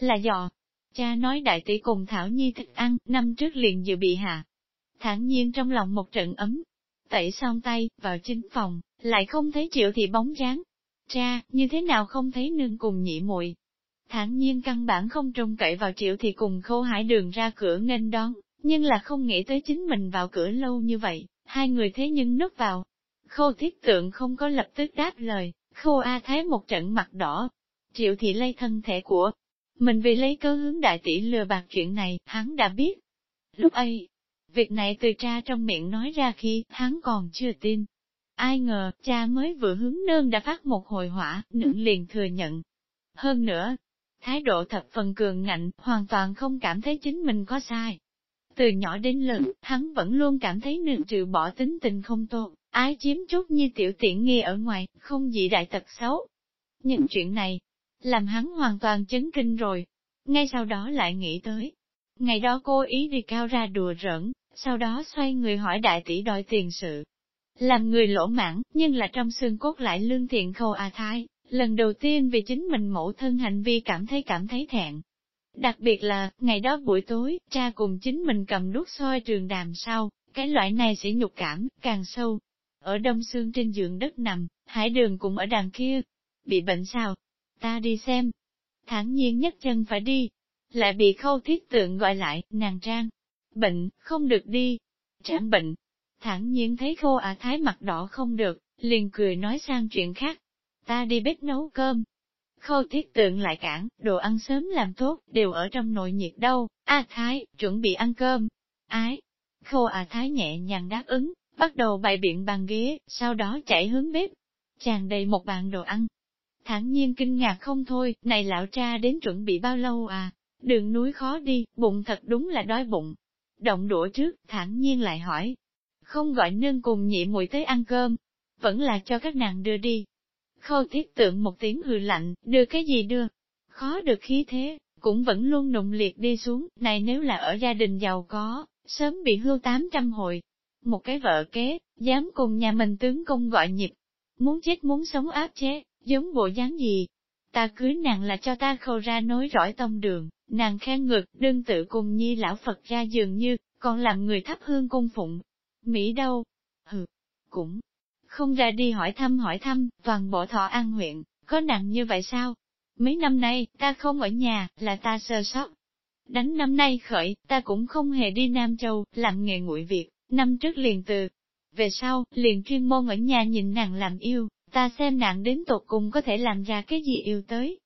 Là dò. Cha nói đại tỷ cùng Thảo Nhi thích ăn, năm trước liền dự bị hạ. Thản nhiên trong lòng một trận ấm. Tẩy xong tay, vào chính phòng, lại không thấy triệu thị bóng dáng. Cha, như thế nào không thấy nương cùng nhị muội Thản nhiên căn bản không trông cậy vào triệu thị cùng khô hải đường ra cửa nghênh đón, nhưng là không nghĩ tới chính mình vào cửa lâu như vậy, hai người thế nhưng nứt vào. Khô thiết tượng không có lập tức đáp lời, khô A Thái một trận mặt đỏ. Triệu thị lây thân thể của mình vì lấy cơ hướng đại tỷ lừa bạc chuyện này, hắn đã biết. Lúc ấy, việc này từ cha trong miệng nói ra khi hắn còn chưa tin. Ai ngờ, cha mới vừa hướng nương đã phát một hồi hỏa, nương liền thừa nhận. Hơn nữa, thái độ thập phần cường ngạnh, hoàn toàn không cảm thấy chính mình có sai. Từ nhỏ đến lớn, hắn vẫn luôn cảm thấy nương trừ bỏ tính tình không tốt, ái chiếm chút như tiểu tiện nghi ở ngoài, không gì đại tật xấu. Những chuyện này, làm hắn hoàn toàn chấn kinh rồi. Ngay sau đó lại nghĩ tới. Ngày đó cô ý đi cao ra đùa rỡn, sau đó xoay người hỏi đại tỷ đòi tiền sự. Làm người lỗ mãn, nhưng là trong xương cốt lại lương thiện khâu a thái, lần đầu tiên vì chính mình mẫu thân hành vi cảm thấy cảm thấy thẹn. Đặc biệt là, ngày đó buổi tối, cha cùng chính mình cầm đuốc soi trường đàm sau, cái loại này sẽ nhục cảm, càng sâu. Ở đông xương trên giường đất nằm, hải đường cũng ở đằng kia. Bị bệnh sao? Ta đi xem. Thẳng nhiên nhất chân phải đi. Lại bị khâu thiết tượng gọi lại, nàng trang. Bệnh, không được đi. Trạng bệnh. Thẳng nhiên thấy khô ả thái mặt đỏ không được, liền cười nói sang chuyện khác. Ta đi bếp nấu cơm, Khâu thiết tượng lại cản, đồ ăn sớm làm tốt, đều ở trong nội nhiệt đâu, A Thái, chuẩn bị ăn cơm. Ái, khâu A Thái nhẹ nhàng đáp ứng, bắt đầu bày biện bàn ghế, sau đó chạy hướng bếp. Chàng đầy một bàn đồ ăn thản nhiên kinh ngạc không thôi, này lão cha đến chuẩn bị bao lâu à? Đường núi khó đi, bụng thật đúng là đói bụng. Động đũa trước, thản nhiên lại hỏi. Không gọi nương cùng nhị muội tới ăn cơm, vẫn là cho các nàng đưa đi, Khâu thiết tượng một tiếng hừ lạnh, đưa cái gì đưa? Khó được khí thế, cũng vẫn luôn nụng liệt đi xuống, này nếu là ở gia đình giàu có, sớm bị hưu 800 hồi. Một cái vợ kế, dám cùng nhà mình tướng công gọi nhịp, muốn chết muốn sống áp chế, giống bộ dáng gì. Ta cưới nàng là cho ta khâu ra nối rõi tông đường, nàng khen ngực, đương tự cùng nhi lão Phật ra dường như, còn làm người thắp hương cung phụng. Mỹ đâu? Hừ, cũng không ra đi hỏi thăm hỏi thăm, toàn bộ thọ an huyện, có nặng như vậy sao? Mấy năm nay, ta không ở nhà, là ta sơ sót. Đánh năm nay khởi, ta cũng không hề đi Nam Châu, làm nghề nguội việc, năm trước liền từ. Về sau, liền chuyên môn ở nhà nhìn nàng làm yêu, ta xem nàng đến tột cùng có thể làm ra cái gì yêu tới.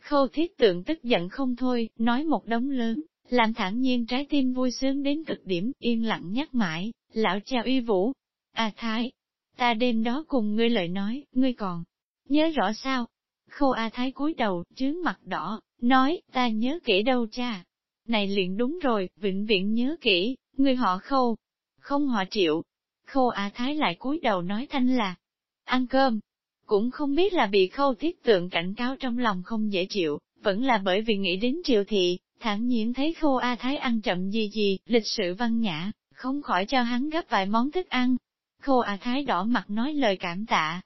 Khâu thiết tượng tức giận không thôi, nói một đống lớn, làm thẳng nhiên trái tim vui sướng đến cực điểm, yên lặng nhắc mãi, lão cha uy vũ. À thái, Ta đêm đó cùng ngươi lời nói, ngươi còn nhớ rõ sao? Khâu A Thái cúi đầu, trướng mặt đỏ, nói, ta nhớ kỹ đâu cha. Này liền đúng rồi, vĩnh viễn nhớ kỹ, ngươi họ khâu, không họ triệu. Khô A Thái lại cúi đầu nói thanh là, ăn cơm. Cũng không biết là bị khâu thiết tượng cảnh cáo trong lòng không dễ chịu, vẫn là bởi vì nghĩ đến triệu thị, thản nhiên thấy khô A Thái ăn chậm gì gì, lịch sự văn nhã, không khỏi cho hắn gấp vài món thức ăn, Khô A Thái đỏ mặt nói lời cảm tạ.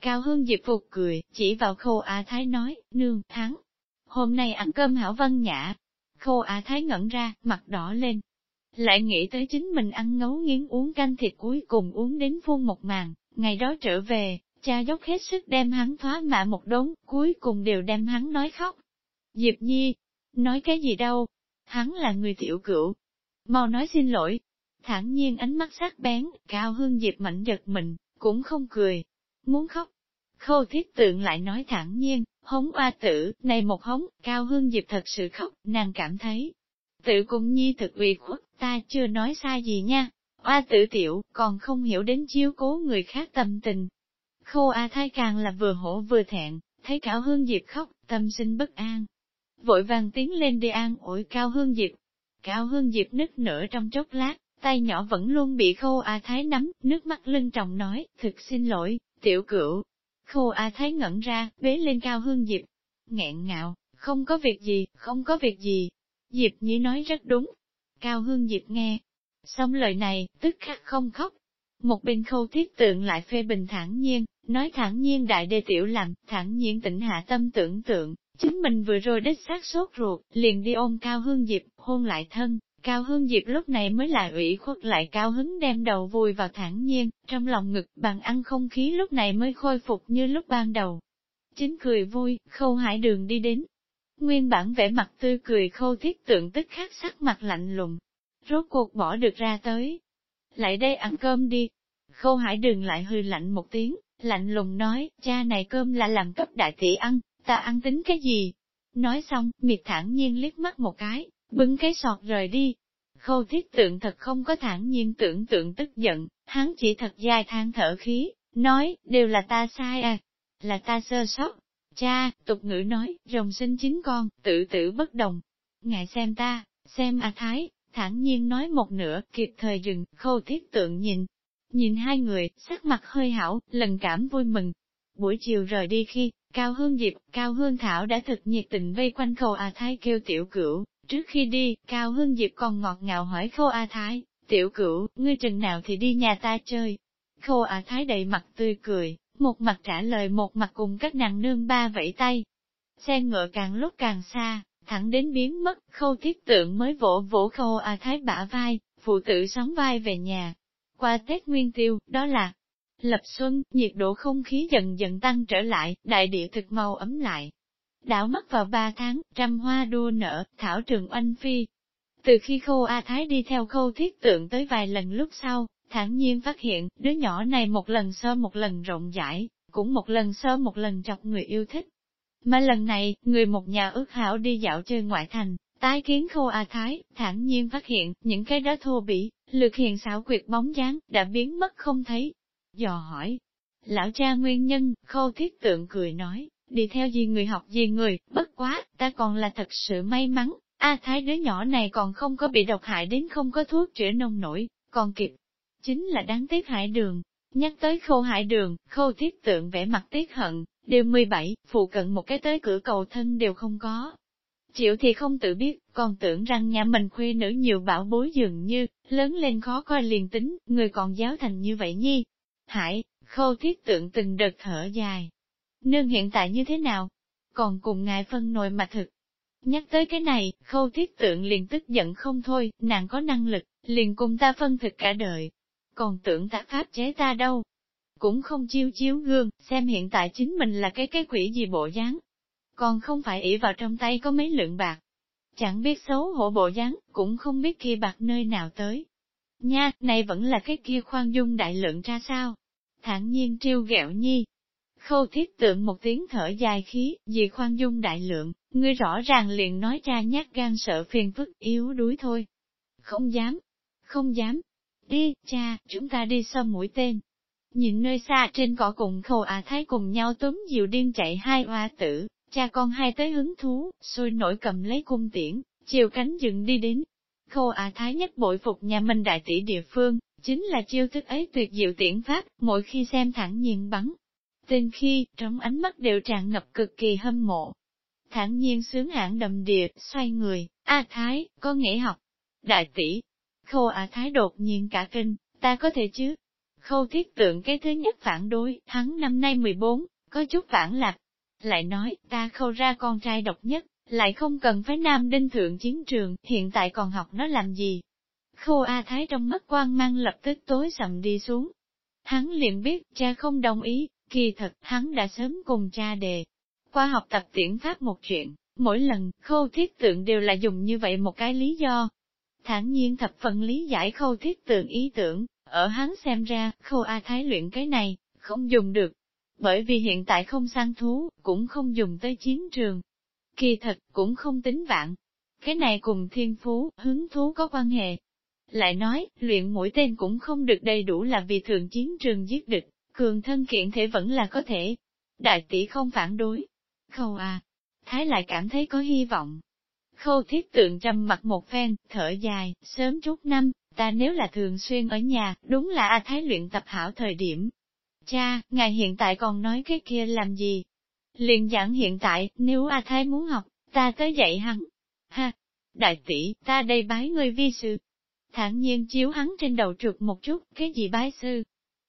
Cao Hương Diệp phục cười, chỉ vào Khô A Thái nói, nương, hắn, Hôm nay ăn cơm hảo văn nhã. Khô A Thái ngẩn ra, mặt đỏ lên. Lại nghĩ tới chính mình ăn ngấu nghiến uống canh thịt cuối cùng uống đến phun một màn, ngày đó trở về, cha dốc hết sức đem hắn thoá mạ một đống, cuối cùng đều đem hắn nói khóc. Diệp Nhi, nói cái gì đâu, hắn là người tiểu cửu. Mau nói xin lỗi, thản nhiên ánh mắt sắc bén, cao hương diệp mạnh giật mình, cũng không cười, muốn khóc. Khâu thiết tượng lại nói thẳng nhiên, hống oa tử, này một hống, cao hương diệp thật sự khóc, nàng cảm thấy. Tự cũng nhi thực uy khuất, ta chưa nói sai gì nha. Oa tử tiểu, còn không hiểu đến chiếu cố người khác tâm tình. Khô A Thái càng là vừa hổ vừa thẹn, thấy Cao Hương Diệp khóc, tâm sinh bất an. Vội vàng tiến lên đi an ủi Cao Hương Diệp. Cao Hương Diệp nức nở trong chốc lát, tay nhỏ vẫn luôn bị khô A Thái nắm, nước mắt lưng trọng nói, thực xin lỗi, tiểu cửu. Khô A Thái ngẩn ra, bế lên cao hương Diệp. Nghẹn ngạo, không có việc gì, không có việc gì. Diệp Nhi nói rất đúng. Cao hương Diệp nghe. Xong lời này, tức khắc không khóc. Một bên khâu thiết tượng lại phê bình thản nhiên, nói thản nhiên đại đê tiểu làm, thản nhiên tỉnh hạ tâm tưởng tượng, Chính mình vừa rồi đích xác sốt ruột, liền đi ôm Cao Hương Diệp, hôn lại thân. Cao Hương Diệp lúc này mới là ủy khuất lại cao hứng đem đầu vùi vào thẳng nhiên, trong lòng ngực bằng ăn không khí lúc này mới khôi phục như lúc ban đầu. Chính cười vui, khâu hải đường đi đến. Nguyên bản vẻ mặt tươi cười khâu thiết tượng tức khắc sắc mặt lạnh lùng. Rốt cuộc bỏ được ra tới. Lại đây ăn cơm đi. Khâu hải đừng lại hư lạnh một tiếng, lạnh lùng nói, cha này cơm là làm cấp đại tỷ ăn, ta ăn tính cái gì? Nói xong, miệt thản nhiên liếc mắt một cái, bưng cái sọt rời đi. Khâu thiết tượng thật không có thản nhiên tưởng tượng tức giận, hắn chỉ thật dài than thở khí, nói, đều là ta sai à, là ta sơ sót. Cha, tục ngữ nói, rồng sinh chính con, tự tử bất đồng. Ngài xem ta, xem A Thái, thản nhiên nói một nửa, kịp thời dừng, khâu thiết tượng nhìn. Nhìn hai người, sắc mặt hơi hảo, lần cảm vui mừng. Buổi chiều rời đi khi, Cao Hương Diệp, Cao Hương Thảo đã thực nhiệt tình vây quanh khâu A Thái kêu tiểu cửu. Trước khi đi, Cao Hương Diệp còn ngọt ngào hỏi khâu A Thái, tiểu cửu, ngươi chừng nào thì đi nhà ta chơi. Khâu A Thái đầy mặt tươi cười, một mặt trả lời một mặt cùng các nàng nương ba vẫy tay. Xe ngựa càng lúc càng xa, thẳng đến biến mất, khâu thiết tượng mới vỗ vỗ khâu A Thái bả vai, phụ tử sóng vai về nhà. Qua Tết Nguyên Tiêu, đó là lập xuân, nhiệt độ không khí dần dần tăng trở lại, đại địa thực màu ấm lại. Đảo mắt vào ba tháng, trăm hoa đua nở, thảo trường oanh phi. Từ khi khâu A Thái đi theo khâu thiết tượng tới vài lần lúc sau, thản nhiên phát hiện, đứa nhỏ này một lần sơ một lần rộng rãi, cũng một lần sơ một lần chọc người yêu thích. Mà lần này, người một nhà ước hảo đi dạo chơi ngoại thành, tái kiến khô A Thái, thản nhiên phát hiện, những cái đó thô bỉ, lược hiện xảo quyệt bóng dáng, đã biến mất không thấy. Dò hỏi, lão cha nguyên nhân, khâu thiết tượng cười nói, đi theo gì người học gì người, bất quá, ta còn là thật sự may mắn, A Thái đứa nhỏ này còn không có bị độc hại đến không có thuốc chữa nông nổi, còn kịp, chính là đáng tiếc hải đường. Nhắc tới khâu hải đường, khâu thiết tượng vẽ mặt tiếc hận, đều 17, phụ cận một cái tới cửa cầu thân đều không có. Chịu thì không tự biết, còn tưởng rằng nhà mình khuê nữ nhiều bảo bối dường như, lớn lên khó coi liền tính, người còn giáo thành như vậy nhi. Hải, khâu thiết tượng từng đợt thở dài. Nương hiện tại như thế nào? Còn cùng ngài phân nồi mà thực. Nhắc tới cái này, khâu thiết tượng liền tức giận không thôi, nàng có năng lực, liền cùng ta phân thực cả đời, còn tưởng ta pháp chế ta đâu. Cũng không chiêu chiếu gương, xem hiện tại chính mình là cái cái quỷ gì bộ dáng. Còn không phải ỷ vào trong tay có mấy lượng bạc. Chẳng biết xấu hổ bộ dáng, cũng không biết kia bạc nơi nào tới. Nha, này vẫn là cái kia khoan dung đại lượng ra sao. Thản nhiên triêu ghẹo nhi. Khâu thiết tượng một tiếng thở dài khí, vì khoan dung đại lượng, ngươi rõ ràng liền nói ra nhát gan sợ phiền phức yếu đuối thôi. Không dám, không dám, Đi, cha, chúng ta đi xâm mũi tên. Nhìn nơi xa trên cỏ cùng khâu à thái cùng nhau túm diều điên chạy hai oa tử, cha con hai tới hứng thú, sôi nổi cầm lấy cung tiễn, chiều cánh dựng đi đến. Khâu à thái nhất bội phục nhà mình đại tỷ địa phương, chính là chiêu thức ấy tuyệt diệu tiễn pháp, mỗi khi xem thẳng nhiên bắn. Tên khi, trong ánh mắt đều tràn ngập cực kỳ hâm mộ. Thẳng nhiên sướng hãng đầm địa, xoay người, A Thái, có nghệ học. Đại tỷ, Khâu ả à, thái đột nhiên cả kinh, ta có thể chứ? Khâu thiết tượng cái thứ nhất phản đối, hắn năm nay 14, có chút phản lạc. Lại nói, ta khâu ra con trai độc nhất, lại không cần phải nam đinh thượng chiến trường, hiện tại còn học nó làm gì? Khâu A à, Thái trong mắt quan mang lập tức tối sầm đi xuống. Hắn liền biết cha không đồng ý, kỳ thật hắn đã sớm cùng cha đề. Qua học tập tiễn pháp một chuyện, mỗi lần khâu thiết tượng đều là dùng như vậy một cái lý do, thản nhiên thập phần lý giải khâu thiết tượng ý tưởng, ở hắn xem ra, khâu A Thái luyện cái này, không dùng được. Bởi vì hiện tại không săn thú, cũng không dùng tới chiến trường. Kỳ thật, cũng không tính vạn. Cái này cùng thiên phú, hứng thú có quan hệ. Lại nói, luyện mũi tên cũng không được đầy đủ là vì thường chiến trường giết địch, cường thân kiện thể vẫn là có thể. Đại tỷ không phản đối. Khâu A, Thái lại cảm thấy có hy vọng, Khâu thiết tượng trầm mặt một phen, thở dài, sớm chút năm, ta nếu là thường xuyên ở nhà, đúng là A Thái luyện tập hảo thời điểm. Cha, ngài hiện tại còn nói cái kia làm gì? Liền giảng hiện tại, nếu A Thái muốn học, ta tới dạy hắn. Ha! Đại tỷ, ta đây bái ngươi vi sư. Thản nhiên chiếu hắn trên đầu trượt một chút, cái gì bái sư?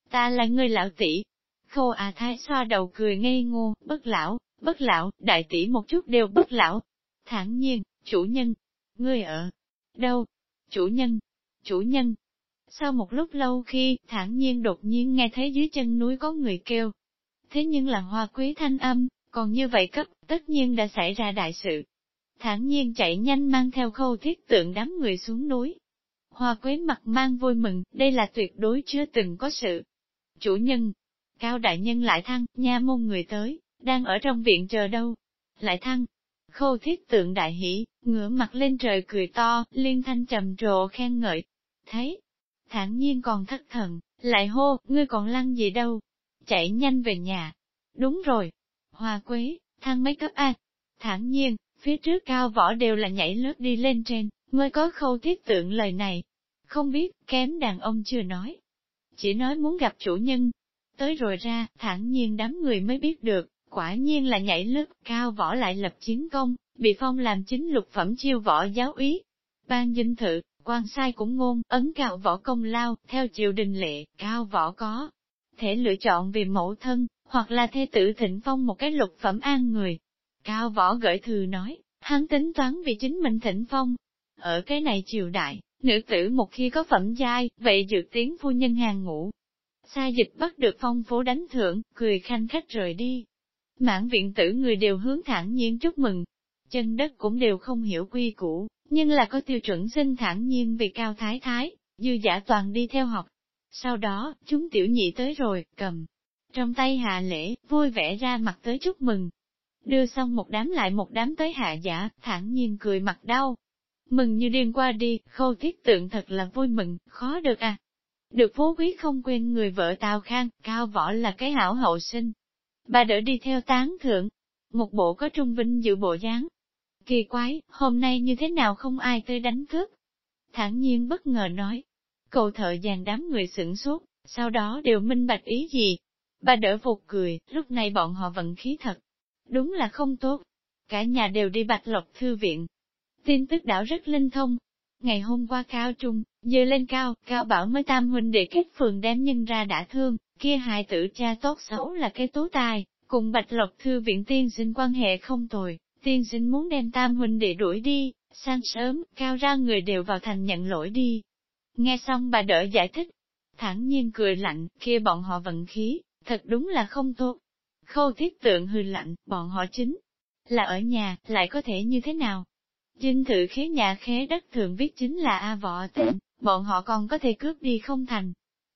Ta là người lão tỷ. Khô A Thái xoa đầu cười ngây ngô, bất lão, Bất lão, đại tỷ một chút đều bất lão. Thản nhiên, chủ nhân, ngươi ở đâu? Chủ nhân, chủ nhân. Sau một lúc lâu khi thản nhiên đột nhiên nghe thấy dưới chân núi có người kêu. Thế nhưng là hoa quý thanh âm, còn như vậy cấp, tất nhiên đã xảy ra đại sự. Thản nhiên chạy nhanh mang theo khâu thiết tượng đám người xuống núi. Hoa quế mặt mang vui mừng, đây là tuyệt đối chưa từng có sự. Chủ nhân, cao đại nhân lại thăng, nha môn người tới, đang ở trong viện chờ đâu. Lại thăng, khâu thiết tượng đại hỷ, ngửa mặt lên trời cười to, liên thanh trầm trồ khen ngợi. Thấy, thản nhiên còn thất thần, lại hô, ngươi còn lăn gì đâu, chạy nhanh về nhà. Đúng rồi, hoa quế, thang mấy cấp A. Thản nhiên, phía trước cao võ đều là nhảy lướt đi lên trên, ngươi có khâu thiết tượng lời này. Không biết, kém đàn ông chưa nói. Chỉ nói muốn gặp chủ nhân. Tới rồi ra, thản nhiên đám người mới biết được, quả nhiên là nhảy lướt, cao võ lại lập chiến công, bị phong làm chính lục phẩm chiêu võ giáo úy. Ban dinh thự, quan sai cũng ngôn, ấn cao võ công lao, theo triều đình lệ, cao võ có thể lựa chọn vì mẫu thân, hoặc là thê tử thịnh phong một cái lục phẩm an người. Cao võ gửi thư nói, hắn tính toán vì chính mình thịnh phong. Ở cái này triều đại, nữ tử một khi có phẩm giai, vậy dự tiếng phu nhân hàng ngũ. Sa dịch bắt được phong phố đánh thưởng, cười khanh khách rời đi. Mãn viện tử người đều hướng thẳng nhiên chúc mừng. Chân đất cũng đều không hiểu quy củ, nhưng là có tiêu chuẩn sinh thẳng nhiên vì cao thái thái, dư giả toàn đi theo học. Sau đó, chúng tiểu nhị tới rồi, cầm. Trong tay hạ lễ, vui vẻ ra mặt tới chúc mừng. Đưa xong một đám lại một đám tới hạ giả, thẳng nhiên cười mặt đau. Mừng như điên qua đi, khâu thiết tượng thật là vui mừng, khó được à. Được phú quý không quên người vợ Tào Khang, cao võ là cái hảo hậu sinh. Bà đỡ đi theo tán thượng. Một bộ có trung vinh dự bộ dáng, Kỳ quái, hôm nay như thế nào không ai tới đánh cướp? Thẳng nhiên bất ngờ nói. Cậu thợ dàn đám người sửng sốt, sau đó đều minh bạch ý gì. Bà đỡ phục cười, lúc này bọn họ vận khí thật. Đúng là không tốt. Cả nhà đều đi bạch lộc thư viện. Tin tức đảo rất linh thông. Ngày hôm qua cao trung, giờ lên cao, cao bảo mới tam huynh để kết phường đem nhân ra đã thương, kia hài tử cha tốt xấu là cái tố tài, cùng bạch lộc thư viện tiên sinh quan hệ không tồi, tiên sinh muốn đem tam huynh để đuổi đi, sáng sớm, cao ra người đều vào thành nhận lỗi đi. Nghe xong bà đỡ giải thích, thẳng nhiên cười lạnh, kia bọn họ vận khí, thật đúng là không tốt. Khâu thiết tượng hư lạnh, bọn họ chính là ở nhà, lại có thể như thế nào? Dinh thự khế nhà khế đất thường viết chính là A võ tịnh, bọn họ còn có thể cướp đi không thành.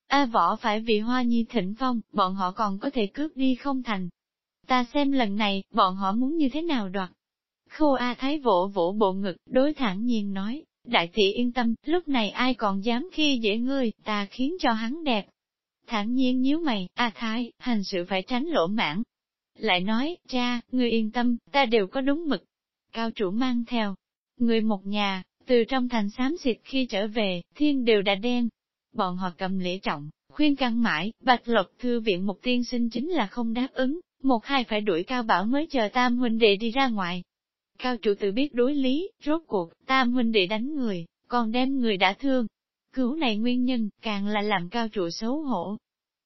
A võ phải vì hoa nhi thịnh phong, bọn họ còn có thể cướp đi không thành. Ta xem lần này, bọn họ muốn như thế nào đoạt. Khô A Thái vỗ vỗ bộ ngực, đối thẳng nhiên nói, đại thị yên tâm, lúc này ai còn dám khi dễ ngươi, ta khiến cho hắn đẹp. Thẳng nhiên nhíu mày, A Thái, hành sự phải tránh lỗ mãn. Lại nói, cha, ngươi yên tâm, ta đều có đúng mực. Cao chủ mang theo, người một nhà, từ trong thành xám xịt khi trở về, thiên đều đã đen. Bọn họ cầm lễ trọng, khuyên căng mãi, bạch lộc thư viện một tiên sinh chính là không đáp ứng, một hai phải đuổi cao bảo mới chờ tam huynh đệ đi ra ngoài. Cao chủ tự biết đối lý, rốt cuộc, tam huynh đệ đánh người, còn đem người đã thương. Cứu này nguyên nhân, càng là làm cao trụ xấu hổ.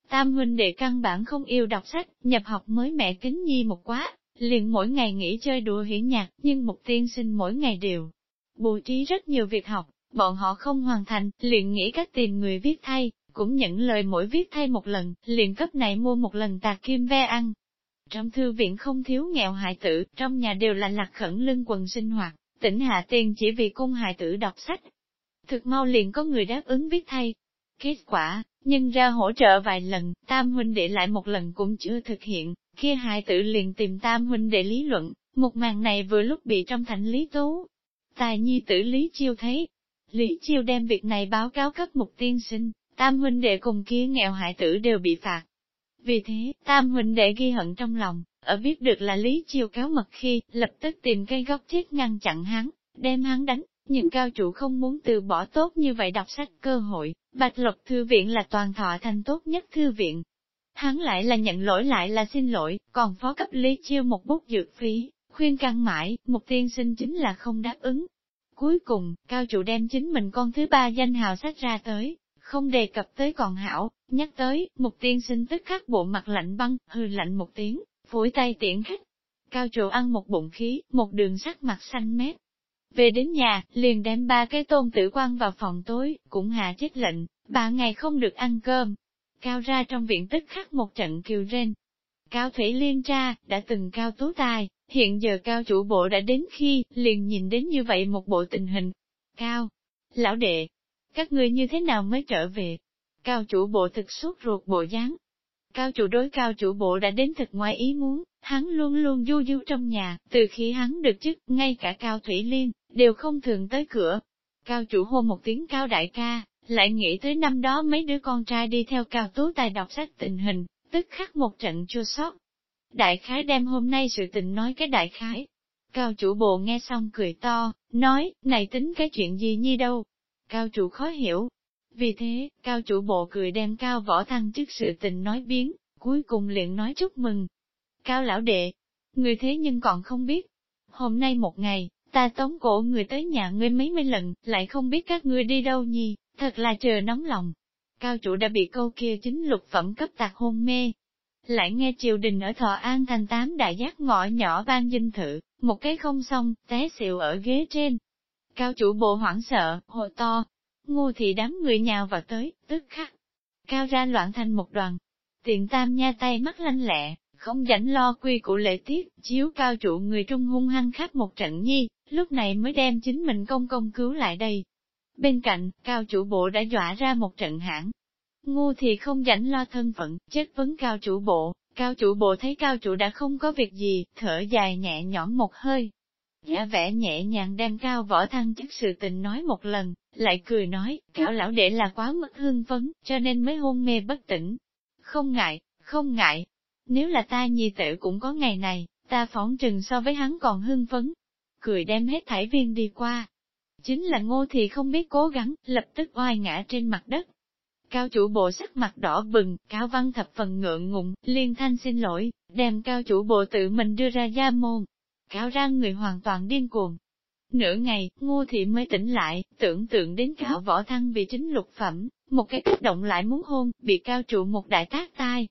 Tam huynh đệ căn bản không yêu đọc sách, nhập học mới mẹ kính nhi một quá, liền mỗi ngày nghỉ chơi đùa hiển nhạc, nhưng một tiên sinh mỗi ngày đều bố trí rất nhiều việc học, bọn họ không hoàn thành, liền nghĩ cách tìm người viết thay, cũng nhận lời mỗi viết thay một lần, liền cấp này mua một lần tạc kim ve ăn, trong thư viện không thiếu nghèo hại tử, trong nhà đều là lạc khẩn lưng quần sinh hoạt, tỉnh hạ tiền chỉ vì cung hại tử đọc sách. Thực mau liền có người đáp ứng viết thay. Kết quả, nhân ra hỗ trợ vài lần, tam huynh đệ lại một lần cũng chưa thực hiện, kia hại tử liền tìm tam huynh đệ lý luận, một màn này vừa lúc bị trong thành lý tố. Tài nhi tử Lý Chiêu thấy, Lý Chiêu đem việc này báo cáo cấp mục tiên sinh, tam huynh đệ cùng kia nghèo hại tử đều bị phạt, vì thế, tam huynh đệ ghi hận trong lòng, ở biết được là Lý Chiêu cáo mật khi, lập tức tìm cây góc chết ngăn chặn hắn, đem hắn đánh. Những cao chủ không muốn từ bỏ tốt như vậy đọc sách cơ hội, Bạch Lộc Thư viện là toàn thọ thành tốt nhất thư viện. Hắn lại là nhận lỗi lại là xin lỗi, còn phó cấp Lý Chiêu một bút dược phí, khuyên căn mãi, một tiên sinh chính là không đáp ứng. Cuối cùng, cao chủ đem chính mình con thứ ba danh hào sách ra tới, không đề cập tới còn hảo, nhắc tới, một tiên sinh tức khắc bộ mặt lạnh băng, hư lạnh một tiếng, phủi tay tiễn khách. Cao trụ ăn một bụng khí, một đường sắc mặt xanh mét. Về đến nhà, liền đem ba cái tôn tử quan vào phòng tối, cũng hạ chết lệnh, ba ngày không được ăn cơm. Cao ra trong viện tức khắc một trận kiều rên. Cao Thủy Liên tra, đã từng cao tú tài, hiện giờ cao chủ bộ đã đến khi, liền nhìn đến như vậy một bộ tình hình. Cao, lão đệ, các ngươi như thế nào mới trở về? Cao chủ bộ thực suốt ruột bộ dáng. Cao chủ đối cao chủ bộ đã đến thật ngoài ý muốn, hắn luôn luôn du du trong nhà, từ khi hắn được chức, ngay cả Cao Thủy Liên, đều không thường tới cửa. Cao chủ hô một tiếng Cao đại ca, lại nghĩ tới năm đó mấy đứa con trai đi theo Cao Tú Tài đọc sách tình hình, tức khắc một trận chua sót. Đại khái đem hôm nay sự tình nói cái đại khái. Cao chủ bộ nghe xong cười to, nói, này tính cái chuyện gì nhi đâu. Cao chủ khó hiểu. Vì thế, cao chủ bộ cười đem cao võ thăng trước sự tình nói biến, cuối cùng liền nói chúc mừng. Cao lão đệ, người thế nhưng còn không biết. Hôm nay một ngày, ta tống cổ người tới nhà ngươi mấy mươi lần, lại không biết các ngươi đi đâu nhi, thật là chờ nóng lòng. Cao chủ đã bị câu kia chính lục phẩm cấp tạc hôn mê. Lại nghe triều đình ở Thọ An thành tám đại giác ngõ nhỏ ban dinh thự, một cái không xong, té xịu ở ghế trên. Cao chủ bộ hoảng sợ, hồ to, ngu thì đám người nhào vào tới, tức khắc. Cao ra loạn thành một đoàn. Tiện tam nha tay mắt lanh lẹ, không rảnh lo quy củ lệ tiết, chiếu cao trụ người trung hung hăng khắp một trận nhi, lúc này mới đem chính mình công công cứu lại đây. Bên cạnh, cao chủ bộ đã dọa ra một trận hãng. Ngu thì không rảnh lo thân phận, chết vấn cao chủ bộ, cao chủ bộ thấy cao chủ đã không có việc gì, thở dài nhẹ nhõm một hơi. Giả vẽ nhẹ nhàng đem cao võ thăng chức sự tình nói một lần, lại cười nói, cao lão đệ là quá mất hương phấn, cho nên mới hôn mê bất tỉnh. Không ngại, không ngại, nếu là ta nhi tử cũng có ngày này, ta phóng trừng so với hắn còn hưng phấn. Cười đem hết thải viên đi qua. Chính là ngô thì không biết cố gắng, lập tức oai ngã trên mặt đất. Cao chủ bộ sắc mặt đỏ bừng, cao văn thập phần ngượng ngùng, liên thanh xin lỗi, đem cao chủ bộ tự mình đưa ra gia môn. Cao ra người hoàn toàn điên cuồng. Nửa ngày, ngô thị mới tỉnh lại, tưởng tượng đến cao võ thăng bị chính lục phẩm, một cái kích động lại muốn hôn, bị cao trụ một đại tác tai,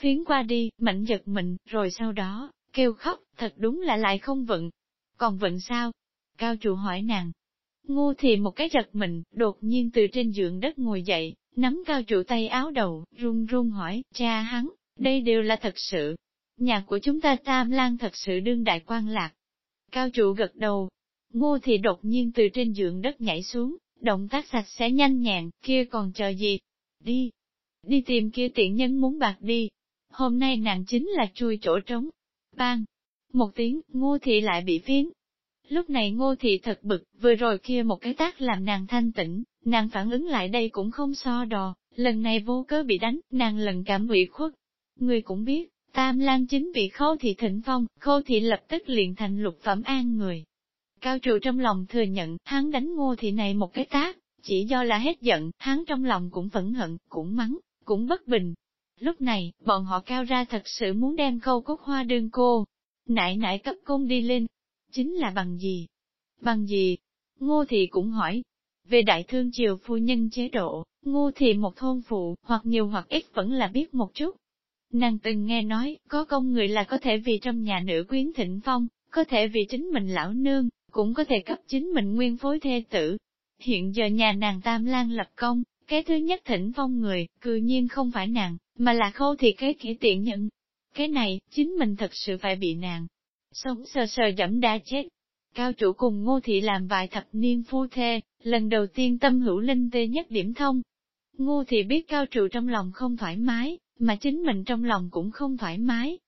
phiến qua đi, mạnh giật mình, rồi sau đó, kêu khóc, thật đúng là lại không vận. Còn vận sao? Cao trụ hỏi nàng. Ngu thì một cái giật mình, đột nhiên từ trên giường đất ngồi dậy, nắm cao trụ tay áo đầu, run run hỏi, cha hắn, đây đều là thật sự. Nhà của chúng ta tam lan thật sự đương đại quan lạc. Cao trụ gật đầu. Ngô thì đột nhiên từ trên giường đất nhảy xuống, động tác sạch sẽ nhanh nhẹn, kia còn chờ gì? Đi! Đi tìm kia tiện nhân muốn bạc đi, Hôm nay nàng chính là chui chỗ trống. Bang! Một tiếng, ngô thị lại bị phiến. Lúc này ngô thị thật bực, vừa rồi kia một cái tác làm nàng thanh tĩnh, nàng phản ứng lại đây cũng không so đò, lần này vô cớ bị đánh, nàng lần cảm ủy khuất. Người cũng biết, Tam Lan chính bị khâu thị thịnh phong, khâu thị lập tức liền thành lục phẩm an người. Cao trụ trong lòng thừa nhận, hắn đánh ngô thị này một cái tác, chỉ do là hết giận, hắn trong lòng cũng phẫn hận, cũng mắng, cũng bất bình, Lúc này, bọn họ cao ra thật sự muốn đem câu cốt hoa đương cô. Nại nại cấp công đi lên. Chính là bằng gì? Bằng gì? Ngô thị cũng hỏi. Về đại thương triều phu nhân chế độ, ngu thì một thôn phụ, hoặc nhiều hoặc ít vẫn là biết một chút. Nàng từng nghe nói, có công người là có thể vì trong nhà nữ quyến thịnh phong, có thể vì chính mình lão nương, cũng có thể cấp chính mình nguyên phối thê tử. Hiện giờ nhà nàng Tam Lan lập công, cái thứ nhất thỉnh phong người, cư nhiên không phải nàng, mà là khâu thì cái kỹ tiện nhận. Cái này, chính mình thật sự phải bị nàng. Sống sờ sờ dẫm đa chết. Cao chủ cùng ngô thị làm vài thập niên phu thê, lần đầu tiên tâm hữu linh tê nhất điểm thông. Ngô thị biết cao trụ trong lòng không thoải mái, mà chính mình trong lòng cũng không thoải mái.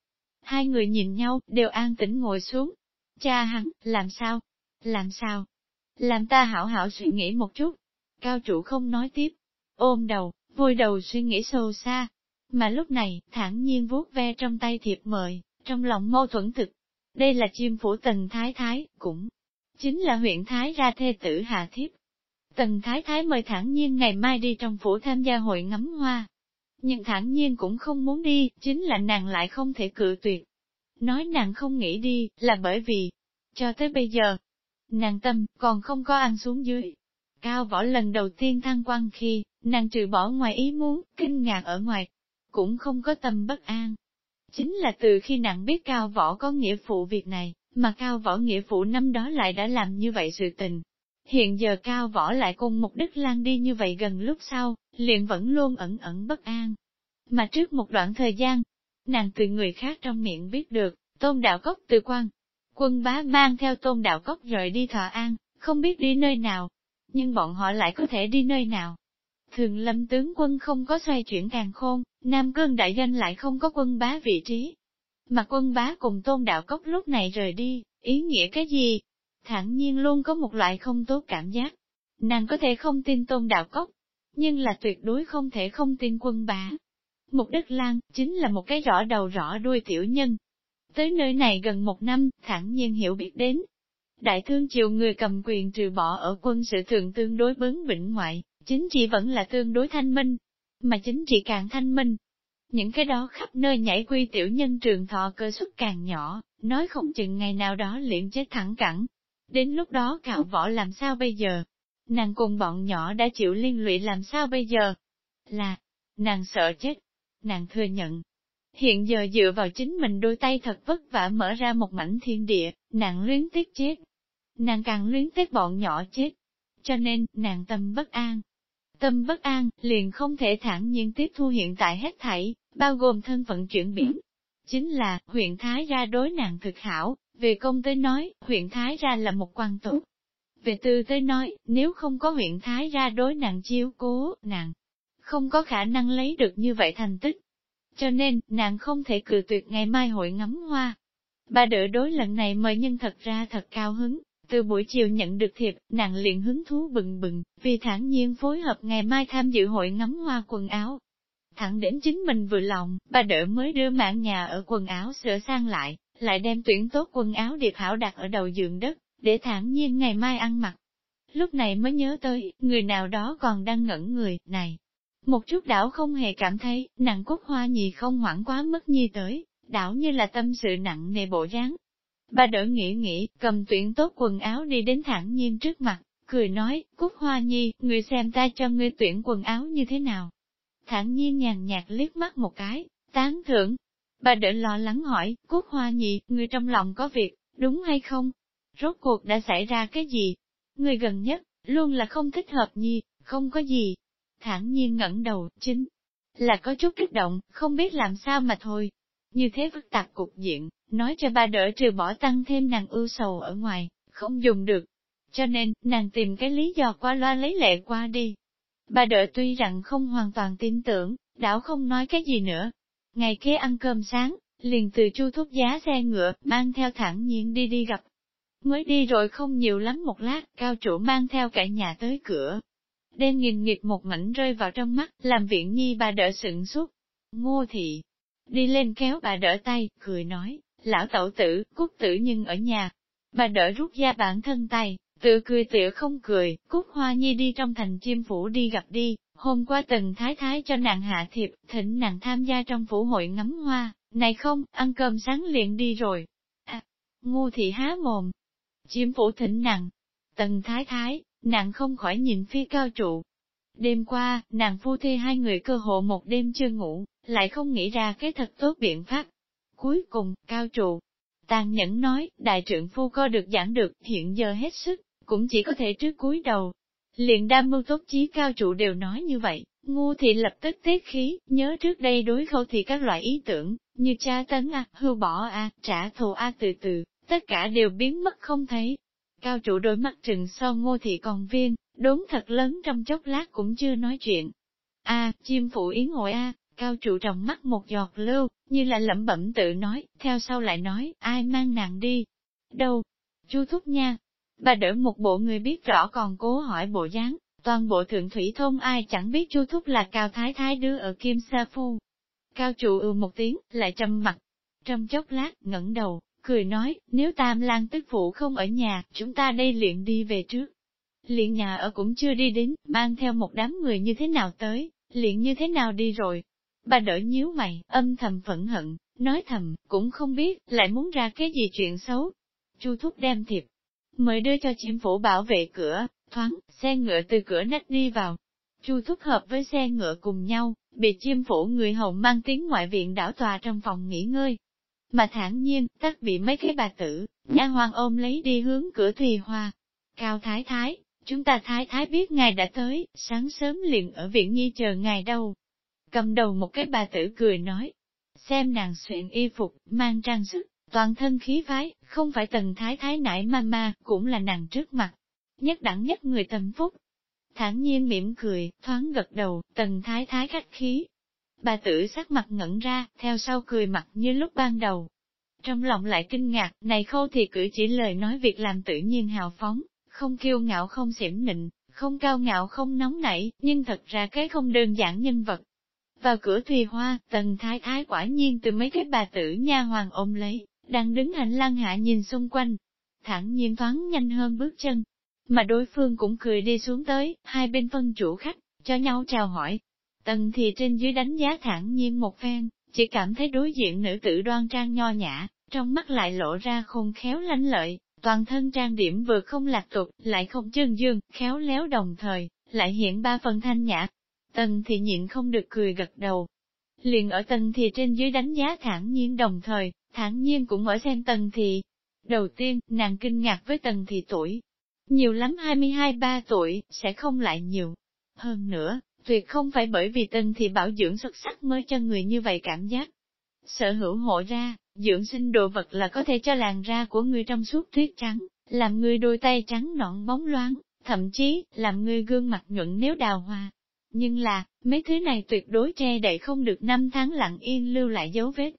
Hai người nhìn nhau, đều an tĩnh ngồi xuống. Cha hắn, làm sao? Làm sao? Làm ta hảo hảo suy nghĩ một chút. Cao chủ không nói tiếp. Ôm đầu, vui đầu suy nghĩ sâu xa, mà lúc này, thản nhiên vuốt ve trong tay thiệp mời, trong lòng mâu thuẫn thực. Đây là chim phủ tần thái thái, cũng chính là huyện thái ra thê tử hạ thiếp. Tần thái thái mời thản nhiên ngày mai đi trong phủ tham gia hội ngắm hoa. Nhưng thản nhiên cũng không muốn đi, chính là nàng lại không thể cự tuyệt. Nói nàng không nghĩ đi, là bởi vì, cho tới bây giờ, nàng tâm còn không có ăn xuống dưới. Cao võ lần đầu tiên thăng quan khi, nàng trừ bỏ ngoài ý muốn, kinh ngạc ở ngoài, cũng không có tâm bất an. Chính là từ khi nàng biết cao võ có nghĩa phụ việc này, mà cao võ nghĩa phụ năm đó lại đã làm như vậy sự tình. Hiện giờ cao võ lại cùng mục đích Lan đi như vậy gần lúc sau, liền vẫn luôn ẩn ẩn bất an. Mà trước một đoạn thời gian, nàng từ người khác trong miệng biết được, tôn đạo cốc từ quan. Quân bá mang theo tôn đạo cốc rời đi thọ an, không biết đi nơi nào, nhưng bọn họ lại có thể đi nơi nào. Thường lâm tướng quân không có xoay chuyển càng khôn, Nam Cương đại danh lại không có quân bá vị trí. Mà quân bá cùng tôn đạo cốc lúc này rời đi, ý nghĩa cái gì? Thẳng nhiên luôn có một loại không tốt cảm giác. Nàng có thể không tin tôn đạo cốc, nhưng là tuyệt đối không thể không tin quân bá. Mục Đức Lan, chính là một cái rõ đầu rõ đuôi tiểu nhân. Tới nơi này gần một năm, thẳng nhiên hiểu biết đến. Đại thương triều người cầm quyền trừ bỏ ở quân sự thường tương đối bướng bỉnh ngoại, chính trị vẫn là tương đối thanh minh, mà chính trị càng thanh minh. Những cái đó khắp nơi nhảy quy tiểu nhân trường thọ cơ suất càng nhỏ, nói không chừng ngày nào đó liền chết thẳng cẳng. Đến lúc đó cạo võ làm sao bây giờ? Nàng cùng bọn nhỏ đã chịu liên lụy làm sao bây giờ? Là, nàng sợ chết, nàng thừa nhận. Hiện giờ dựa vào chính mình đôi tay thật vất vả mở ra một mảnh thiên địa, nàng luyến tiếc chết. Nàng càng luyến tiếc bọn nhỏ chết. Cho nên, nàng tâm bất an. Tâm bất an, liền không thể thẳng nhiên tiếp thu hiện tại hết thảy, bao gồm thân phận chuyển biển. Chính là, huyện Thái ra đối nàng thực hảo, về công tới nói, huyện Thái ra là một quan tốt. Về tư tới nói, nếu không có huyện Thái ra đối nàng chiếu cố, nàng không có khả năng lấy được như vậy thành tích. Cho nên, nàng không thể cự tuyệt ngày mai hội ngắm hoa. Bà đỡ đối lần này mời nhân thật ra thật cao hứng, từ buổi chiều nhận được thiệp, nàng liền hứng thú bừng bừng, vì thản nhiên phối hợp ngày mai tham dự hội ngắm hoa quần áo. Thẳng đến chính mình vừa lòng, bà đỡ mới đưa mạng nhà ở quần áo sửa sang lại, lại đem tuyển tốt quần áo điệp hảo đặt ở đầu giường đất, để thản nhiên ngày mai ăn mặc. Lúc này mới nhớ tới, người nào đó còn đang ngẩn người, này, một chút đảo không hề cảm thấy, nàng cốt hoa nhì không hoảng quá mất nhi tới, đảo như là tâm sự nặng nề bộ dáng. Bà đỡ nghĩ nghĩ, cầm tuyển tốt quần áo đi đến thẳng nhiên trước mặt, cười nói, Cúc Hoa Nhi, người xem ta cho ngươi tuyển quần áo như thế nào. Thẳng nhiên nhàn nhạt liếc mắt một cái, tán thưởng. Bà đỡ lo lắng hỏi, Cúc Hoa Nhi, người trong lòng có việc, đúng hay không? Rốt cuộc đã xảy ra cái gì? Người gần nhất, luôn là không thích hợp Nhi, không có gì, thẳng nhiên ngẩng đầu, chính là có chút kích động, không biết làm sao mà thôi. Như thế phức tạp cục diện, nói cho ba đỡ trừ bỏ tăng thêm nàng ưu sầu ở ngoài, không dùng được. Cho nên, nàng tìm cái lý do qua loa lấy lệ qua đi. Bà đỡ tuy rằng không hoàn toàn tin tưởng, đảo không nói cái gì nữa. Ngày kế ăn cơm sáng, liền từ chu thúc giá xe ngựa, mang theo thẳng nhiên đi đi gặp. Mới đi rồi không nhiều lắm một lát, cao chủ mang theo cả nhà tới cửa, đen nghìn nghịch một mảnh rơi vào trong mắt, làm viện nhi bà đỡ sững suốt. Ngô thị, đi lên kéo bà đỡ tay, cười nói, lão tẩu tử, cúc tử nhưng ở nhà. Bà đỡ rút ra bản thân tay, tự cười tựa không cười, cúc hoa nhi đi trong thành chim phủ đi gặp đi, hôm qua từng thái thái cho nàng hạ thiệp, thỉnh nàng tham gia trong phủ hội ngắm hoa, này không, ăn cơm sáng liền đi rồi. À, ngu thị há mồm, chim phủ thỉnh nàng, tần thái thái, nàng không khỏi nhìn phía cao trụ. Đêm qua, nàng phu thê hai người cơ hộ một đêm chưa ngủ, lại không nghĩ ra cái thật tốt biện pháp. Cuối cùng, cao trụ, tàn nhẫn nói, đại trưởng phu co được giảng được, hiện giờ hết sức, cũng chỉ có thể trước cúi đầu. Liền đam mưu tốt chí cao trụ đều nói như vậy, ngu thì lập tức tiết khí, nhớ trước đây đối khâu thì các loại ý tưởng, như cha tấn a, hưu bỏ a, trả thù a từ từ, tất cả đều biến mất không thấy, Cao trụ đôi mắt trừng so ngô thị còn viên, đốn thật lớn trong chốc lát cũng chưa nói chuyện. A, chim phụ yến hội a, cao trụ trong mắt một giọt lưu, như là lẩm bẩm tự nói, theo sau lại nói, ai mang nàng đi? Đâu? Chu thúc nha. Bà đỡ một bộ người biết rõ còn cố hỏi bộ dáng, toàn bộ thượng thủy thôn ai chẳng biết chu thúc là cao thái thái đưa ở Kim Sa Phu. Cao trụ ừ một tiếng, lại trầm mặt. Trong chốc lát, ngẩng đầu, cười nói, nếu Tam Lang tức phụ không ở nhà, chúng ta đây liền đi về trước liền nhà ở cũng chưa đi đến, mang theo một đám người như thế nào tới, liền như thế nào đi rồi. Bà đỡ nhíu mày, âm thầm phẫn hận, nói thầm, cũng không biết, lại muốn ra cái gì chuyện xấu. Chu thúc đem thiệp, mời đưa cho chiếm phủ bảo vệ cửa, thoáng, xe ngựa từ cửa nách đi vào. Chu thúc hợp với xe ngựa cùng nhau, bị chiêm phủ người hầu mang tiếng ngoại viện đảo tòa trong phòng nghỉ ngơi. Mà thản nhiên, tất bị mấy cái bà tử, nha hoàng ôm lấy đi hướng cửa thùy hoa. Cao thái thái, chúng ta thái thái biết ngài đã tới, sáng sớm liền ở viện nhi chờ ngài đâu. Cầm đầu một cái bà tử cười nói, xem nàng xuyện y phục, mang trang sức, toàn thân khí phái, không phải tần thái thái nải ma ma, cũng là nàng trước mặt. Nhất đẳng nhất người tâm phúc. thản nhiên mỉm cười, thoáng gật đầu, tần thái thái khách khí. Bà tử sắc mặt ngẩn ra, theo sau cười mặt như lúc ban đầu. Trong lòng lại kinh ngạc, này khâu thì cử chỉ lời nói việc làm tự nhiên hào phóng, không kiêu ngạo không xỉm nịnh, không cao ngạo không nóng nảy, nhưng thật ra cái không đơn giản nhân vật. Vào cửa thùy hoa, tần thái thái quả nhiên từ mấy cái bà tử nha hoàng ôm lấy, đang đứng hành lang hạ nhìn xung quanh, thẳng nhiên thoáng nhanh hơn bước chân. Mà đối phương cũng cười đi xuống tới, hai bên phân chủ khách, cho nhau chào hỏi. Tần thì trên dưới đánh giá thẳng nhiên một phen, chỉ cảm thấy đối diện nữ tử đoan trang nho nhã, trong mắt lại lộ ra khôn khéo lanh lợi, toàn thân trang điểm vừa không lạc tục, lại không chân dương, khéo léo đồng thời, lại hiện ba phần thanh nhã. Tần thì nhịn không được cười gật đầu. Liền ở tần thì trên dưới đánh giá thản nhiên đồng thời, thản nhiên cũng ở xem tần thì. Đầu tiên, nàng kinh ngạc với tần thì tuổi. Nhiều lắm 22-3 tuổi, sẽ không lại nhiều. Hơn nữa, tuyệt không phải bởi vì tần thì bảo dưỡng xuất sắc mới cho người như vậy cảm giác. Sở hữu hộ ra, dưỡng sinh đồ vật là có thể cho làn da của người trong suốt tuyết trắng, làm người đôi tay trắng nõn bóng loáng, thậm chí, làm người gương mặt nhuận nếu đào hoa. Nhưng là, mấy thứ này tuyệt đối che đậy không được năm tháng lặng yên lưu lại dấu vết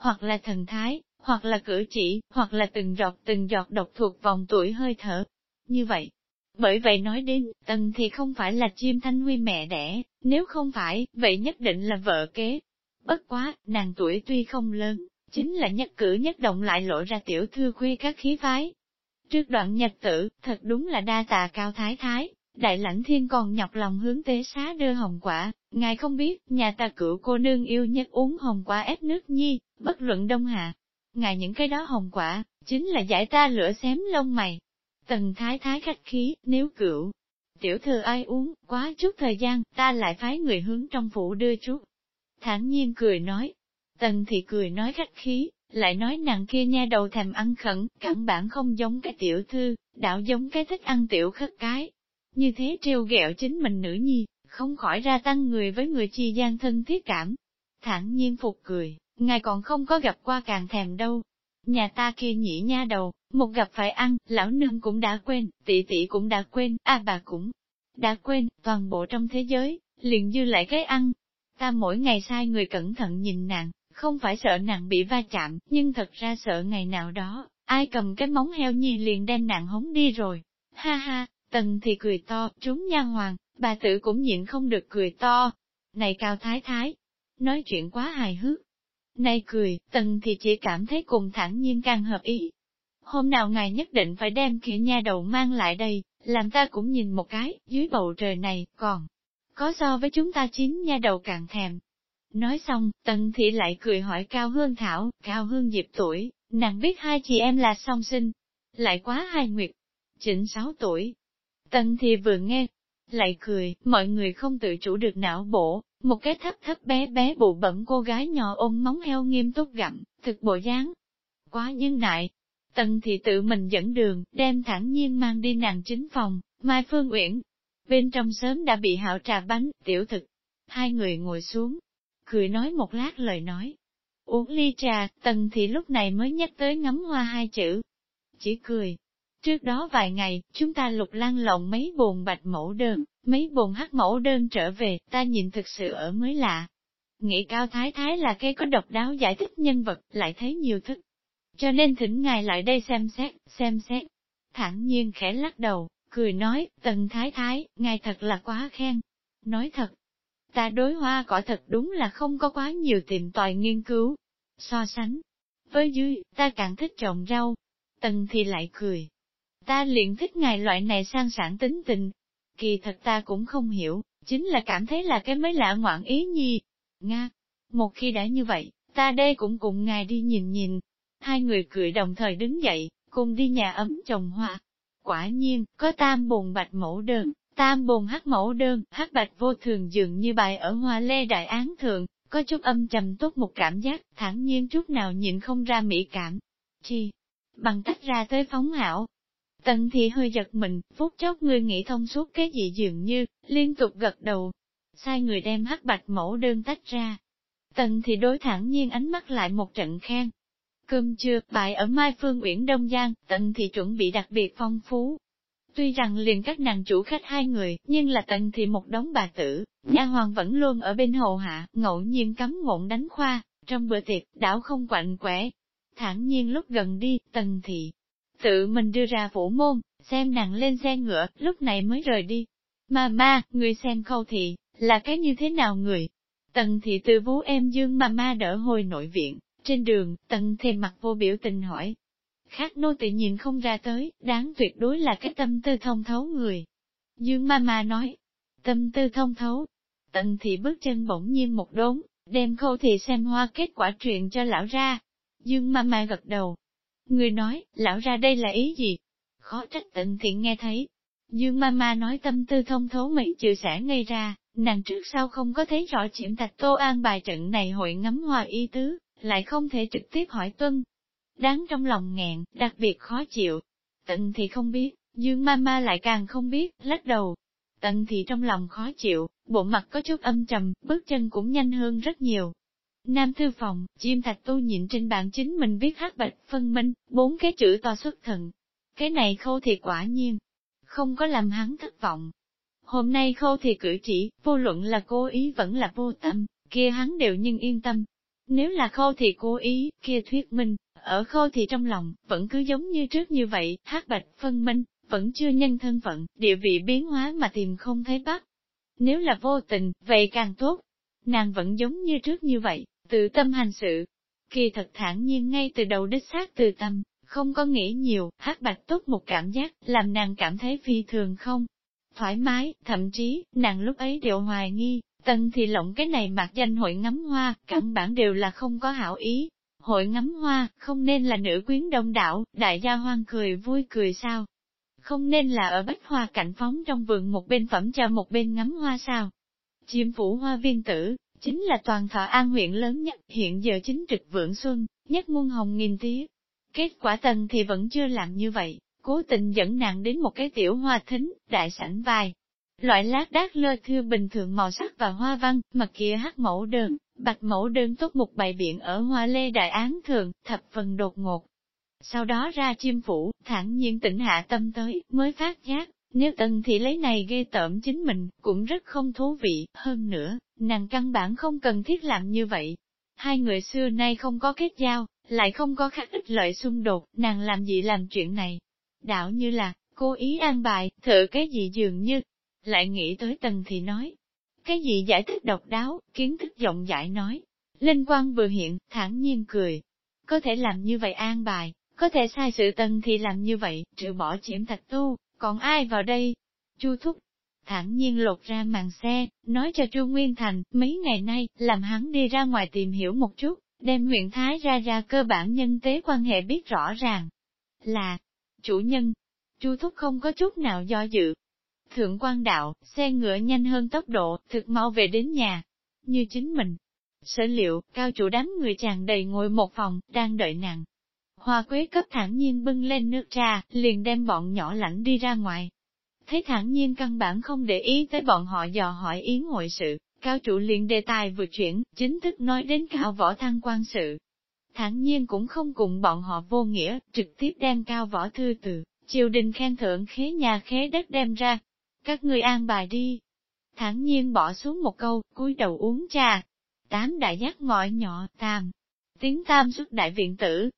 hoặc là thần thái, hoặc là cử chỉ, hoặc là từng giọt từng giọt độc thuộc vòng tuổi hơi thở. Như vậy, bởi vậy nói đến, tần thì không phải là chim thanh huy mẹ đẻ, nếu không phải, vậy nhất định là vợ kế. Bất quá, nàng tuổi tuy không lớn, chính là nhất cử nhất động lại lộ ra tiểu thư khuya các khí phái. Trước đoạn nhật tử, thật đúng là đa tà cao thái thái, đại lãnh thiên còn nhọc lòng hướng tế xá đưa hồng quả, ngài không biết, nhà ta cửu cô nương yêu nhất uống hồng quả ép nước nhi, bất luận đông hạ. Ngài những cái đó hồng quả, chính là giải ta lửa xém lông mày. Tần thái thái khách khí, nếu cửu, tiểu thư ai uống, quá chút thời gian, ta lại phái người hướng trong phủ đưa chút. Thản nhiên cười nói, tần thì cười nói khách khí, lại nói nàng kia nha đầu thèm ăn khẩn, cẳng bản không giống cái tiểu thư, đạo giống cái thích ăn tiểu khất cái. Như thế trêu ghẹo chính mình nữ nhi, không khỏi ra tăng người với người chi gian thân thiết cảm. Thẳng nhiên phục cười, ngài còn không có gặp qua càng thèm đâu. Nhà ta kia nhỉ nha đầu, một gặp phải ăn, lão nương cũng đã quên, tỷ tỷ cũng đã quên, a bà cũng đã quên, toàn bộ trong thế giới, liền dư lại cái ăn. Ta mỗi ngày sai người cẩn thận nhìn nàng, không phải sợ nàng bị va chạm, nhưng thật ra sợ ngày nào đó, ai cầm cái móng heo nhi liền đem nàng hống đi rồi. Ha ha, tần thì cười to, trúng nha hoàng, bà tử cũng nhịn không được cười to. Này cao thái thái, nói chuyện quá hài hước. Này cười, tần thì chỉ cảm thấy cùng thẳng nhiên càng hợp ý. Hôm nào ngài nhất định phải đem kia nha đầu mang lại đây, làm ta cũng nhìn một cái, dưới bầu trời này, còn có so với chúng ta chín nha đầu càng thèm. Nói xong, tần thị lại cười hỏi Cao Hương Thảo, Cao Hương Diệp tuổi, nàng biết hai chị em là song sinh, lại quá hai nguyệt, chỉnh sáu tuổi. Tần thị vừa nghe, lại cười, mọi người không tự chủ được não bổ, một cái thấp thấp bé bé bụ bẩm cô gái nhỏ ôm móng heo nghiêm túc gặm, thực bộ dáng. Quá nhân nại. Tần thị tự mình dẫn đường, đem thẳng nhiên mang đi nàng chính phòng, Mai Phương Uyển. Bên trong sớm đã bị hạo trà bánh, tiểu thực. Hai người ngồi xuống, cười nói một lát lời nói. Uống ly trà, tần thì lúc này mới nhắc tới ngắm hoa hai chữ. Chỉ cười, Trước đó vài ngày, chúng ta lục lan lộng mấy bồn bạch mẫu đơn, mấy bồn hắc mẫu đơn trở về, ta nhìn thực sự ở mới lạ. Nghĩ cao thái thái là cái có độc đáo giải thích nhân vật, lại thấy nhiều thức. Cho nên thỉnh ngài lại đây xem xét, xem xét. Thẳng nhiên khẽ lắc đầu, cười nói, tần thái thái, ngài thật là quá khen. Nói thật, ta đối hoa cỏ thật đúng là không có quá nhiều tiềm tòi nghiên cứu. So sánh, với dưới, ta càng thích trồng rau. Tần thì lại cười, Ta liền thích ngài loại này sang sản tính tình. Kỳ thật ta cũng không hiểu, chính là cảm thấy là cái mới lạ ngoạn ý nhi. Nga, một khi đã như vậy, ta đây cũng cùng ngài đi nhìn nhìn. Hai người cười đồng thời đứng dậy, cùng đi nhà ấm trồng hoa. Quả nhiên, có tam bồn bạch mẫu đơn, Tam bồn hát mẫu đơn, hát bạch vô thường dường như bài ở hoa lê đại án thượng, có chút âm trầm tốt một cảm giác, thẳng nhiên chút nào nhịn không ra mỹ cảm. Chi? Bằng tách ra tới phóng hảo. Tần thì hơi giật mình, phút chốc người nghĩ thông suốt cái gì dường như, liên tục gật đầu. Sai người đem hát bạch mẫu đơn tách ra. Tần thì đối thẳng nhiên ánh mắt lại một trận khen. Cơm trưa, bại ở Mai Phương Uyển Đông Giang, tần thì chuẩn bị đặc biệt phong phú, Tuy rằng liền các nàng chủ khách hai người, nhưng là tận thì một đống bà tử, nha hoàng vẫn luôn ở bên hồ hạ, ngẫu nhiên cắm ngộn đánh khoa, trong bữa tiệc, đảo không quạnh quẻ. Thẳng nhiên lúc gần đi, tần thị, tự mình đưa ra phủ môn, xem nàng lên xe ngựa, lúc này mới rời đi. Mà ma, người xem khâu thị, là cái như thế nào người? Tần thị từ vú em dương mà ma đỡ hồi nội viện, trên đường, tần thêm mặt vô biểu tình hỏi, Khác nô tỳ nhìn không ra tới, đáng tuyệt đối là cái tâm tư thông thấu người. Dương ma ma nói, tâm tư thông thấu. Tận thị bước chân bỗng nhiên một đốn, đem khâu thị xem hoa kết quả truyền cho lão ra. Dương ma ma gật đầu. Người nói, lão ra đây là ý gì? Khó trách tận thiện nghe thấy. Dương ma ma nói tâm tư thông thấu mấy chữ sẽ ngây ra, nàng trước sau không có thấy rõ chiếm thạch tô an bài trận này hội ngắm hoa y tứ, lại không thể trực tiếp hỏi tuân, đáng trong lòng nghẹn, đặc biệt khó chịu. Tận thì không biết, Dương Mama lại càng không biết, lắc đầu. Tận thì trong lòng khó chịu, bộ mặt có chút âm trầm, bước chân cũng nhanh hơn rất nhiều. Nam thư phòng, chim thạch tu nhịn trên bàn chính mình viết hát bạch phân minh, bốn cái chữ to xuất thần. Cái này khâu thì quả nhiên, không có làm hắn thất vọng. Hôm nay khâu thì cử chỉ, vô luận là cố ý vẫn là vô tâm, kia hắn đều nhưng yên tâm. Nếu là khâu thì cố ý, kia thuyết minh, ở khô thì trong lòng, vẫn cứ giống như trước như vậy, hát bạch, phân minh, vẫn chưa nhân thân phận, địa vị biến hóa mà tìm không thấy bắt. Nếu là vô tình, vậy càng tốt. Nàng vẫn giống như trước như vậy, tự tâm hành sự. Kỳ thật thản nhiên ngay từ đầu đích xác từ tâm, không có nghĩ nhiều, hát bạch tốt một cảm giác, làm nàng cảm thấy phi thường không. Thoải mái, thậm chí, nàng lúc ấy đều hoài nghi, tân thì lộng cái này mặc danh hội ngắm hoa, căn bản đều là không có hảo ý, Hội ngắm hoa, không nên là nữ quyến đông đảo, đại gia hoang cười vui cười sao? Không nên là ở bách hoa cảnh phóng trong vườn một bên phẩm trà một bên ngắm hoa sao? Chiêm phủ hoa viên tử, chính là toàn thọ an huyện lớn nhất, hiện giờ chính trực vượng xuân, nhất muôn hồng nghìn tía. Kết quả tần thì vẫn chưa làm như vậy, cố tình dẫn nàng đến một cái tiểu hoa thính, đại sảnh vài. Loại lát đác lơ thưa bình thường màu sắc và hoa văn, mà kia hát mẫu đơn, bạch mẫu đơn tốt một bài biện ở hoa lê đại án thường, thập phần đột ngột. Sau đó ra chim phủ, thẳng nhiên tỉnh hạ tâm tới, mới phát giác, nếu tần thì lấy này ghê tởm chính mình, cũng rất không thú vị, hơn nữa, nàng căn bản không cần thiết làm như vậy. Hai người xưa nay không có kết giao, lại không có khác ích lợi xung đột, nàng làm gì làm chuyện này. Đạo như là, cố ý an bài, thử cái gì dường như, lại nghĩ tới tần thì nói, cái gì giải thích độc đáo, kiến thức rộng rãi nói. Linh quan vừa hiện, thản nhiên cười. Có thể làm như vậy an bài, có thể sai sự tân thì làm như vậy, trừ bỏ chiếm thạch tu, còn ai vào đây? Chu thúc, thản nhiên lột ra màn xe, nói cho Chu Nguyên Thành, mấy ngày nay, làm hắn đi ra ngoài tìm hiểu một chút, đem huyện Thái ra ra cơ bản nhân tế quan hệ biết rõ ràng. Là, chủ nhân, Chu Thúc không có chút nào do dự, Thượng quan đạo, xe ngựa nhanh hơn tốc độ, thực mau về đến nhà. Như chính mình. Sở liệu, cao chủ đám người chàng đầy ngồi một phòng, đang đợi nàng. Hoa quế cấp thản nhiên bưng lên nước trà, liền đem bọn nhỏ lãnh đi ra ngoài. Thấy thản nhiên căn bản không để ý tới bọn họ dò hỏi yến hội sự, cao chủ liền đề tài vừa chuyển, chính thức nói đến cao võ thăng quan sự. Thản nhiên cũng không cùng bọn họ vô nghĩa, trực tiếp đem cao võ thư từ, triều đình khen thưởng khế nhà khế đất đem ra, các ngươi an bài đi. Thẳng nhiên bỏ xuống một câu, cúi đầu uống trà. Tám đại giác ngọi nhỏ, tam. Tiếng tam xuất đại viện tử.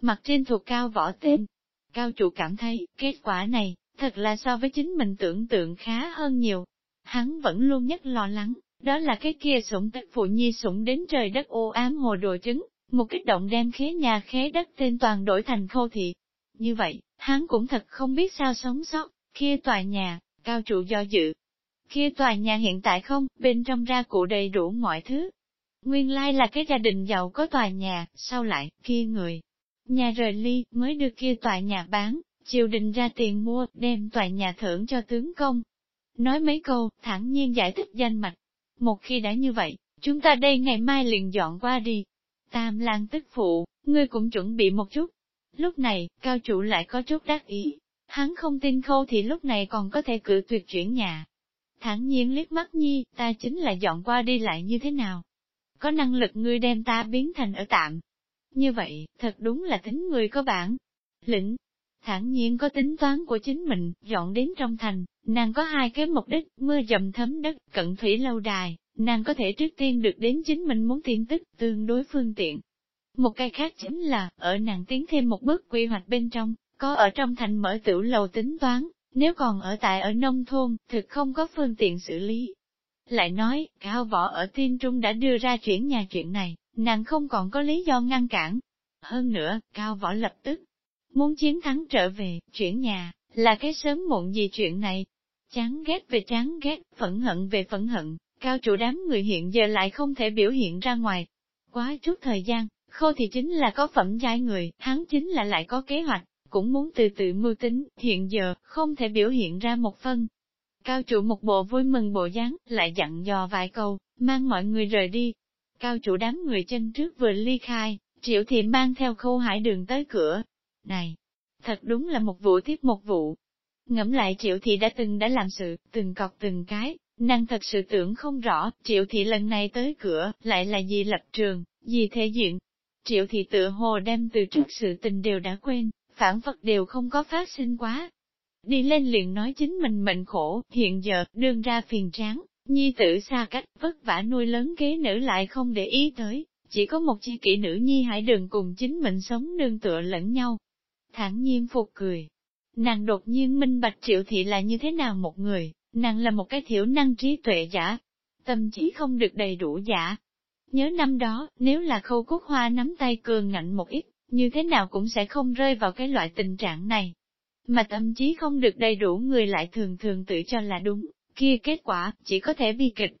Mặt trên thuộc cao võ tên. Cao chủ cảm thấy, kết quả này, thật là so với chính mình tưởng tượng khá hơn nhiều. Hắn vẫn luôn nhất lo lắng, đó là cái kia sủng tất phụ nhi sủng đến trời đất ô ám hồ đồ trứng, một kích động đem khế nhà khế đất tên toàn đổi thành khô thị. Như vậy, hắn cũng thật không biết sao sống sót, kia tòa nhà, cao trụ do dự. Kia tòa nhà hiện tại không, bên trong ra cụ đầy đủ mọi thứ. Nguyên lai là cái gia đình giàu có tòa nhà, sau lại, kia người. Nhà rời ly, mới được kia tòa nhà bán, triều đình ra tiền mua, đem tòa nhà thưởng cho tướng công. Nói mấy câu, thẳng nhiên giải thích danh mạch. Một khi đã như vậy, chúng ta đây ngày mai liền dọn qua đi. Tam Lang tức phụ, ngươi cũng chuẩn bị một chút. Lúc này, cao chủ lại có chút đắc ý. Hắn không tin khâu thì lúc này còn có thể cử tuyệt chuyển nhà. Thẳng nhiên liếc mắt nhi, ta chính là dọn qua đi lại như thế nào? Có năng lực ngươi đem ta biến thành ở tạm. Như vậy, thật đúng là tính người có bản. Lĩnh, thản nhiên có tính toán của chính mình, dọn đến trong thành, nàng có hai cái mục đích, mưa dầm thấm đất, cận thủy lâu đài, nàng có thể trước tiên được đến chính mình muốn tin tức, tương đối phương tiện. Một cái khác chính là, ở nàng tiến thêm một bước quy hoạch bên trong, có ở trong thành mở tiểu lầu tính toán, nếu còn ở tại ở nông thôn, thực không có phương tiện xử lý. Lại nói, Cao Võ ở thiên trung đã đưa ra chuyển nhà chuyện này, nàng không còn có lý do ngăn cản. Hơn nữa, Cao Võ lập tức muốn chiến thắng trở về, chuyển nhà, là cái sớm muộn gì chuyện này. Chán ghét về chán ghét, phẫn hận về phẫn hận, cao chủ đám người hiện giờ lại không thể biểu hiện ra ngoài. Quá chút thời gian, khô thì chính là có phẩm giai người, hắn chính là lại có kế hoạch, cũng muốn từ từ mưu tính, hiện giờ, không thể biểu hiện ra một phân. Cao chủ một bộ vui mừng bộ dáng, lại dặn dò vài câu, mang mọi người rời đi. Cao chủ đám người chân trước vừa ly khai, triệu thị mang theo khâu hải đường tới cửa, này, thật đúng là một vụ tiếp một vụ. Ngẫm lại triệu thị đã từng đã làm sự, từng cọc từng cái, năng thật sự tưởng không rõ, triệu thị lần này tới cửa, lại là gì lập trường, gì thể diện. Triệu thị tự hồ đem từ trước sự tình đều đã quên, phản vật đều không có phát sinh quá. Đi lên liền nói chính mình mệnh khổ, hiện giờ, đương ra phiền tráng, nhi tử xa cách, vất vả nuôi lớn kế nữ lại không để ý tới, chỉ có một chi kỷ nữ nhi hãy đừng cùng chính mình sống nương tựa lẫn nhau, thản nhiên phục cười. Nàng đột nhiên minh bạch triệu thị là như thế nào một người, nàng là một cái thiểu năng trí tuệ giả, tâm trí không được đầy đủ giả. Nhớ năm đó, nếu là khâu cúc hoa nắm tay cường ngạnh một ít, như thế nào cũng sẽ không rơi vào cái loại tình trạng này. Mà tâm trí không được đầy đủ người lại thường thường tự cho là đúng, kia kết quả, chỉ có thể bi kịch.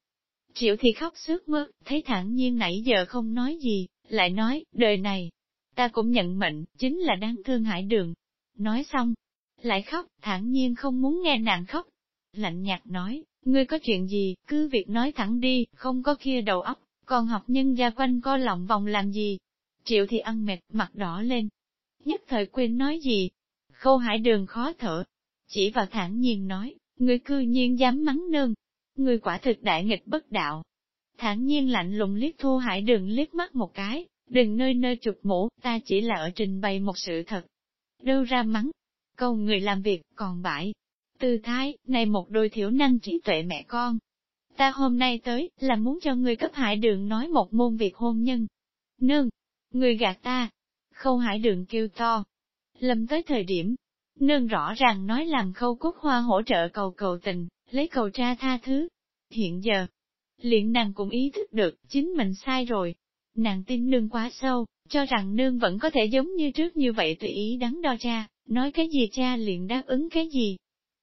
Triệu thì khóc sướt mơ, thấy thẳng nhiên nãy giờ không nói gì, lại nói, đời này, ta cũng nhận mệnh, chính là đáng thương hại đường. Nói xong, lại khóc, thản nhiên không muốn nghe nàng khóc. Lạnh nhạt nói, ngươi có chuyện gì, cứ việc nói thẳng đi, không có kia đầu óc, còn học nhân gia quanh co lòng vòng làm gì. Triệu thì ăn mệt, mặt đỏ lên. Nhất thời quên nói gì. Khâu hải đường khó thở. Chỉ vào thản nhiên nói, người cư nhiên dám mắng nương. người quả thực đại nghịch bất đạo. Thản nhiên lạnh lùng liếc thu hải đường liếc mắt một cái, Đừng nơi nơi chụp mũ, ta chỉ là ở trình bày một sự thật. Đâu ra mắng, câu người làm việc, còn bãi. Tư thái, này một đôi thiểu năng trí tuệ mẹ con. Ta hôm nay tới, là muốn cho người cấp hải đường nói một môn việc hôn nhân. Nương, người gạt ta. Khâu hải đường kêu to. Lâm tới thời điểm, nương rõ ràng nói làm khâu cúc hoa hỗ trợ cầu cầu tình, lấy cầu tra tha thứ. Hiện giờ, liền nàng cũng ý thức được, chính mình sai rồi, Nàng tin nương quá sâu, cho rằng nương vẫn có thể giống như trước như vậy tùy ý đắn đo cha, nói cái gì cha liền đáp ứng cái gì.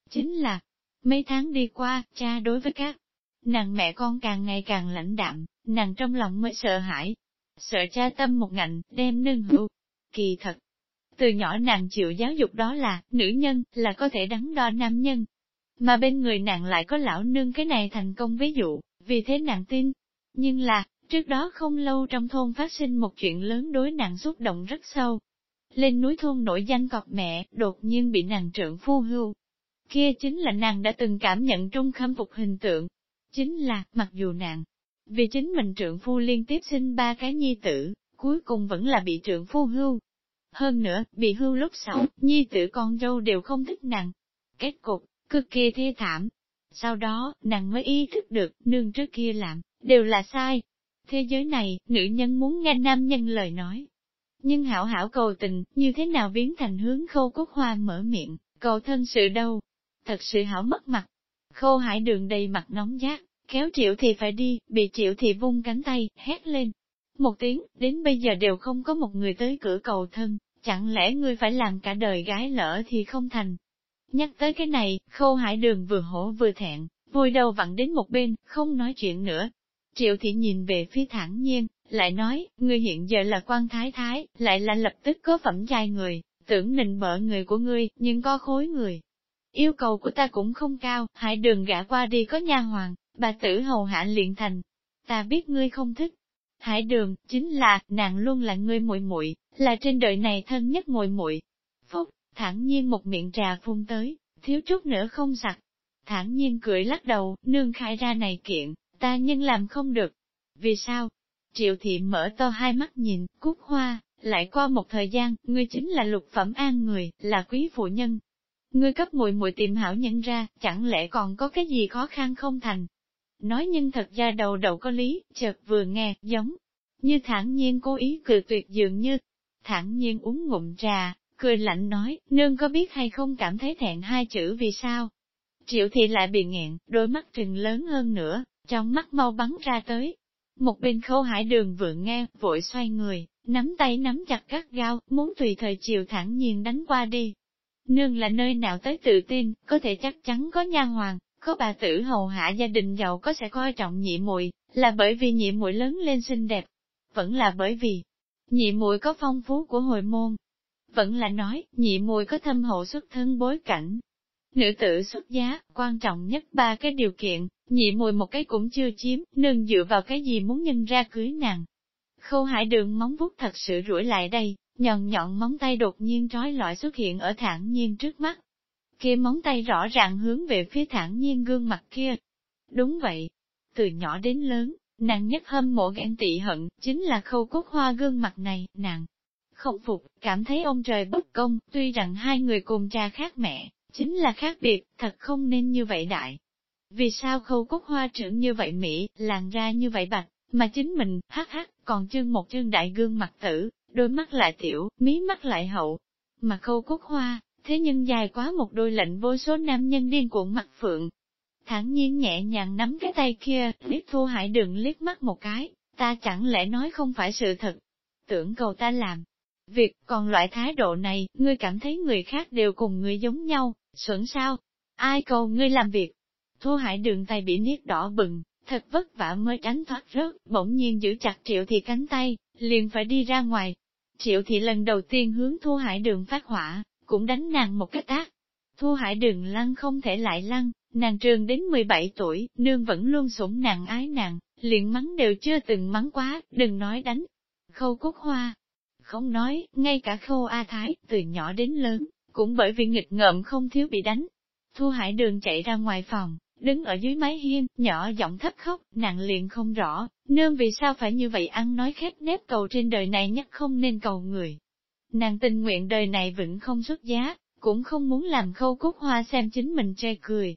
Chính là, mấy tháng đi qua, cha đối với các nàng mẹ con càng ngày càng lãnh đạm, nàng trong lòng mới sợ hãi. Sợ cha tâm một ngạnh, đem nương hữu. Kỳ thật, từ nhỏ nàng chịu giáo dục đó là, nữ nhân, là có thể đắn đo nam nhân. Mà bên người nàng lại có lão nương cái này thành công ví dụ, vì thế nàng tin. Nhưng là, Trước đó không lâu trong thôn phát sinh một chuyện lớn đối nàng xúc động rất sâu. Lên núi thôn nổi danh cọp mẹ, đột nhiên bị nàng trượng phu hưu. Kia chính là nàng đã từng cảm nhận trung khâm phục hình tượng. Chính là, mặc dù nàng, vì chính mình trượng phu liên tiếp sinh ba cái nhi tử, cuối cùng vẫn là bị trượng phu hưu. Hơn nữa, bị hưu lúc sau, nhi tử con dâu đều không thích nàng. Kết cục, cực kỳ thê thảm. Sau đó, nàng mới ý thức được, nương trước kia làm, đều là sai, Thế giới này, nữ nhân muốn nghe nam nhân lời nói. Nhưng hảo hảo cầu tình, như thế nào biến thành hướng khâu cúc hoa mở miệng, cầu thân sự đâu. Thật sự hảo mất mặt. Khâu hải đường đầy mặt nóng giác, kéo triệu thì phải đi, bị triệu thì vung cánh tay, hét lên. Một tiếng, đến bây giờ đều không có một người tới cửa cầu thân, chẳng lẽ ngươi phải làm cả đời gái lỡ thì không thành. Nhắc tới cái này, khâu hải đường vừa hổ vừa thẹn, vùi đầu vặn đến một bên, không nói chuyện nữa, Triệu thị nhìn về phía thẳng nhiên, lại nói, ngươi hiện giờ là quan thái thái, lại là lập tức có phẩm giai người, tưởng nịnh bợ người của ngươi, nhưng có khối người. Yêu cầu của ta cũng không cao, hãy đường gã qua đi có nha hoàng, bà tử hầu hạ luyện thành. Ta biết ngươi không thích. Hải đường, chính là, nàng luôn là ngươi muội muội, là trên đời này thân nhất muội muội. Phúc, thản nhiên một miệng trà phun tới, thiếu chút nữa không sặc. Thản nhiên cười lắc đầu, nương khai ra này kiện, ta nhân làm không được. Vì sao? Triệu thị mở to hai mắt nhìn, cúc hoa, lại qua một thời gian, ngươi chính là lục phẩm an người, là quý phụ nhân. Ngươi cấp muội muội tìm hảo nhân ra, chẳng lẽ còn có cái gì khó khăn không thành? Nói nhưng thật ra đầu đầu có lý, chợt vừa nghe, giống như thản nhiên cố ý cười tuyệt dường như. Thản nhiên uống ngụm trà, cười lạnh nói, nương có biết hay không cảm thấy thẹn hai chữ vì sao? Triệu thị lại bị nghẹn, đôi mắt trừng lớn hơn nữa, trong mắt mau bắn ra tới. Một bên khâu hải đường vượng nghe, vội xoay người, nắm tay nắm chặt các gao, muốn tùy thời chiều thẳng nhiên đánh qua đi. Nương là nơi nào tới tự tin, có thể chắc chắn có nha hoàng, có bà tử hầu hạ gia đình giàu có sẽ coi trọng nhị muội, là bởi vì nhị muội lớn lên xinh đẹp, vẫn là bởi vì nhị muội có phong phú của hồi môn, vẫn là nói nhị muội có thâm hậu xuất thân bối cảnh. Nữ tử xuất giá, quan trọng nhất ba cái điều kiện, nhị mùi một cái cũng chưa chiếm, nương dựa vào cái gì muốn nhân ra cưới nàng. Khâu hải đường móng vuốt thật sự rủi lại đây, nhọn nhọn móng tay đột nhiên trói lọi xuất hiện ở thản nhiên trước mắt. Kia móng tay rõ ràng hướng về phía thản nhiên gương mặt kia. Đúng vậy. Từ nhỏ đến lớn, nàng nhất hâm mộ ghen tị hận, chính là khâu cốt hoa gương mặt này, nàng. Không phục, cảm thấy ông trời bất công, tuy rằng hai người cùng cha khác mẹ, chính là khác biệt, thật không nên như vậy đại. Vì sao khâu cốt hoa trưởng như vậy Mỹ, làn ra như vậy bạch, mà chính mình, hắc hắc, còn chương một chương đại gương mặt tử, đôi mắt lại tiểu, mí mắt lại hậu. Mà khâu cốt hoa, thế nhưng dài quá một đôi lệnh vô số nam nhân điên cuộn mặt phượng. Thẳng nhiên nhẹ nhàng nắm cái tay kia, liếc thu hải đường liếc mắt một cái, ta chẳng lẽ nói không phải sự thật. Tưởng cầu ta làm. Việc, còn loại thái độ này, ngươi cảm thấy người khác đều cùng ngươi giống nhau, xuẩn sao? Ai cầu ngươi làm việc? Thu hải đường tay bị niết đỏ bừng, thật vất vả mới tránh thoát rớt, bỗng nhiên giữ chặt triệu thị cánh tay, liền phải đi ra ngoài. Triệu thị lần đầu tiên hướng thu hải đường phát hỏa, cũng đánh nàng một cách ác, Thu hải đường lăn không thể lại lăn, nàng trường đến 17 tuổi, nương vẫn luôn sủng nàng ái nàng, liền mắng đều chưa từng mắng quá, đừng nói đánh. Khâu cúc hoa, không nói, ngay cả khâu A Thái, từ nhỏ đến lớn, cũng bởi vì nghịch ngợm không thiếu bị đánh. Thu hải đường chạy ra ngoài phòng, đứng ở dưới mái hiên, nhỏ giọng thấp khóc, nặng liền không rõ, nương vì sao phải như vậy ăn nói khép nếp cầu trên đời này nhất không nên cầu người. Nàng tình nguyện đời này vẫn không xuất giá, cũng không muốn làm khâu cúc hoa xem chính mình chê cười.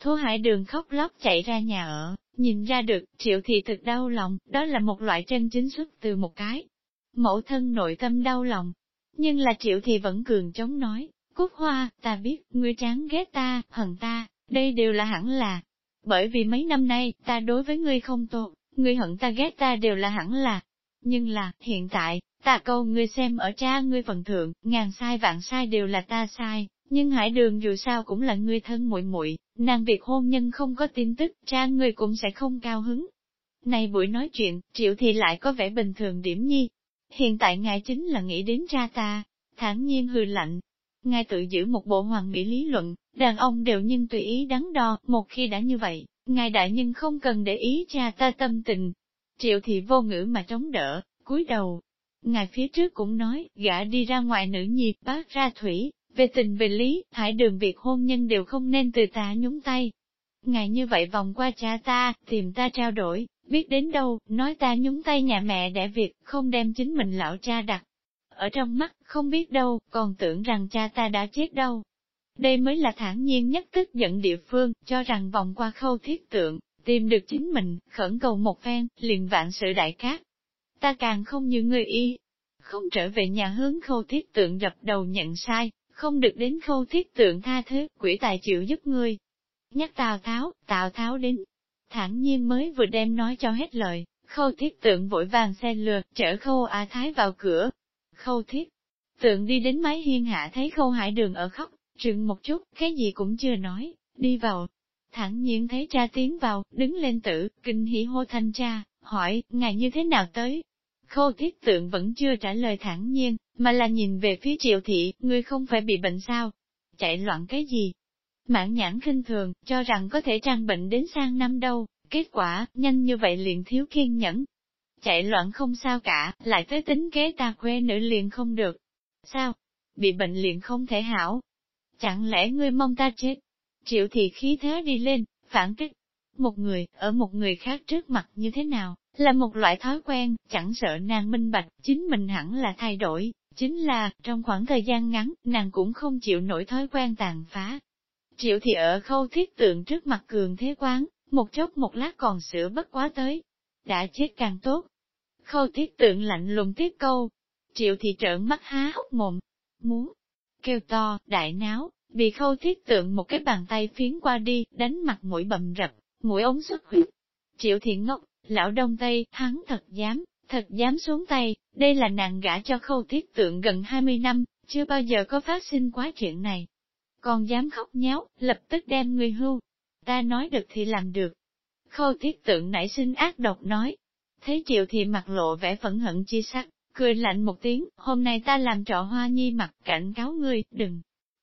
Thu hải đường khóc lóc chạy ra nhà ở, nhìn ra được, triệu thị thực đau lòng, đó là một loại chân chính xuất từ một cái. Mẫu thân nội tâm đau lòng, nhưng là triệu thị vẫn cường chống nói, Cúc hoa, ta biết, ngươi chán ghét ta, hận ta, đây đều là hẳn là. Bởi vì mấy năm nay, ta đối với ngươi không tốt, ngươi hận ta ghét ta đều là hẳn là. Nhưng là, hiện tại, ta câu ngươi xem ở cha ngươi phần thượng, ngàn sai vạn sai đều là ta sai, nhưng hải đường dù sao cũng là ngươi thân muội muội, nàng việc hôn nhân không có tin tức, cha ngươi cũng sẽ không cao hứng. Này buổi nói chuyện, triệu thì lại có vẻ bình thường điểm nhi. Hiện tại ngài chính là nghĩ đến cha ta, thản nhiên hư lạnh, Ngài tự giữ một bộ hoàng mỹ lý luận, đàn ông đều nhưng tùy ý đắn đo, một khi đã như vậy, ngài đại nhân không cần để ý cha ta tâm tình. Triệu thị vô ngữ mà chống đỡ, cúi đầu. Ngài phía trước cũng nói, gã đi ra ngoài nữ nhi, bác ra thủy, về tình về lý, thải đường việc hôn nhân đều không nên từ ta nhúng tay. Ngài như vậy vòng qua cha ta, tìm ta trao đổi, biết đến đâu, nói ta nhúng tay nhà mẹ đẻ việc, không đem chính mình lão cha đặt ở trong mắt, không biết đâu, còn tưởng rằng cha ta đã chết đâu. Đây mới là thản nhiên nhất tức giận địa phương, cho rằng vòng qua khâu thiết tượng, tìm được chính mình, khẩn cầu một phen, liền vạn sự đại cát. Ta càng không như người y, không trở về nhà hướng khâu thiết tượng dập đầu nhận sai, không được đến khâu thiết tượng tha thứ, quỷ tài chịu giúp ngươi. Nhắc Tào Tháo, Tào Tháo đến, thản nhiên mới vừa đem nói cho hết lời, khâu thiết tượng vội vàng xe lừa, chở khâu A Thái vào cửa, khâu thiết. Tượng đi đến mái hiên hạ thấy khâu hải đường ở khóc, trừng một chút, cái gì cũng chưa nói, đi vào. Thẳng nhiên thấy cha tiến vào, đứng lên tử, kinh hỉ hô thanh cha, hỏi, ngài như thế nào tới? Khâu thiết tượng vẫn chưa trả lời thẳng nhiên, mà là nhìn về phía triệu thị, ngươi không phải bị bệnh sao? Chạy loạn cái gì? mãn nhãn khinh thường, cho rằng có thể trang bệnh đến sang năm đâu, kết quả, nhanh như vậy liền thiếu kiên nhẫn. Chạy loạn không sao cả, lại tới tính kế ta quê nữ liền không được. Sao? Bị bệnh liền không thể hảo. Chẳng lẽ ngươi mong ta chết? Triệu thị khí thế đi lên, phản kích. Một người, ở một người khác trước mặt như thế nào, là một loại thói quen, chẳng sợ nàng minh bạch, chính mình hẳn là thay đổi, chính là, trong khoảng thời gian ngắn, nàng cũng không chịu nổi thói quen tàn phá. Triệu thì ở khâu thiết tượng trước mặt cường thế quán, một chốc một lát còn sửa bất quá tới. Đã chết càng tốt. Khâu thiết tượng lạnh lùng tiếp câu. Triệu thì trợn mắt há hốc mồm. Muốn kêu to, đại náo, bị khâu thiết tượng một cái bàn tay phiến qua đi, đánh mặt mũi bầm rập, mũi ống xuất huyết. Triệu thiện ngốc, lão đông tây, hắn thật dám, thật dám xuống tay, đây là nàng gả cho khâu thiết tượng gần 20 năm, chưa bao giờ có phát sinh quá chuyện này. Còn dám khóc nháo, lập tức đem người hưu. Ta nói được thì làm được. Khâu thiết tượng nảy sinh ác độc nói. Thấy triệu thì mặt lộ vẻ phẫn hận chi sắc, cười lạnh một tiếng, hôm nay ta làm trọ hoa nhi mặt cảnh cáo ngươi, đừng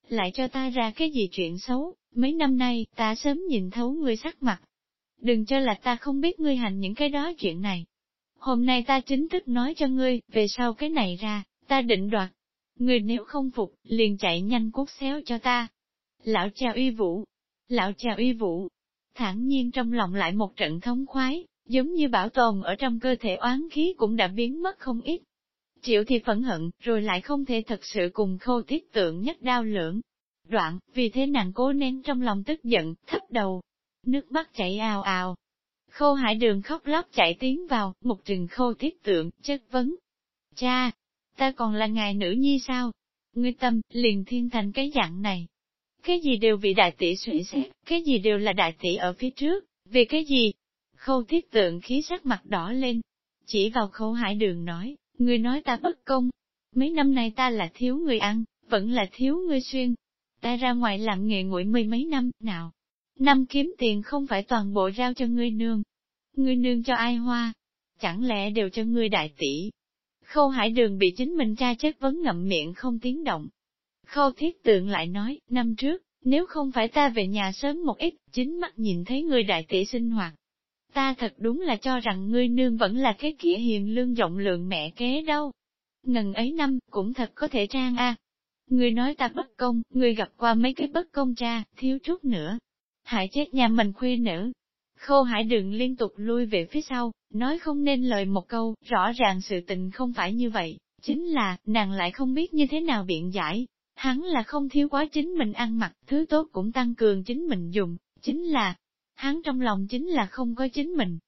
lại cho ta ra cái gì chuyện xấu, mấy năm nay ta sớm nhìn thấu ngươi sắc mặt. Đừng cho là ta không biết ngươi hành những cái đó chuyện này. Hôm nay ta chính thức nói cho ngươi, về sau cái này ra, ta định đoạt. Ngươi nếu không phục, liền chạy nhanh cốt xéo cho ta. Lão chào uy vũ, lão chào uy vũ, thản nhiên trong lòng lại một trận thống khoái, giống như bảo tồn ở trong cơ thể oán khí cũng đã biến mất không ít. Triệu thì phẫn hận, rồi lại không thể thật sự cùng khâu thiết tượng nhất đao lưỡng. Đoạn, vì thế nàng cố nén trong lòng tức giận, thấp đầu. Nước mắt chảy ào ào. Khâu hải đường khóc lóc chạy tiến vào, một rừng khâu thiết tượng, chất vấn. Cha, ta còn là ngài nữ nhi sao? Ngươi tâm, liền thiên thành cái dạng này. Cái gì đều vì đại tỷ suy xét, cái gì đều là đại tỷ ở phía trước, vì cái gì? Khâu thiết tượng khí sắc mặt đỏ lên, chỉ vào khâu hải đường nói, Ngươi nói ta bất công. Mấy năm nay ta là thiếu người ăn, vẫn là thiếu người xuyên. Ta ra ngoài làm nghề nguội mười mấy năm, nào. Năm kiếm tiền không phải toàn bộ giao cho ngươi nương. Ngươi nương cho ai hoa? Chẳng lẽ đều cho ngươi đại tỷ? Khâu hải đường bị chính mình tra chất vấn ngậm miệng không tiếng động. Khâu thiết tượng lại nói, năm trước, nếu không phải ta về nhà sớm một ít, chính mắt nhìn thấy người đại tỷ sinh hoạt, Ta thật đúng là cho rằng ngươi nương vẫn là cái kia hiền lương rộng lượng mẹ kế đâu. Ngần ấy năm, cũng thật có thể trang a. Ngươi nói ta bất công, ngươi gặp qua mấy cái bất công cha, thiếu chút nữa. Hại chết nhà mình khuê nữ. Khô hải đừng liên tục lui về phía sau, nói không nên lời một câu, rõ ràng sự tình không phải như vậy, chính là, nàng lại không biết như thế nào biện giải. Hắn là không thiếu quá chính mình ăn mặc, thứ tốt cũng tăng cường chính mình dùng, chính là, hắn trong lòng chính là không có chính mình.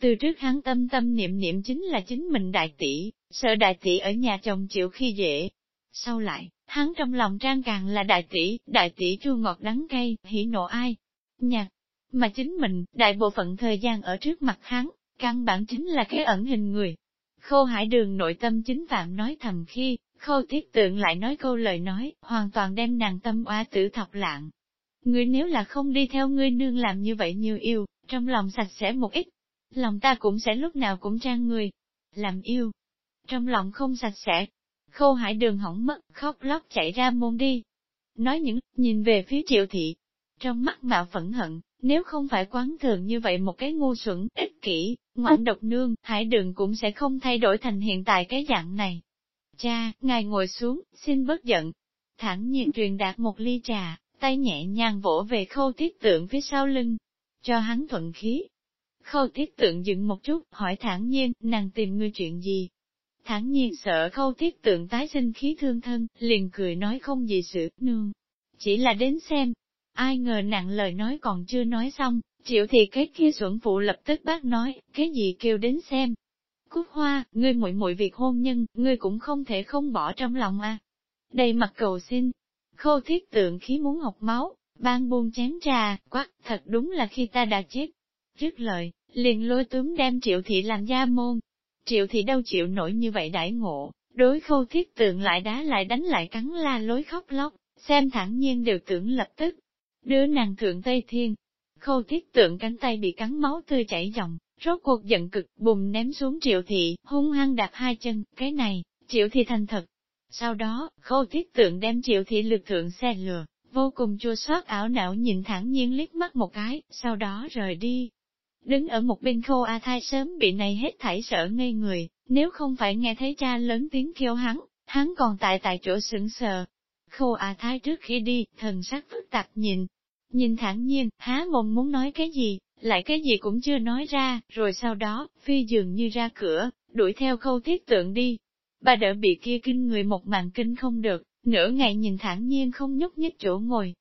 Từ trước hắn tâm tâm niệm niệm chính là chính mình đại tỷ, sợ đại tỷ ở nhà chồng chịu khi dễ. Sau lại, hắn trong lòng trang càng là đại tỷ, đại tỷ chua ngọt đắng cay, hỉ nộ ai? Nhạc, mà chính mình, đại bộ phận thời gian ở trước mặt hắn, căn bản chính là cái ẩn hình người. Khô hải đường nội tâm chính phạm nói thầm khi, khô thiết tượng lại nói câu lời nói, hoàn toàn đem nàng tâm oa tử thọc lạng. Ngươi nếu là không đi theo ngươi nương làm như vậy nhiều yêu, trong lòng sạch sẽ một ít, lòng ta cũng sẽ lúc nào cũng trang người. Làm yêu, trong lòng không sạch sẽ, khâu hải đường hỏng mất, khóc lóc chạy ra môn đi. Nói những, nhìn về phía triệu thị, trong mắt mạo phẫn hận, nếu không phải quán thường như vậy một cái ngu xuẩn, ích kỷ, ngoan độc nương, hải đường cũng sẽ không thay đổi thành hiện tại cái dạng này. Cha, ngài ngồi xuống, xin bớt giận. Thẳng nhiên truyền đạt một ly trà, tay nhẹ nhàng vỗ về khâu thiết tượng phía sau lưng, cho hắn thuận khí. Khâu thiết tượng dừng một chút, hỏi thản nhiên, nàng tìm ngươi chuyện gì? Thản nhiên sợ khâu thiết tượng tái sinh khí thương thân, liền cười nói không gì sự, nương. Chỉ là đến xem. Ai ngờ nặng lời nói còn chưa nói xong, triệu thì kết kia xuẩn phụ lập tức bác nói, cái gì kêu đến xem. Cúc hoa, ngươi muội muội việc hôn nhân, ngươi cũng không thể không bỏ trong lòng à. Đầy mặt cầu xin, Khâu thiết tượng khí muốn học máu, ban buông chén trà, quắc, thật đúng là khi ta đã chết. Trước lời, liền lôi túm đem triệu thị làm gia môn. Triệu thị đâu chịu nổi như vậy đãi ngộ, đối khâu thiết tượng lại đá lại đánh lại cắn la lối khóc lóc, xem thẳng nhiên đều tưởng lập tức. Đưa nàng thượng Tây Thiên, khâu thiết tượng cánh tay bị cắn máu tươi chảy dòng, rốt cuộc giận cực, bùng ném xuống triệu thị, hung hăng đạp hai chân, cái này, triệu thị thành thật, sau đó, khâu thiết tượng đem triệu thị lực thượng xe lừa, vô cùng chua xót ảo não nhìn thẳng nhiên liếc mắt một cái, sau đó rời đi. Đứng ở một bên khô A thai sớm bị này hết thảy sợ ngây người, nếu không phải nghe thấy cha lớn tiếng kêu hắn, hắn còn tại tại chỗ sững sờ. Khô A Thái trước khi đi, thần sắc phức tạp nhìn, nhìn thẳng nhiên, há mồm muốn nói cái gì, lại cái gì cũng chưa nói ra, rồi sau đó, phi dường như ra cửa, đuổi theo khâu thiết tượng đi. Bà đỡ bị kia kinh người một màn kinh không được, nửa ngày nhìn thản nhiên không nhúc nhích chỗ ngồi.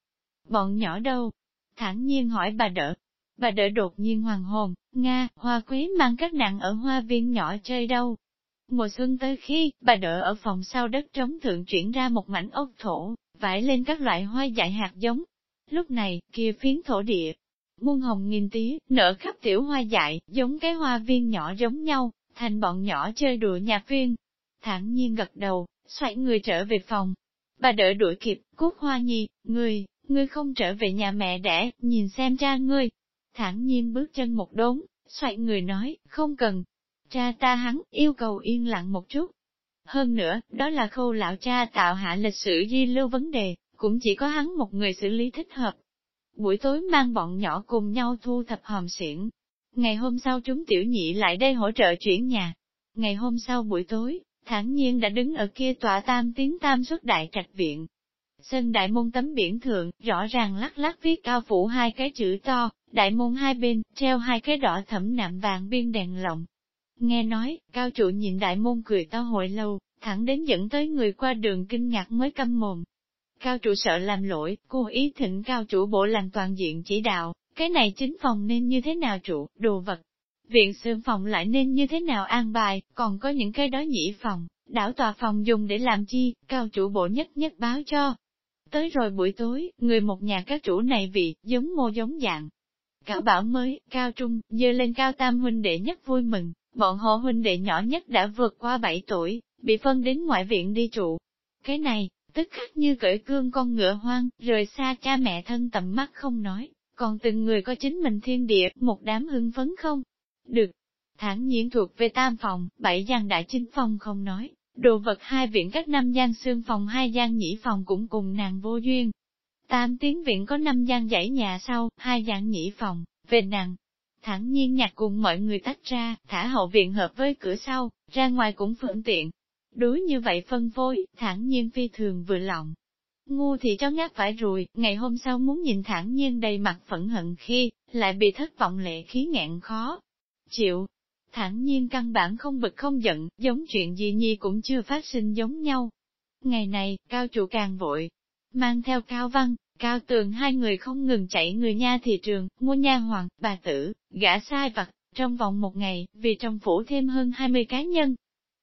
Bọn nhỏ đâu? Thản nhiên hỏi bà đỡ. Bà đỡ đột nhiên hoàng hồn, Nga, hoa quế mang các nạn ở hoa viên nhỏ chơi đâu. Mùa xuân tới khi, bà đỡ ở phòng sau đất trống thượng chuyển ra một mảnh ốc thổ, vải lên các loại hoa dại hạt giống. Lúc này, kia phiến thổ địa, muôn hồng nghìn tía, nở khắp tiểu hoa dại, giống cái hoa viên nhỏ giống nhau, thành bọn nhỏ chơi đùa nhạc viên. Thản nhiên gật đầu, xoay người trở về phòng. Bà đỡ đuổi kịp, cút hoa nhi, ngươi, ngươi không trở về nhà mẹ đẻ, nhìn xem cha ngươi. Thản nhiên bước chân một đốn, xoay người nói, không cần. Cha ta hắn, yêu cầu yên lặng một chút. Hơn nữa, đó là khâu lão cha tạo hạ lịch sử di lưu vấn đề, cũng chỉ có hắn một người xử lý thích hợp. Buổi tối mang bọn nhỏ cùng nhau thu thập hòm xiển, Ngày hôm sau chúng tiểu nhị lại đây hỗ trợ chuyển nhà. Ngày hôm sau buổi tối, thản nhiên đã đứng ở kia tòa tam tiến tam xuất đại trạch viện. Sân đại môn tấm biển thượng, rõ ràng lắc lắc viết cao phủ hai cái chữ to, đại môn hai bên, treo hai cái đỏ thẫm nạm vàng biên đèn lồng. Nghe nói, cao trụ nhìn đại môn cười to hội lâu, thẳng đến dẫn tới người qua đường kinh ngạc mới câm mồm. Cao trụ sợ làm lỗi, cô ý thỉnh cao chủ bộ làm toàn diện chỉ đạo, cái này chính phòng nên như thế nào trụ, đồ vật. Viện xương phòng lại nên như thế nào an bài, còn có những cái đó nhĩ phòng, đảo tòa phòng dùng để làm chi, cao chủ bộ nhất nhất báo cho. Tới rồi buổi tối, người một nhà các chủ này vị, giống mô giống dạng. Cả bảo mới, cao trung, dơ lên cao tam huynh đệ nhất vui mừng, bọn họ huynh đệ nhỏ nhất đã vượt qua 7 tuổi, bị phân đến ngoại viện đi trụ. Cái này, tức khắc như cởi cương con ngựa hoang, rời xa cha mẹ thân tầm mắt không nói, còn từng người có chính mình thiên địa, một đám hưng phấn không? Được, thẳng nhiên thuộc về tam phòng, bảy gian đại chính phòng không nói, đồ vật hai viện các năm gian xương phòng hai gian nhĩ phòng cũng cùng nàng vô duyên. Tam tiếng viện có năm gian dãy nhà sau, hai gian nhĩ phòng, về nàng. Thẳng nhiên nhạc cùng mọi người tách ra, thả hậu viện hợp với cửa sau, ra ngoài cũng phượng tiện. Đối như vậy phân phối, thẳng nhiên phi thường vừa lòng, Ngu thì cho ngáp phải rồi, ngày hôm sau muốn nhìn thẳng nhiên đầy mặt phẫn hận khi, lại bị thất vọng lệ khí nghẹn khó. Chịu, thẳng nhiên căn bản không bực không giận, giống chuyện gì nhi cũng chưa phát sinh giống nhau. Ngày này, cao chủ càng vội, mang theo cao văn, cao tường hai người không ngừng chạy người nha thị trường, mua nha hoàng, bà tử, gã sai vặt, trong vòng một ngày, vì trong phủ thêm hơn 20 cá nhân.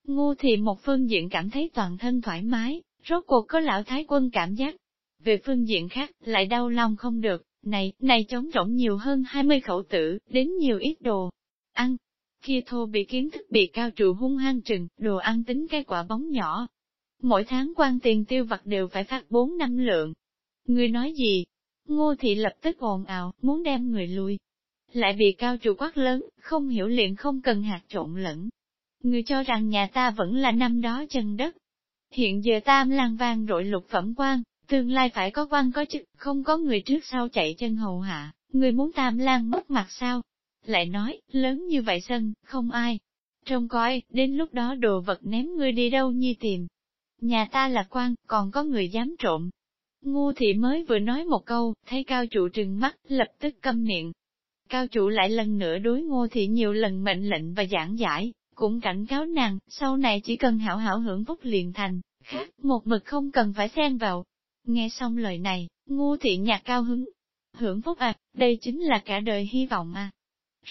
Ngu thì một phương diện cảm thấy toàn thân thoải mái, Rốt cuộc có lão thái quân cảm giác. Về phương diện khác, lại đau lòng không được, này, này trống rỗng nhiều hơn 20 khẩu tử, đến nhiều ít đồ. Ăn, kia thô bị kiến thức bị cao trụ hung hăng trừng, đồ ăn tính cái quả bóng nhỏ. Mỗi tháng quan tiền tiêu vặt đều phải phát 4 năm lượng. Người nói gì? Ngô thị lập tức ồn ào, muốn đem người lui. Lại bị cao trụ quát lớn, không hiểu liền không cần hạt trộn lẫn. Người cho rằng nhà ta vẫn là năm đó chân đất, Hiện giờ tam lang vang rội lục phẩm quan, tương lai phải có quan có chức, không có người trước sau chạy chân hầu hạ, người muốn tam lang mất mặt sao? Lại nói, lớn như vậy sân, không ai. Trông coi, đến lúc đó đồ vật ném ngươi đi đâu nhi tìm. Nhà ta là quan, còn có người dám trộm. Ngu thị mới vừa nói một câu, thấy cao trụ trừng mắt, lập tức câm miệng. Cao trụ lại lần nữa đối ngô thị nhiều lần mệnh lệnh và giảng giải, cũng cảnh cáo nàng, sau này chỉ cần hảo hảo hưởng phúc liền thành, khác, một mực không cần phải xen vào. Nghe xong lời này, ngu thị nhạc cao hứng. Hưởng phúc à, đây chính là cả đời hy vọng à.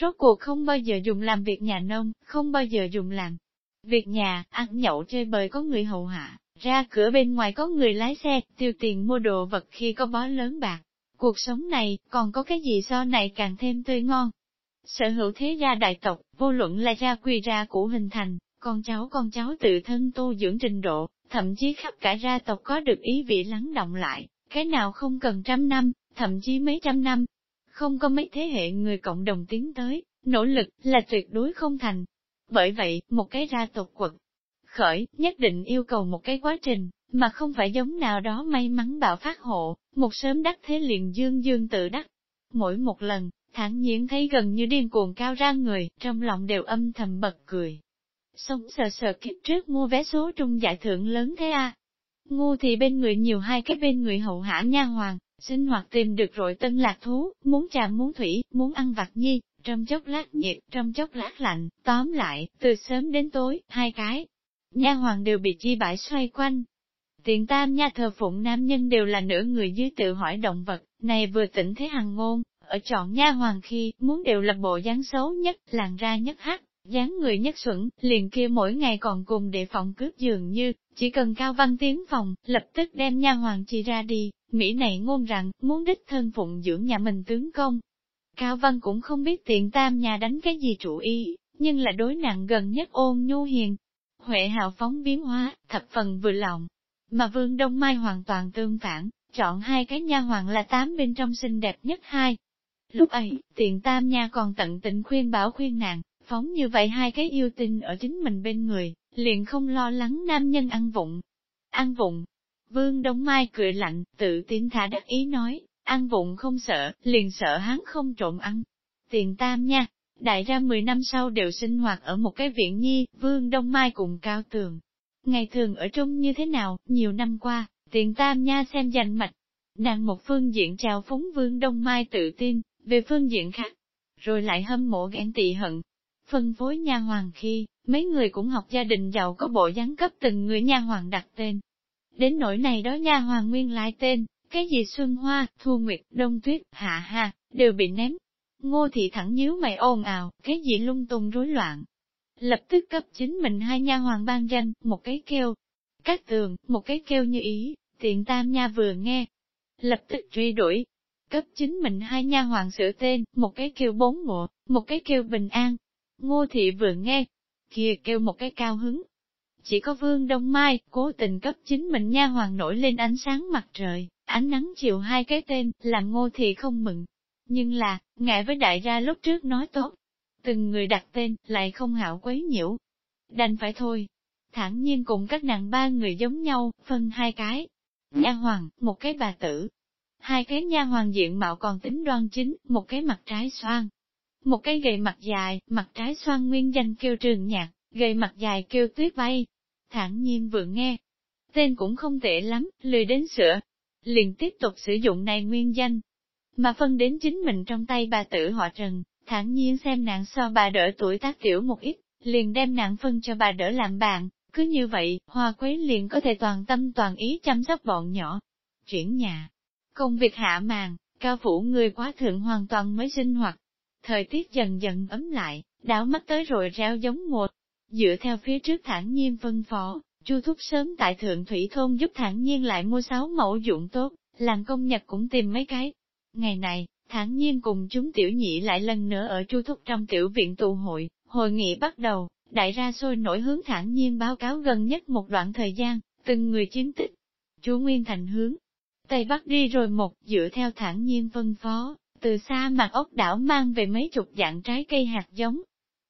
Rốt cuộc không bao giờ dùng làm việc nhà nông, không bao giờ dùng làm việc nhà, ăn nhậu chơi bời có người hầu hạ, ra cửa bên ngoài có người lái xe, tiêu tiền mua đồ vật khi có bó lớn bạc. Cuộc sống này, còn có cái gì so này càng thêm tươi ngon, Sở hữu thế gia đại tộc, vô luận là gia quy ra của hình thành, con cháu con cháu tự thân tu dưỡng trình độ, thậm chí khắp cả gia tộc có được ý vị lắng động lại, cái nào không cần trăm năm, thậm chí mấy trăm năm. Không có mấy thế hệ người cộng đồng tiến tới, nỗ lực là tuyệt đối không thành. Bởi vậy, một cái gia tộc quật khởi, nhất định yêu cầu một cái quá trình, mà không phải giống nào đó may mắn bạo phát hộ, một sớm đắc thế liền dương dương tự đắc. Mỗi một lần, thản nhiên thấy gần như điên cuồng cao ra người, trong lòng đều âm thầm bật cười. Sống sờ sờ kiếp trước mua vé số trung giải thưởng lớn thế à? Ngu thì bên người nhiều hai cái bên người hậu hạ nha hoàng, sinh hoạt tìm được rồi tân lạc thú, muốn trà muốn thủy, muốn ăn vặt nhi, trong chốc lát nhiệt, trong chốc lát lạnh, tóm lại, từ sớm đến tối, hai cái. Nha hoàng đều bị chi bãi xoay quanh. Tiện tam nha thờ phụng nam nhân đều là nửa người dưới tự hỏi động vật, này vừa tỉnh thế hằng ngôn, ở chọn nha hoàng khi, muốn đều là bộ dáng xấu nhất, làn ra nhất hắc, dáng người nhất xuẩn, liền kia mỗi ngày còn cùng để phòng cướp dường như, chỉ cần cao văn tiến phòng, lập tức đem nha hoàng chi ra đi, Mỹ này ngôn rằng, muốn đích thân phụng dưỡng nhà mình tướng công. Cao văn cũng không biết tiện tam nhà đánh cái gì chủ ý, nhưng là đối nặng gần nhất ôn nhu hiền. Huệ hào phóng biến hóa, thập phần vừa lòng. Mà vương Đông Mai hoàn toàn tương phản, chọn hai cái nha hoàng là tám bên trong xinh đẹp nhất hai. Lúc ấy, tiện tam nha còn tận tình khuyên bảo khuyên nàng, phóng như vậy hai cái yêu tinh ở chính mình bên người, liền không lo lắng nam nhân ăn vụng. Ăn vụng. Vương Đông Mai cười lạnh, tự tin thả đắc ý nói, ăn vụng không sợ, liền sợ hắn không trộm ăn. Tiền tam nha, đại ra 10 năm sau đều sinh hoạt ở một cái viện nhi, Vương Đông Mai cùng cao tường. Ngày thường ở trung như thế nào, nhiều năm qua, tiền tam nha xem danh mạch. Nàng một phương diện chào phúng Vương Đông Mai tự tin, về phương diện khác, rồi lại hâm mộ ghen tị hận, phân phối nha hoàng khi, mấy người cũng học gia đình giàu có bộ dáng cấp từng người nha hoàng đặt tên. Đến nỗi này đó nha hoàng nguyên lại tên, cái gì Xuân Hoa, Thu Nguyệt, Đông Tuyết, Hạ Hà, đều bị ném. Ngô thị thẳng nhíu mày ồn ào, cái gì lung tung rối loạn. Lập tức cấp chính mình hai nha hoàng ban danh, một cái kêu, các tường, một cái kêu như ý, tiện tam nha vừa nghe. Lập tức truy đuổi, cấp chính mình hai nha hoàng sửa tên, một cái kêu bốn ngộ, một cái kêu bình an, Ngô thị vừa nghe, kia kêu một cái cao hứng. Chỉ có vương đông mai, cố tình cấp chính mình nha hoàng nổi lên ánh sáng mặt trời, ánh nắng chiều hai cái tên, làm ngô thị không mừng. Nhưng là, ngại với đại gia lúc trước nói tốt, từng người đặt tên, lại không hảo quấy nhiễu. Đành phải thôi. Thẳng nhiên cùng các nàng ba người giống nhau, phân hai cái. Nha hoàng, một cái bà tử. Hai cái nha hoàng diện mạo còn tính đoan chính, một cái mặt trái xoan, một cái gầy mặt dài, mặt trái xoan nguyên danh kêu trường nhạc, gầy mặt dài kêu tuyết bay. Thản nhiên vừa nghe, tên cũng không tệ lắm, lười đến sửa, liền tiếp tục sử dụng này nguyên danh. Mà phân đến chính mình trong tay bà tử họ Trần, thản nhiên xem nàng so bà đỡ tuổi tác tiểu một ít, liền đem nàng phân cho bà đỡ làm bạn, cứ như vậy, hoa quế liền có thể toàn tâm toàn ý chăm sóc bọn nhỏ. Chuyển nhà, công việc hạ màn, cao phủ người quá thượng hoàn toàn mới sinh hoạt, Thời tiết dần dần ấm lại, đảo mắt tới rồi reo giống một. Dựa theo phía trước thản nhiên phân phó, Chu Thúc sớm tại Thượng Thủy Thôn giúp thản nhiên lại mua sáu mẫu dụng tốt, làm công nhật cũng tìm mấy cái. Ngày này, thản nhiên cùng chúng tiểu nhị lại lần nữa ở Chu Thúc trong tiểu viện tụ hội, hội nghị bắt đầu, đại ra sôi nổi hướng thản nhiên báo cáo gần nhất một đoạn thời gian, từng người chiến tích. Chú Nguyên Thành hướng, Tây Bắc đi rồi một, dựa theo thản nhiên phân phó, từ xa mặt ốc đảo mang về mấy chục dạng trái cây hạt giống.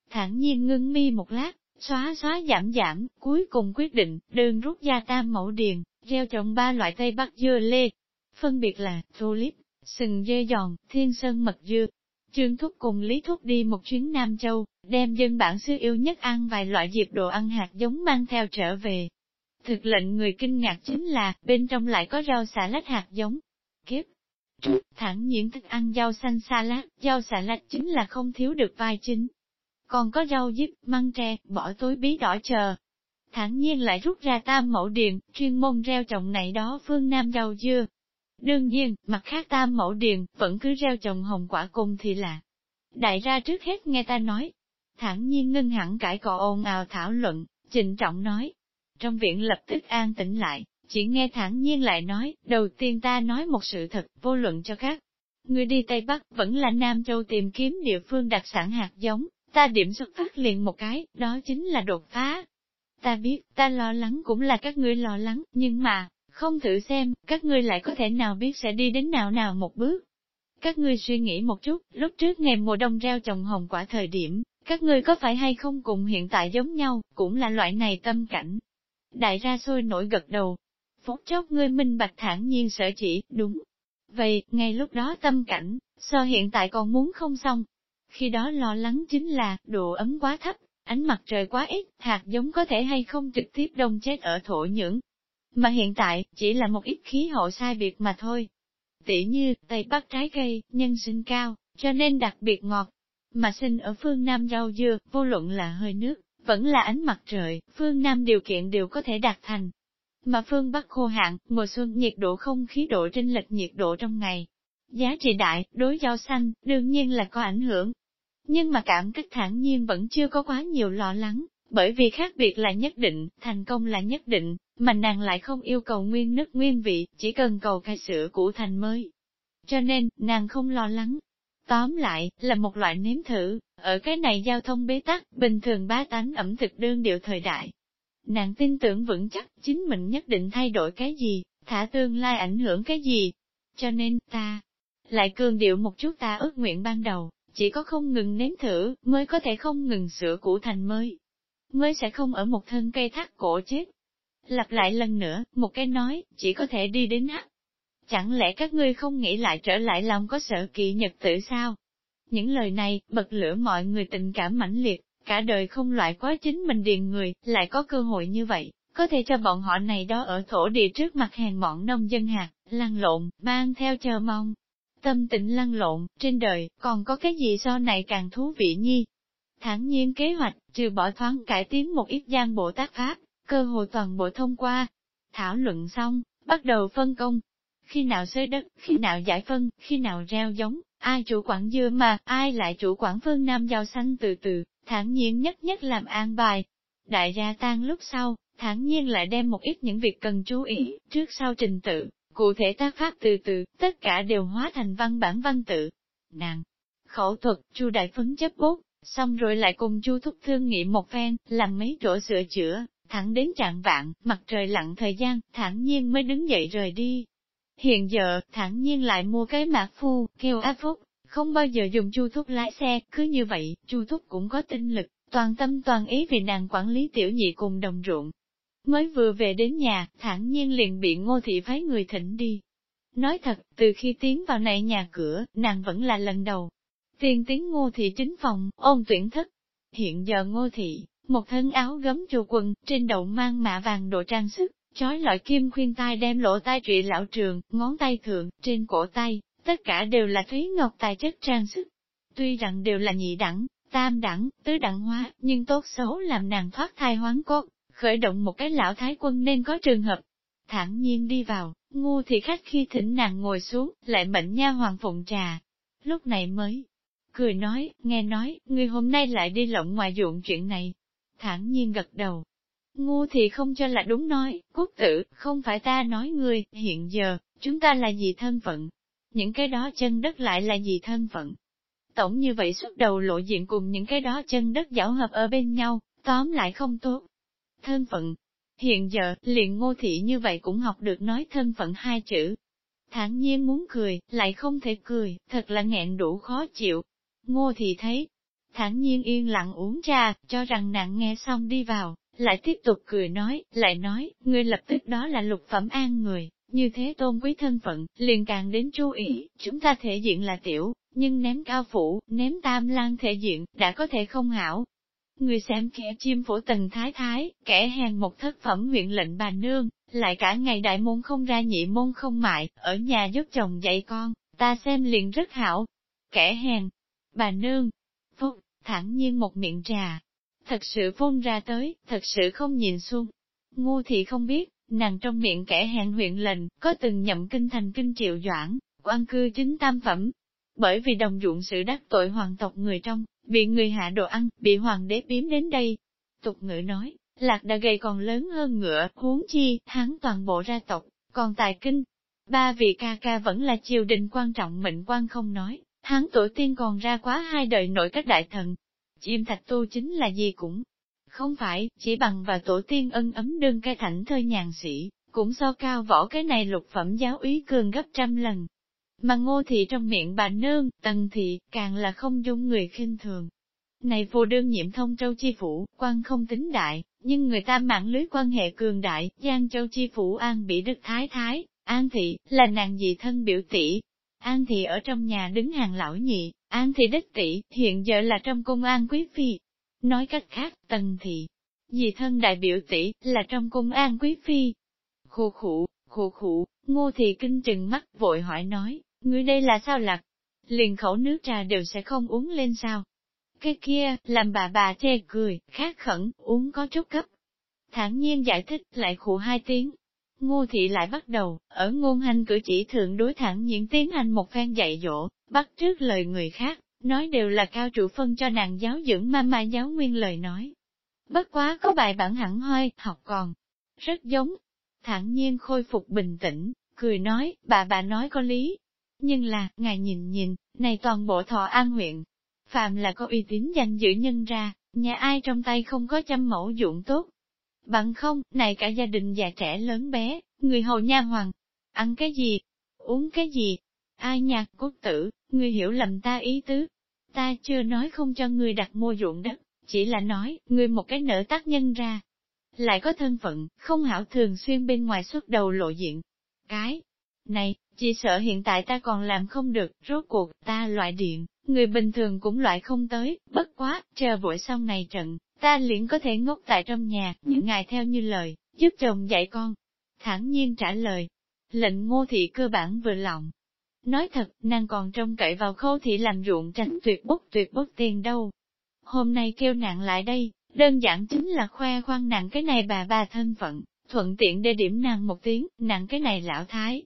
thản nhiên ngưng mi một lát, xóa xóa giảm giảm, cuối cùng quyết định, đường rút ra tam mẫu điền, gieo trồng ba loại tây bắc dưa lê. Phân biệt là, tulip, sừng dê giòn, thiên sơn mật dưa. Trương Thúc cùng Lý Thúc đi một chuyến Nam Châu, đem dân bản xứ yêu nhất ăn vài loại dịp đồ ăn hạt giống mang theo trở về. Thực lệnh người kinh ngạc chính là, bên trong lại có rau xà lách hạt giống. Kiếp, Trước, thẳng nhiên thích ăn rau xanh salad, rau xà lách chính là không thiếu được vai chính. Còn có rau díp, măng tre, bỏ túi bí đỏ chờ. Thẳng nhiên lại rút ra tam mẫu điện, chuyên môn reo trồng này đó phương Nam rau dưa. Đương nhiên, mặt khác tam mẫu điền, vẫn cứ reo trồng hồng quả cung thì là. Đại ra trước hết nghe ta nói. Thẳng nhiên ngưng hẳn cãi cọ ồn ào thảo luận, trịnh trọng nói. Trong viện lập tức an tĩnh lại, chỉ nghe thẳng nhiên lại nói, đầu tiên ta nói một sự thật, vô luận cho các. Người đi Tây Bắc vẫn là Nam Châu tìm kiếm địa phương đặc sản hạt giống, ta điểm xuất phát liền một cái, đó chính là đột phá. Ta biết, ta lo lắng cũng là các ngươi lo lắng, nhưng mà, không thử xem, các ngươi lại có thể nào biết sẽ đi đến nào nào một bước. Các ngươi suy nghĩ một chút, lúc trước ngày mùa đông reo trồng hồng quả thời điểm, các ngươi có phải hay không cùng hiện tại giống nhau, cũng là loại này tâm cảnh. Đại ra sôi nổi gật đầu, phút chốc ngươi minh bạch thản nhiên sở chỉ, đúng. Vậy, ngay lúc đó tâm cảnh, so hiện tại còn muốn không xong. Khi đó lo lắng chính là, độ ấm quá thấp, ánh mặt trời quá ít, hạt giống có thể hay không trực tiếp đông chết ở thổ nhưỡng. Mà hiện tại, chỉ là một ít khí hậu sai biệt mà thôi. Tỉ như, Tây Bắc trái cây, nhân sinh cao, cho nên đặc biệt ngọt. Mà sinh ở phương Nam rau dưa, vô luận là hơi nước, vẫn là ánh mặt trời, phương Nam điều kiện đều có thể đạt thành. Mà phương Bắc khô hạn, mùa xuân nhiệt độ không khí độ trên lệch nhiệt độ trong ngày. Giá trị đại, đối rau xanh, đương nhiên là có ảnh hưởng. Nhưng mà cảm kích thản nhiên vẫn chưa có quá nhiều lo lắng, bởi vì khác biệt là nhất định, thành công là nhất định, mà nàng lại không yêu cầu nguyên nước nguyên vị, chỉ cần cầu cai sữa cũ thành mới. Cho nên, nàng không lo lắng. Tóm lại, là một loại nếm thử, ở cái này giao thông bế tắc, bình thường bá tánh ẩm thực đơn điệu thời đại. Nàng tin tưởng vững chắc chính mình nhất định thay đổi cái gì, thả tương lai ảnh hưởng cái gì. Cho nên, ta lại cường điệu một chút ta ước nguyện ban đầu, chỉ có không ngừng nếm thử, mới có thể không ngừng sửa cũ thành mới. Mới sẽ không ở một thân cây thắt cổ chết. Lặp lại lần nữa, một cái nói, chỉ có thể đi đến hắc. Chẳng lẽ các ngươi không nghĩ lại trở lại lòng có sợ kỵ nhật tử sao? Những lời này, bật lửa mọi người tình cảm mãnh liệt, cả đời không loại quá chính mình điền người, lại có cơ hội như vậy, có thể cho bọn họ này đó ở thổ địa trước mặt hàng mọn nông dân hạt, lăn lộn, mang theo chờ mong. Tâm tịnh lăn lộn, trên đời, còn có cái gì so này càng thú vị nhi? Thẳng nhiên kế hoạch, trừ bỏ thoáng cải tiến một ít gian bộ tác pháp, cơ hội toàn bộ thông qua. Thảo luận xong, bắt đầu phân công. Khi nào xới đất, khi nào giải phân, khi nào reo giống, ai chủ quản dưa mà, ai lại chủ quản phương Nam giao xanh từ từ, thản nhiên nhất nhất làm an bài. Đại gia tan lúc sau, thản nhiên lại đem một ít những việc cần chú ý, trước sau trình tự, cụ thể tác pháp từ từ, tất cả đều hóa thành văn bản văn tự. Nàng, khẩu thuật, chu đại phấn chấp bút, xong rồi lại cùng chu thúc thương nghị một phen, làm mấy chỗ sửa chữa, thẳng đến trạng vạn, mặt trời lặn thời gian, thản nhiên mới đứng dậy rời đi. Hiện giờ, thản nhiên lại mua cái mạc phu, kêu áp phúc, không bao giờ dùng chu thúc lái xe, cứ như vậy, chu thúc cũng có tinh lực, toàn tâm toàn ý vì nàng quản lý tiểu nhị cùng đồng ruộng. Mới vừa về đến nhà, thản nhiên liền bị ngô thị phái người thỉnh đi. Nói thật, từ khi tiến vào này nhà cửa, nàng vẫn là lần đầu. Tiên tiến ngô thị chính phòng, ôn tuyển thất. Hiện giờ ngô thị, một thân áo gấm chùa quần, trên đầu mang mạ vàng đồ trang sức, chói loại kim khuyên tai đem lỗ tai trụy lão trường, ngón tay thượng, trên cổ tay, tất cả đều là thúy ngọc tài chất trang sức. Tuy rằng đều là nhị đẳng, tam đẳng, tứ đẳng hóa, nhưng tốt xấu làm nàng thoát thai hoán cốt, khởi động một cái lão thái quân nên có trường hợp. Thẳng nhiên đi vào, ngu thì khách khi thỉnh nàng ngồi xuống, lại mệnh nha hoàng phụng trà. Lúc này mới cười nói, nghe nói, người hôm nay lại đi lộng ngoài ruộng chuyện này. Thẳng nhiên gật đầu. Ngu thì không cho là đúng nói, quốc tử, không phải ta nói người, hiện giờ, chúng ta là gì thân phận, những cái đó chân đất lại là gì thân phận. Tổng như vậy suốt đầu lộ diện cùng những cái đó chân đất giảo hợp ở bên nhau, tóm lại không tốt. Thân phận. Hiện giờ, liền ngô thị như vậy cũng học được nói thân phận hai chữ. Thản nhiên muốn cười, lại không thể cười, thật là nghẹn đủ khó chịu. Ngô thị thấy, thản nhiên yên lặng uống trà, cho rằng nặng nghe xong đi vào, lại tiếp tục cười nói, lại nói, ngươi lập tức đó là lục phẩm an người, như thế tôn quý thân phận, liền càng đến chú ý, chúng ta thể diện là tiểu, nhưng ném cao phủ, ném tam lan thể diện, đã có thể không hảo. Người xem kẻ chim phổ tần thái thái, kẻ hèn một thất phẩm huyện lệnh bà nương, lại cả ngày đại môn không ra nhị môn không mại, ở nhà giúp chồng dạy con, ta xem liền rất hảo. Kẻ hèn, bà nương, thẳng nhiên một miệng trà, thật sự phun ra tới, thật sự không nhìn xuông. Ngu thì không biết, nàng trong miệng kẻ hẹn huyện lệnh, có từng nhậm kinh thành kinh triệu doãn, quan cư chính tam phẩm. Bởi vì đồng ruộng sự đắc tội hoàng tộc người trong, bị người hạ đồ ăn, bị hoàng đế biếm đến đây. Tục ngữ nói, lạc đã gầy còn lớn hơn ngựa, huống chi, hắn toàn bộ ra tộc, còn tài kinh. Ba vị ca ca vẫn là triều đình quan trọng mệnh quan không nói, hắn tổ tiên còn ra quá hai đời nội các đại thần. Chim thạch tu chính là gì cũng không phải, chỉ bằng và tổ tiên ân ấm đương cái thảnh thơi nhàn sĩ, cũng so cao võ cái này lục phẩm giáo úy cường gấp trăm lần. Mà ngô thị trong miệng bà nương, tần thị, càng là không dung người khinh thường. Này phù đương nhiệm thông châu chi phủ, quan không tính đại, nhưng người ta mạng lưới quan hệ cường đại, Giang Châu Chi Phủ An bị Đức Thái Thái, An Thị, là nàng dị thân biểu tỷ. An Thị ở trong nhà đứng hàng lão nhị, An Thị đích tỷ, hiện giờ là trong công an quý phi. Nói cách khác, Tần Thị, dì thân đại biểu tỷ, là trong công an quý phi. Khô khủ, khô khủ, ngô thị kinh trừng mắt, vội hỏi nói, ngươi đây là sao lạc? Liền khẩu nước trà đều sẽ không uống lên sao? Cái kia, làm bà bà chê cười, khát khẩn, uống có chút cấp. Thản nhiên giải thích, lại khụ hai tiếng. Ngô thị lại bắt đầu, ở ngôn hành cử chỉ thượng đối thẳng những tiếng hành một phen dạy dỗ, bắt trước lời người khác, nói đều là cao trụ phân cho nàng giáo dưỡng ma ma giáo nguyên lời nói. Bất quá có bài bản hẳn hoi, học còn rất giống. Thẳng nhiên khôi phục bình tĩnh, cười nói, bà bà nói có lý. Nhưng là, ngài nhìn nhìn, này toàn bộ thọ an huyện, Phạm là có uy tín danh dự nhân ra, nhà ai trong tay không có chăm mẫu dụng tốt. Bằng không, này cả gia đình già trẻ lớn bé, người hầu nha hoàng, ăn cái gì, uống cái gì, ai nhạc cốt tử, người hiểu lầm ta ý tứ. Ta chưa nói không cho người đặt mua ruộng đất, chỉ là nói, người một cái nợ tác nhân ra. Lại có thân phận, không hảo thường xuyên bên ngoài xuất đầu lộ diện. Cái này, chỉ sợ hiện tại ta còn làm không được, rốt cuộc, ta loại điện, người bình thường cũng loại không tới, bất quá, chờ buổi xong này trận, ta liền có thể ngốc tại trong nhà, những ngài theo như lời, giúp chồng dạy con. Thẳng nhiên trả lời, lệnh ngô thị cơ bản vừa lòng. Nói thật, nàng còn trông cậy vào khâu thị làm ruộng tránh tuyệt bốc tuyệt bốc tiền đâu. Hôm nay kêu nàng lại đây, đơn giản chính là khoe khoang nàng cái này bà bà thân phận, thuận tiện để điểm nàng một tiếng, nàng cái này lão thái.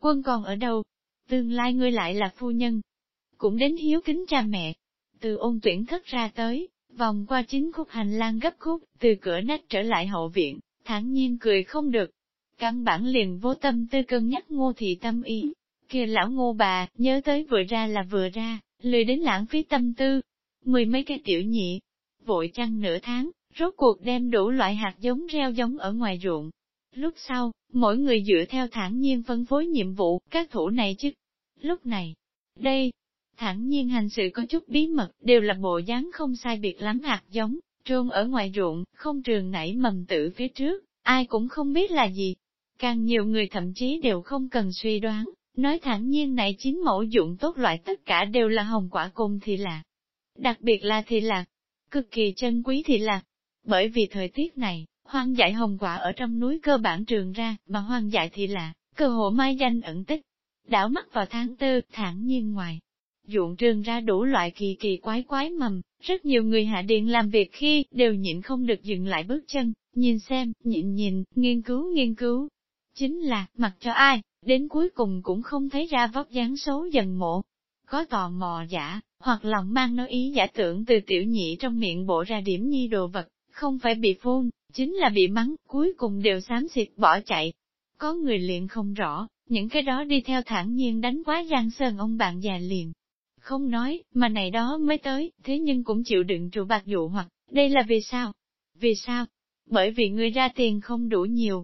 Quân còn ở đâu? Tương lai ngươi lại là phu nhân, cũng đến hiếu kính cha mẹ. Từ ôn tuyển thất ra tới, vòng qua chính khúc hành lang gấp khúc, từ cửa nách trở lại hậu viện, thản nhiên cười không được. Căn bản liền vô tâm tư cân nhắc ngô thị tâm ý. kia lão ngô bà, nhớ tới vừa ra là vừa ra, lười đến lãng phí tâm tư. Mười mấy cái tiểu nhị, vội chăng nửa tháng, rốt cuộc đem đủ loại hạt giống reo giống ở ngoài ruộng. Lúc sau, mỗi người dựa theo thản nhiên phân phối nhiệm vụ, các thủ này chứ. Lúc này, đây, thẳng nhiên hành sự có chút bí mật, đều là bộ dáng không sai biệt lắm hạt giống, trôn ở ngoài ruộng, không trường nảy mầm tử phía trước, ai cũng không biết là gì. Càng nhiều người thậm chí đều không cần suy đoán, nói thẳng nhiên này chính mẫu dụng tốt loại tất cả đều là hồng quả cùng thì lạc. Đặc biệt là thì lạc, cực kỳ chân quý thì lạc. Bởi vì thời tiết này, hoang dại hồng quả ở trong núi cơ bản trường ra, mà hoang dại thì lạc cơ hộ mai danh ẩn tích. Đảo mắt vào tháng tư, thẳng nhiên ngoài, Dụng trường ra đủ loại kỳ kỳ quái quái mầm, rất nhiều người hạ điện làm việc khi đều nhịn không được dừng lại bước chân, nhìn xem, nhịn nhìn, nghiên cứu nghiên cứu. Chính là, mặc cho ai, đến cuối cùng cũng không thấy ra vóc dáng xấu dần mộ. Có tò mò giả, hoặc lòng mang nói ý giả tưởng từ tiểu nhị trong miệng bộ ra điểm nhi đồ vật, không phải bị phun, chính là bị mắng, cuối cùng đều xám xịt bỏ chạy. Có người liền không rõ, những cái đó đi theo thản nhiên đánh quá giang sơn ông bạn già liền, không nói, mà này đó mới tới, thế nhưng cũng chịu đựng trụ bạc dụ hoặc, đây là vì sao? Vì sao? Bởi vì ngươi ra tiền không đủ nhiều.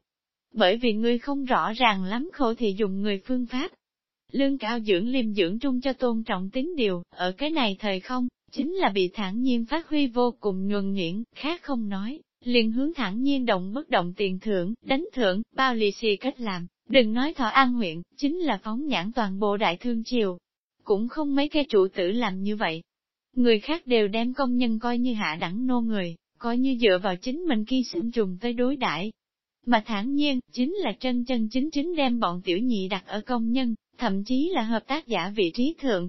Bởi vì ngươi không rõ ràng lắm khổ thì dùng người phương pháp. Lương cao dưỡng liêm dưỡng trung cho tôn trọng tín điều, ở cái này thời không, chính là bị thản nhiên phát huy vô cùng nhuần nhuyễn, khác không nói, liền hướng thản nhiên động bất động tiền thưởng, đánh thưởng, bao lì xì cách làm, đừng nói thọ an huyện, chính là phóng nhãn toàn bộ đại thương triều, cũng không mấy cái chủ tử làm như vậy. Người khác đều đem công nhân coi như hạ đẳng nô người, coi như dựa vào chính mình khi sinh trùng tới đối đãi Mà thản nhiên, chính là chân chân chính chính đem bọn tiểu nhị đặt ở công nhân, thậm chí là hợp tác giả vị trí thượng.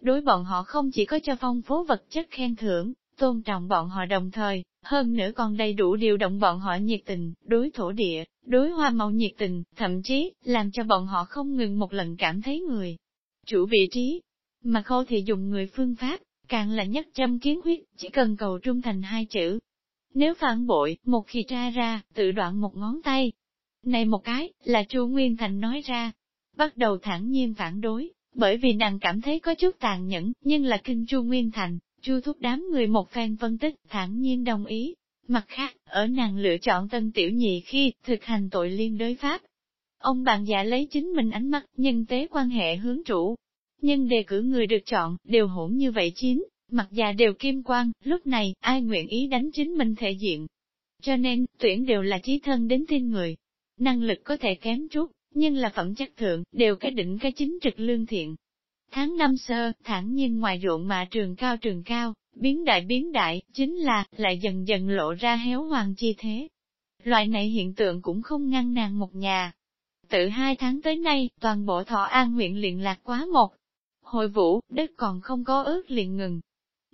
Đối bọn họ không chỉ có cho phong phố vật chất khen thưởng, tôn trọng bọn họ đồng thời, hơn nữa còn đầy đủ điều động bọn họ nhiệt tình, đối thổ địa, đối hoa màu nhiệt tình, thậm chí, làm cho bọn họ không ngừng một lần cảm thấy người chủ vị trí. Mà khâu thì dùng người phương pháp, càng là nhất châm kiến huyết, chỉ cần cầu trung thành hai chữ. Nếu phản bội, một khi tra ra, tự đoạn một ngón tay. Này một cái, là Chu Nguyên Thành nói ra. Bắt đầu thẳng nhiên phản đối, bởi vì nàng cảm thấy có chút tàn nhẫn, nhưng là kinh Chu Nguyên Thành, Chu thúc đám người một phen phân tích, thản nhiên đồng ý. Mặt khác, ở nàng lựa chọn tân tiểu nhị khi thực hành tội liên đối pháp, Ông bạn già lấy chính mình ánh mắt, nhân tế quan hệ hướng chủ. Nhưng đề cử người được chọn, đều hỗn như vậy chín, mặt già đều kim quang, lúc này, ai nguyện ý đánh chính mình thể diện. cho nên, tuyển đều là trí thân đến tin người. Năng lực có thể kém chút, nhưng là phẩm chất thượng, đều cái đỉnh cái chính trực lương thiện. Tháng năm sơ, thẳng nhiên ngoài ruộng mà trường cao trường cao, biến đại biến đại, chính là, lại dần dần lộ ra héo hoàng chi thế. Loại này hiện tượng cũng không ngăn nàng một nhà. Từ hai tháng tới nay, toàn bộ thọ an huyện liền lạc quá một. Hội vũ, đất còn không có ước liền ngừng.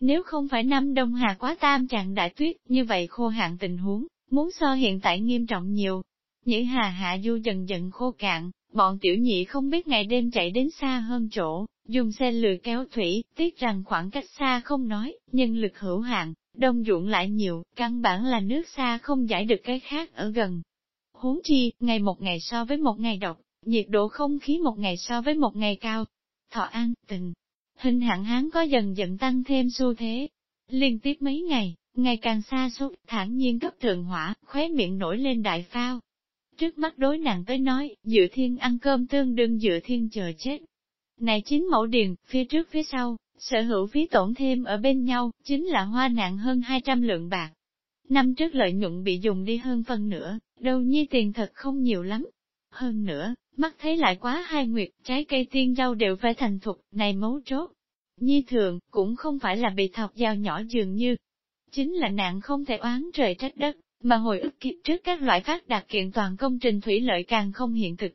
Nếu không phải năm đông hà quá tam trạng đại tuyết, như vậy khô hạn tình huống, muốn so hiện tại nghiêm trọng nhiều. Nhĩ hà hạ du dần dần khô cạn, bọn tiểu nhị không biết ngày đêm chạy đến xa hơn chỗ, dùng xe lừa kéo thủy, tiếc rằng khoảng cách xa không nói, nhân lực hữu hạn, đông ruộng lại nhiều, căn bản là nước xa không giải được cái khác ở gần. Huống chi, ngày một ngày so với một ngày độc, nhiệt độ không khí một ngày so với một ngày cao. Thọ an, tình, hình hạn hán có dần dần tăng thêm xu thế. Liên tiếp mấy ngày, ngày càng xa suốt, thản nhiên cấp thượng hỏa, khóe miệng nổi lên đại phao. Trước mắt đối nàng tới nói, dự thiên ăn cơm tương đương dự thiên chờ chết. Này chính mẫu điền, phía trước phía sau, sở hữu phí tổn thêm ở bên nhau, chính là hoa nạn hơn 200 lượng bạc. Năm trước lợi nhuận bị dùng đi hơn phần nữa, đâu nhi tiền thật không nhiều lắm. Hơn nữa, mắt thấy lại quá hai nguyệt, trái cây tiên rau đều phải thành thục, này mấu chốt. Nhi thường, cũng không phải là bị thọc dao nhỏ dường như. Chính là nạn không thể oán trời trách đất, mà hồi ức kiếp trước các loại phát đạt kiện toàn công trình thủy lợi càng không hiện thực.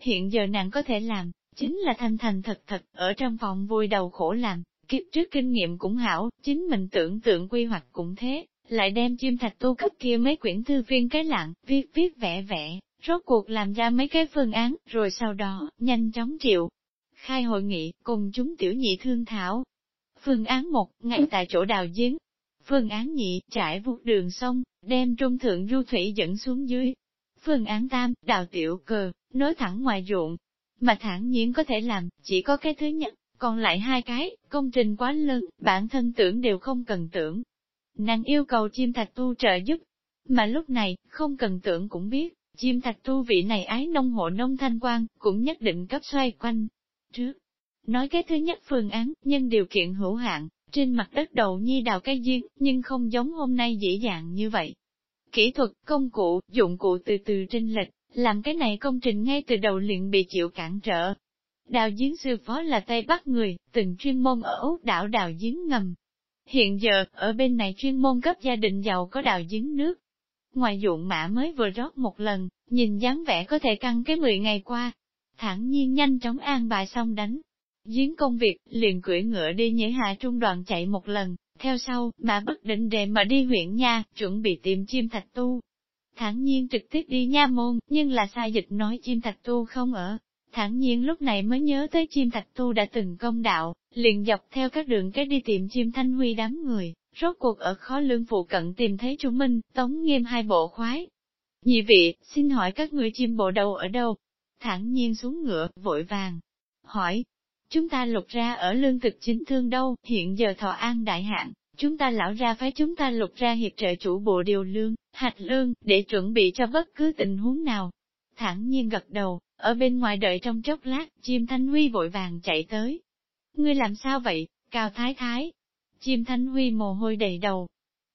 Hiện giờ nạn có thể làm, chính là thành thành thật thật, ở trong phòng vui đầu khổ làm, kiếp trước kinh nghiệm cũng hảo, chính mình tưởng tượng quy hoạch cũng thế, lại đem chim thạch tu cấp kia mấy quyển thư viên cái lặng, viết viết vẽ vẽ, rốt cuộc làm ra mấy cái phương án, rồi sau đó, nhanh chóng triệu Khai hội nghị, cùng chúng tiểu nhị thương thảo. Phương án một, ngay tại chỗ đào giếng. Phương án nhị, trải vụt đường sông, đem trung thượng du thủy dẫn xuống dưới. Phương án tam, đào tiểu cờ, nối thẳng ngoài ruộng, mà thẳng nhiên có thể làm, chỉ có cái thứ nhất, còn lại hai cái, công trình quá lớn, bản thân tưởng đều không cần tưởng. Nàng yêu cầu chim thạch tu trợ giúp, mà lúc này, không cần tưởng cũng biết, chim thạch tu vị này ái nông hộ nông thanh quan, cũng nhất định cấp xoay quanh. Trước, nói cái thứ nhất phương án, nhân điều kiện hữu hạn, trên mặt đất đầu nhi đào cái duyên, nhưng không giống hôm nay dễ dàng như vậy. Kỹ thuật, công cụ, dụng cụ từ từ trên lệch, làm cái này công trình ngay từ đầu liền bị chịu cản trở. Đào giếng sư phó là Tây Bắc người, từng chuyên môn ở Úc đảo đào giếng ngầm. Hiện giờ, ở bên này chuyên môn cấp gia đình giàu có đào giếng nước. Ngoài dụng mã mới vừa rót một lần, nhìn dáng vẻ có thể căng cái 10 ngày qua. thẳng nhiên nhanh chóng an bài xong đánh. Giếng công việc, liền cưỡi ngựa đi nhảy hạ trung đoàn chạy một lần, theo sau, mà bất định đề mà đi huyện nha, chuẩn bị tìm chim thạch tu, thản nhiên trực tiếp đi nha môn, nhưng là sai dịch nói chim thạch tu không ở. Thản nhiên lúc này mới nhớ tới chim thạch tu đã từng công đạo, liền dọc theo các đường cái đi tìm chim thanh huy đám người, rốt cuộc ở khó lương phụ cận tìm thấy chúng Minh, tống nghiêm hai bộ khoái. Nhị vị, xin hỏi các người chim bộ đầu ở đâu? thẳng nhiên xuống ngựa, vội vàng. Hỏi, chúng ta lục ra ở lương thực chính thương đâu, hiện giờ thọ an đại hạn, chúng ta lão ra phái chúng ta lục ra hiệp trợ chủ bộ điều lương, hạt lương, để chuẩn bị cho bất cứ tình huống nào. Thẳng nhiên gật đầu, ở bên ngoài đợi trong chốc lát, chim thanh huy vội vàng chạy tới. Ngươi làm sao vậy, cao thái thái? Chim thanh huy mồ hôi đầy đầu.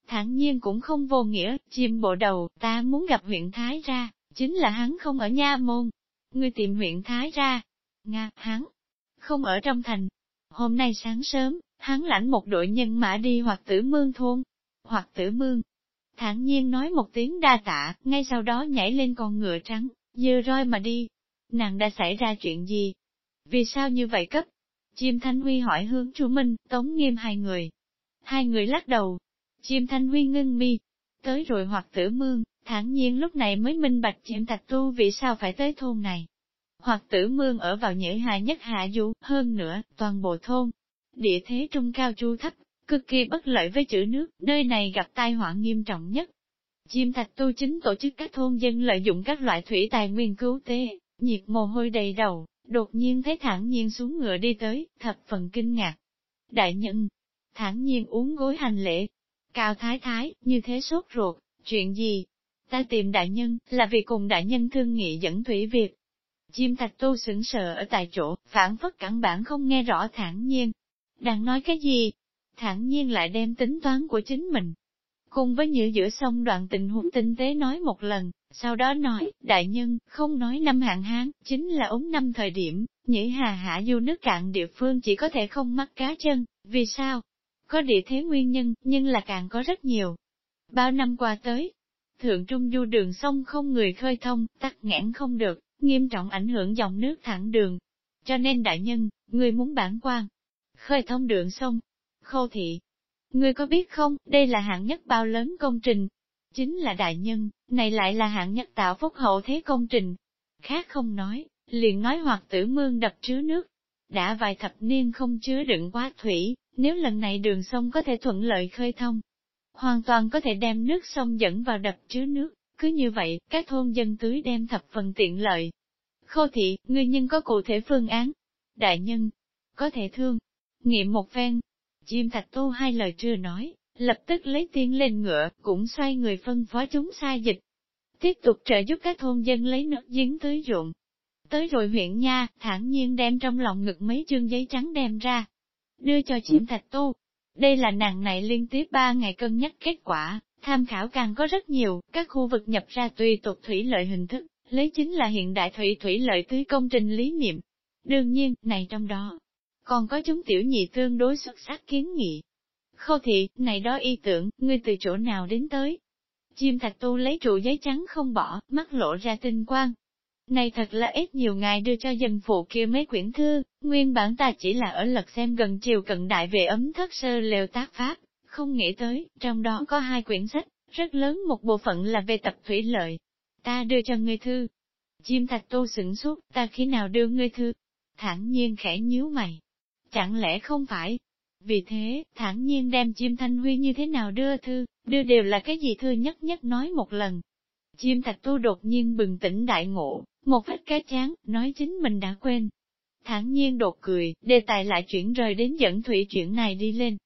Thẳng nhiên cũng không vô nghĩa, chim bộ đầu, ta muốn gặp huyện thái ra, chính là hắn không ở nha môn. Ngươi tìm huyện thái ra. Nga, hắn, không ở trong thành. Hôm nay sáng sớm, hắn lãnh một đội nhân mã đi hoặc tử mương thôn, hoặc tử mương, thản nhiên nói một tiếng đa tạ, ngay sau đó nhảy lên con ngựa trắng, dơ roi mà đi. Nàng đã xảy ra chuyện gì? Vì sao như vậy cấp? Chim Thanh Huy hỏi hướng Chu Minh, Tống Nghiêm hai người. Hai người lắc đầu. Chim Thanh Huy ngưng mi. Tới rồi hoặc tử mương, thản nhiên lúc này mới minh bạch chim thạch tu vì sao phải tới thôn này. Hoặc tử mương ở vào nhữ hạ nhất hạ du, hơn nữa, toàn bộ thôn. Địa thế trung cao chu thấp, cực kỳ bất lợi với chữ nước, nơi này gặp tai họa nghiêm trọng nhất. Chim thạch tu chính tổ chức các thôn dân lợi dụng các loại thủy tài nguyên cứu tế, nhiệt mồ hôi đầy đầu, đột nhiên thấy thản nhiên xuống ngựa đi tới, thập phần kinh ngạc. Đại nhân, thản nhiên uống gối hành lễ. Cao thái thái, như thế sốt ruột, chuyện gì? Ta tìm đại nhân, là vì cùng đại nhân thương nghị dẫn thủy việc. Chim thạch tu sững sờ ở tại chỗ, phản phất cản bản không nghe rõ thản nhiên. Đang nói cái gì? thản nhiên lại đem tính toán của chính mình cùng với nhựa giữa sông đoạn tình huống tinh tế nói một lần, sau đó nói, đại nhân, không nói năm hạn hán, chính là ống năm thời điểm, nhĩ hà hạ du nước cạn địa phương chỉ có thể không mắc cá chân, vì sao? Có địa thế nguyên nhân, nhưng là càng có rất nhiều. Bao năm qua tới, thượng trung du đường sông không người khơi thông, tắc nghẽn không được, nghiêm trọng ảnh hưởng dòng nước thẳng đường. Cho nên đại nhân, người muốn bản quan, khơi thông đường sông, khâu thị. Ngươi có biết không, đây là hạng nhất bao lớn công trình. Chính là đại nhân, này lại là hạng nhất tạo phúc hậu thế công trình. Khác không nói, liền nói hoặc tử mương đập chứa nước. Đã vài thập niên không chứa đựng quá thủy, nếu lần này đường sông có thể thuận lợi khơi thông, hoàn toàn có thể đem nước sông dẫn vào đập chứa nước, cứ như vậy, các thôn dân tưới đem thập phần tiện lợi. Khô thị, người nhân có cụ thể phương án. Đại nhân, có thể thương, nghiệm một phen. Chim thạch tu hai lời chưa nói, lập tức lấy tiên lên ngựa, cũng xoay người phân phó chúng sai dịch. Tiếp tục trợ giúp các thôn dân lấy nước giếng tưới ruộng. Tới rồi huyện nha, thản nhiên đem trong lòng ngực mấy chương giấy trắng đem ra, đưa cho chim thạch tu. Đây là nàng này liên tiếp ba ngày cân nhắc kết quả, tham khảo càng có rất nhiều, các khu vực nhập ra tùy tục thủy lợi hình thức, lấy chính là hiện đại thủy thủy lợi tưới công trình lý niệm. Đương nhiên, này trong đó, còn có chúng tiểu nhị tương đối xuất sắc kiến nghị. Khâu thị, này đó y tưởng, ngươi từ chỗ nào đến tới? Chim thạch tu lấy trụ giấy trắng không bỏ, mắt lộ ra tinh quang. Này thật là ít nhiều ngài đưa cho dân phụ kia mấy quyển thư, nguyên bản ta chỉ là ở lật xem gần chiều cận đại về ấm thất sơ lều tác pháp, không nghĩ tới, trong đó có hai quyển sách, rất lớn một bộ phận là về tập thủy lợi. Ta đưa cho ngươi thư. Chim thạch tu sửng suốt, ta khi nào đưa ngươi thư? Thẳng nhiên khẽ nhíu mày. Chẳng lẽ không phải? Vì thế, thản nhiên đem chim thanh huy như thế nào đưa thư, đưa đều là cái gì thư nhất nhất nói một lần. Chim thạch tu đột nhiên bừng tỉnh đại ngộ, một vết cá chán, nói chính mình đã quên. Thản nhiên đột cười, đề tài lại chuyển rời đến dẫn thủy chuyện này đi lên.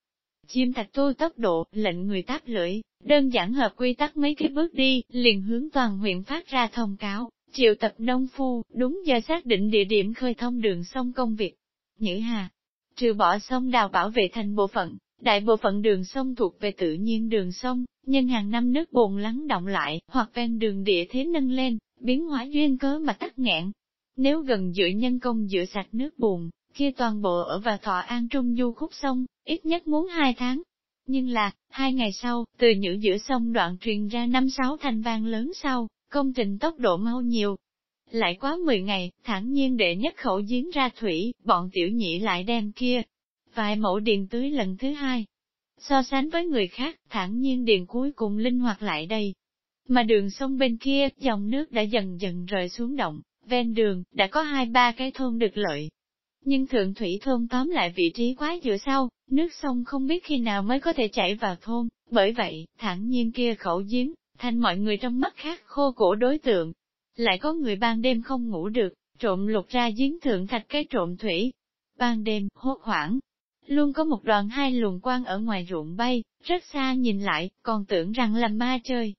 Chim thạch tu tốc độ, lệnh người táp lưỡi, đơn giản hợp quy tắc mấy cái bước đi, liền hướng toàn huyện phát ra thông cáo, triệu tập nông phu, đúng giờ xác định địa điểm khơi thông đường sông công việc. Nhữ Hà, trừ bỏ sông đào bảo vệ thành bộ phận, đại bộ phận đường sông thuộc về tự nhiên đường sông, nhưng hàng năm nước bồn lắng động lại, hoặc ven đường địa thế nâng lên, biến hóa duyên cớ mà tắc nghẽn. Nếu gần giữa nhân công giữa sạch nước bùn, kia toàn bộ ở và thọ an trung du khúc sông, ít nhất muốn hai tháng. Nhưng là, hai ngày sau, từ những giữa sông đoạn truyền ra năm sáu thanh vang lớn sau, công trình tốc độ mau nhiều. Lại quá 10 ngày, thẳng nhiên đệ nhất khẩu giếng ra thủy, bọn tiểu nhị lại đem kia. Vài mẫu điền tưới lần thứ hai. So sánh với người khác, thẳng nhiên điền cuối cùng linh hoạt lại đây. Mà đường sông bên kia, dòng nước đã dần dần rời xuống động, ven đường, đã có hai ba cái thôn được lợi, nhưng thượng thủy thôn tóm lại vị trí quá giữa sau, nước sông không biết khi nào mới có thể chảy vào thôn, bởi vậy, thẳng nhiên kia khẩu giếng, thành mọi người trong mắt khác khô cổ đối tượng. Lại có người ban đêm không ngủ được, trộm lục ra giếng thượng thạch cái trộm thủy. Ban đêm, hốt hoảng, luôn có một đoàn hai luồng quang ở ngoài ruộng bay, rất xa nhìn lại, còn tưởng rằng là ma chơi.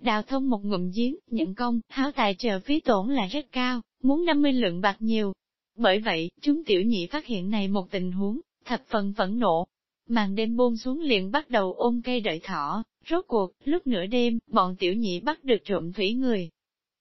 Đào thông một ngụm giếng, nhận công, háo tài chờ phí tổn là rất cao, muốn 50 lượng bạc nhiều, bởi vậy, chúng tiểu nhị phát hiện này một tình huống, thập phần phẫn nộ. Màn đêm buông xuống liền bắt đầu ôm cây đợi thỏ, rốt cuộc, lúc nửa đêm, bọn tiểu nhị bắt được trộm thủy người.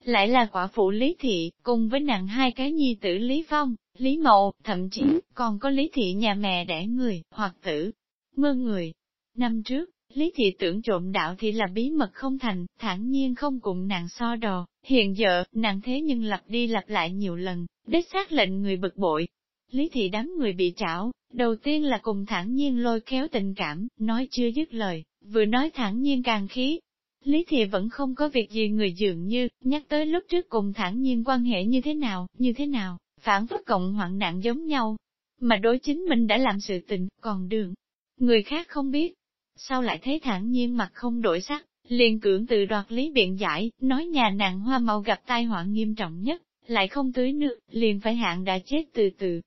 Lại là quả phụ Lý Thị, cùng với nàng hai cái nhi tử Lý Phong, Lý Mậu, thậm chí, còn có Lý Thị nhà mẹ đẻ người, hoặc tử, mơ người. Năm trước, Lý thị tưởng trộm đạo thì là bí mật không thành, thản nhiên không cùng nàng so đò, hiện giờ, nàng thế nhưng lặp đi lặp lại nhiều lần, đích xác lệnh người bực bội. Lý thị đám người bị trảo, đầu tiên là cùng thản nhiên lôi kéo tình cảm, nói chưa dứt lời, vừa nói thản nhiên càng khí. Lý thị vẫn không có việc gì người dường như, nhắc tới lúc trước cùng thản nhiên quan hệ như thế nào, như thế nào, phản phất cộng hoạn nạn giống nhau. Mà đối chính mình đã làm sự tình, còn đường. Người khác không biết, sao lại thấy thản nhiên mặt không đổi sắc, liền cưỡng từ đoạt lý biện giải, nói nhà nàng hoa màu gặp tai họa nghiêm trọng nhất, lại không tưới nước, liền phải hạn đã chết từ từ.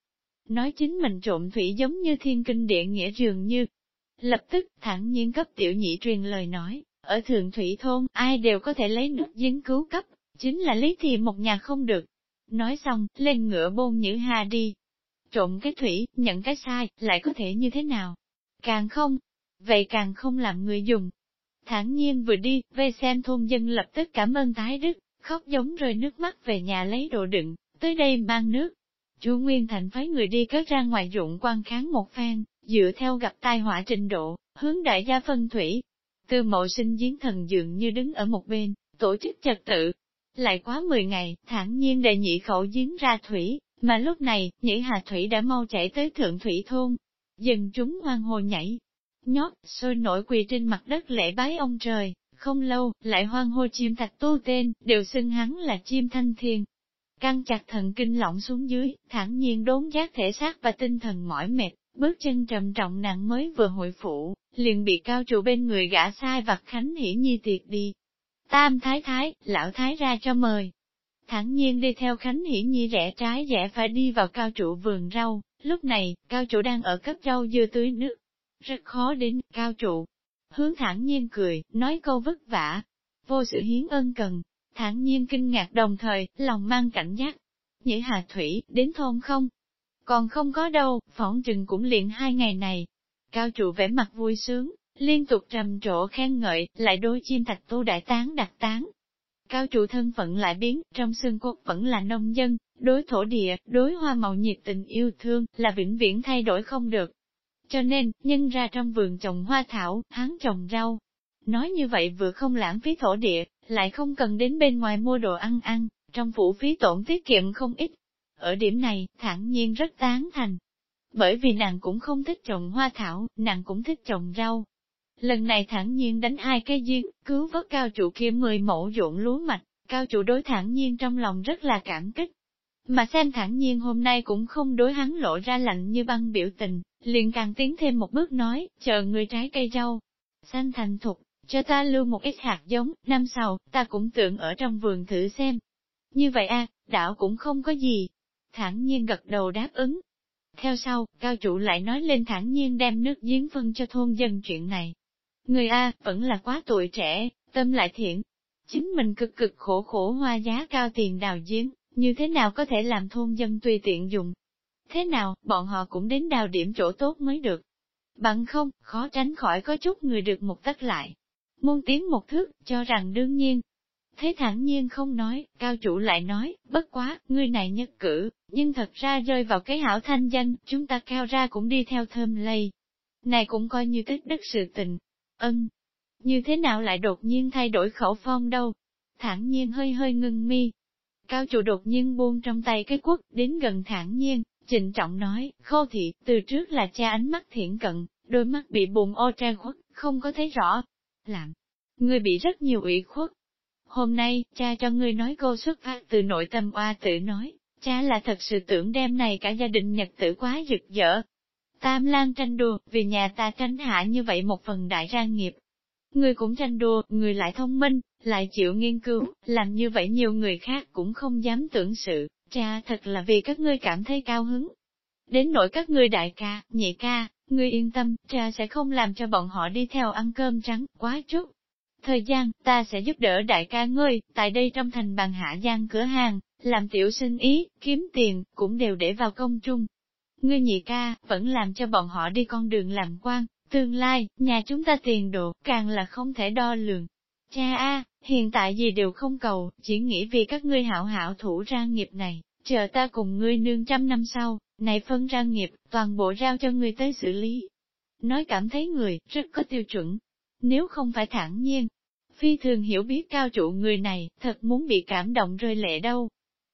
Nói chính mình trộm thủy giống như thiên kinh địa nghĩa dường như. Lập tức, thẳng nhiên cấp tiểu nhị truyền lời nói, ở thượng thủy thôn, ai đều có thể lấy nước dính cứu cấp, chính là lý thì một nhà không được. Nói xong, lên ngựa bôn nhữ hà đi. Trộm cái thủy, nhận cái sai, lại có thể như thế nào? Càng không, vậy càng không làm người dùng. thản nhiên vừa đi, về xem thôn dân lập tức cảm ơn tái đức, khóc giống rơi nước mắt về nhà lấy đồ đựng, tới đây mang nước. Chú Nguyên Thành phái người đi cất ra ngoài ruộng quan kháng một phen, dựa theo gặp tai họa trình độ, hướng đại gia phân thủy tư mộ sinh giếng thần dường như đứng ở một bên, tổ chức trật tự. Lại quá 10 ngày, thản nhiên đề nhị khẩu giếng ra thủy, mà lúc này, nhị hà thủy đã mau chảy tới thượng thủy thôn. Dần chúng hoang hồ nhảy, nhót, sôi nổi quỳ trên mặt đất lễ bái ông trời, không lâu, lại hoang hô chim thạch tu tên, đều xưng hắn là chim thanh thiên. Căng chặt thần kinh lỏng xuống dưới, thản nhiên đốn giác thể xác và tinh thần mỏi mệt, bước chân trầm trọng nặng mới vừa hội phụ, liền bị cao trụ bên người gã sai vặt khánh hỉ nhi tiệt đi. Tam thái thái, lão thái ra cho mời. Thẳng nhiên đi theo khánh hỉ nhi rẽ trái rẽ phải đi vào cao trụ vườn rau, lúc này, cao trụ đang ở cấp rau dưa tưới nước. Rất khó đến, cao trụ, Hướng thẳng nhiên cười, nói câu vất vả. Vô sự hiến ân cần, thẳng nhiên kinh ngạc đồng thời, lòng mang cảnh giác. Nhĩ Hà Thủy, đến thôn không? Còn không có đâu, phỏng chừng cũng liền hai ngày này. Cao trụ vẻ mặt vui sướng, liên tục trầm trộ khen ngợi, lại đôi chim thạch tu đại tán đặc tán. Cao trụ thân phận lại biến, trong xương cốt vẫn là nông dân, đối thổ địa, đối hoa màu nhiệt tình yêu thương, là vĩnh viễn thay đổi không được. Cho nên, nhân ra trong vườn trồng hoa thảo, hắn trồng rau. Nói như vậy vừa không lãng phí thổ địa, lại không cần đến bên ngoài mua đồ ăn ăn, trong phủ phí tổn tiết kiệm không ít. Ở điểm này, thản nhiên rất tán thành. Bởi vì nàng cũng không thích trồng hoa thảo, nàng cũng thích trồng rau. Lần này thản nhiên đánh hai cái duyên, cứu vớt cao trụ kia mười mẫu ruộng lúa mạch, cao trụ đối thản nhiên trong lòng rất là cảm kích. Mà xem thản nhiên hôm nay cũng không đối hắn lộ ra lạnh như băng biểu tình, liền càng tiến thêm một bước nói, chờ người trái cây rau, xanh thành thục, cho ta lưu một ít hạt giống, năm sau, ta cũng tưởng ở trong vườn thử xem. Như vậy a, đảo cũng không có gì. Thẳng nhiên gật đầu đáp ứng. Theo sau, cao chủ lại nói lên thẳng nhiên đem nước giếng phân cho thôn dân chuyện này. Người A, vẫn là quá tuổi trẻ, tâm lại thiện. Chính mình cực cực khổ khổ hoa giá cao tiền đào giếng, như thế nào có thể làm thôn dân tùy tiện dùng, Thế nào, bọn họ cũng đến đào điểm chỗ tốt mới được. Bằng không, khó tránh khỏi có chút người được một tắc lại. Muôn tiếng một thước, cho rằng đương nhiên. Thế thẳng nhiên không nói, cao chủ lại nói, bất quá, người này nhất cử, nhưng thật ra rơi vào cái hảo thanh danh, chúng ta cao ra cũng đi theo thơm lây. Này cũng coi như tích đức sự tình. Ân, như thế nào lại đột nhiên thay đổi khẩu phong đâu? Thẳng nhiên hơi hơi ngưng mi. Cao chủ đột nhiên buông trong tay cái quốc, đến gần thẳng nhiên, Trịnh trọng nói, khô thị, từ trước là cha ánh mắt thiện cận, đôi mắt bị bùn ô tre khuất, không có thấy rõ. Làm, người bị rất nhiều ủy khuất. Hôm nay, cha cho ngươi nói câu xuất phát từ nội tâm oa Tử nói, cha là thật sự tưởng đem này cả gia đình nhật tử quá rực rỡ. Tam Lan tranh đùa vì nhà ta tranh hạ như vậy một phần đại ra nghiệp. Người cũng tranh đùa, người lại thông minh, lại chịu nghiên cứu, làm như vậy nhiều người khác cũng không dám tưởng sự. Cha thật là vì các ngươi cảm thấy cao hứng. Đến nỗi các ngươi đại ca, nhị ca, ngươi yên tâm, cha sẽ không làm cho bọn họ đi theo ăn cơm trắng, quá chút. Thời gian, ta sẽ giúp đỡ đại ca ngươi, tại đây trong thành bàn hạ gian cửa hàng, làm tiểu sinh ý, kiếm tiền, cũng đều để vào công trung. Ngươi nhị ca, vẫn làm cho bọn họ đi con đường làm quan, tương lai, nhà chúng ta tiền độ, càng là không thể đo lường. Cha a, hiện tại gì đều không cầu, chỉ nghĩ vì các ngươi hảo hảo thủ ra nghiệp này, chờ ta cùng ngươi nương trăm năm sau, này phân ra nghiệp, toàn bộ giao cho ngươi tới xử lý. Nói cảm thấy người, rất có tiêu chuẩn. Nếu không phải thản nhiên, phi thường hiểu biết cao trụ người này, thật muốn bị cảm động rơi lệ đâu.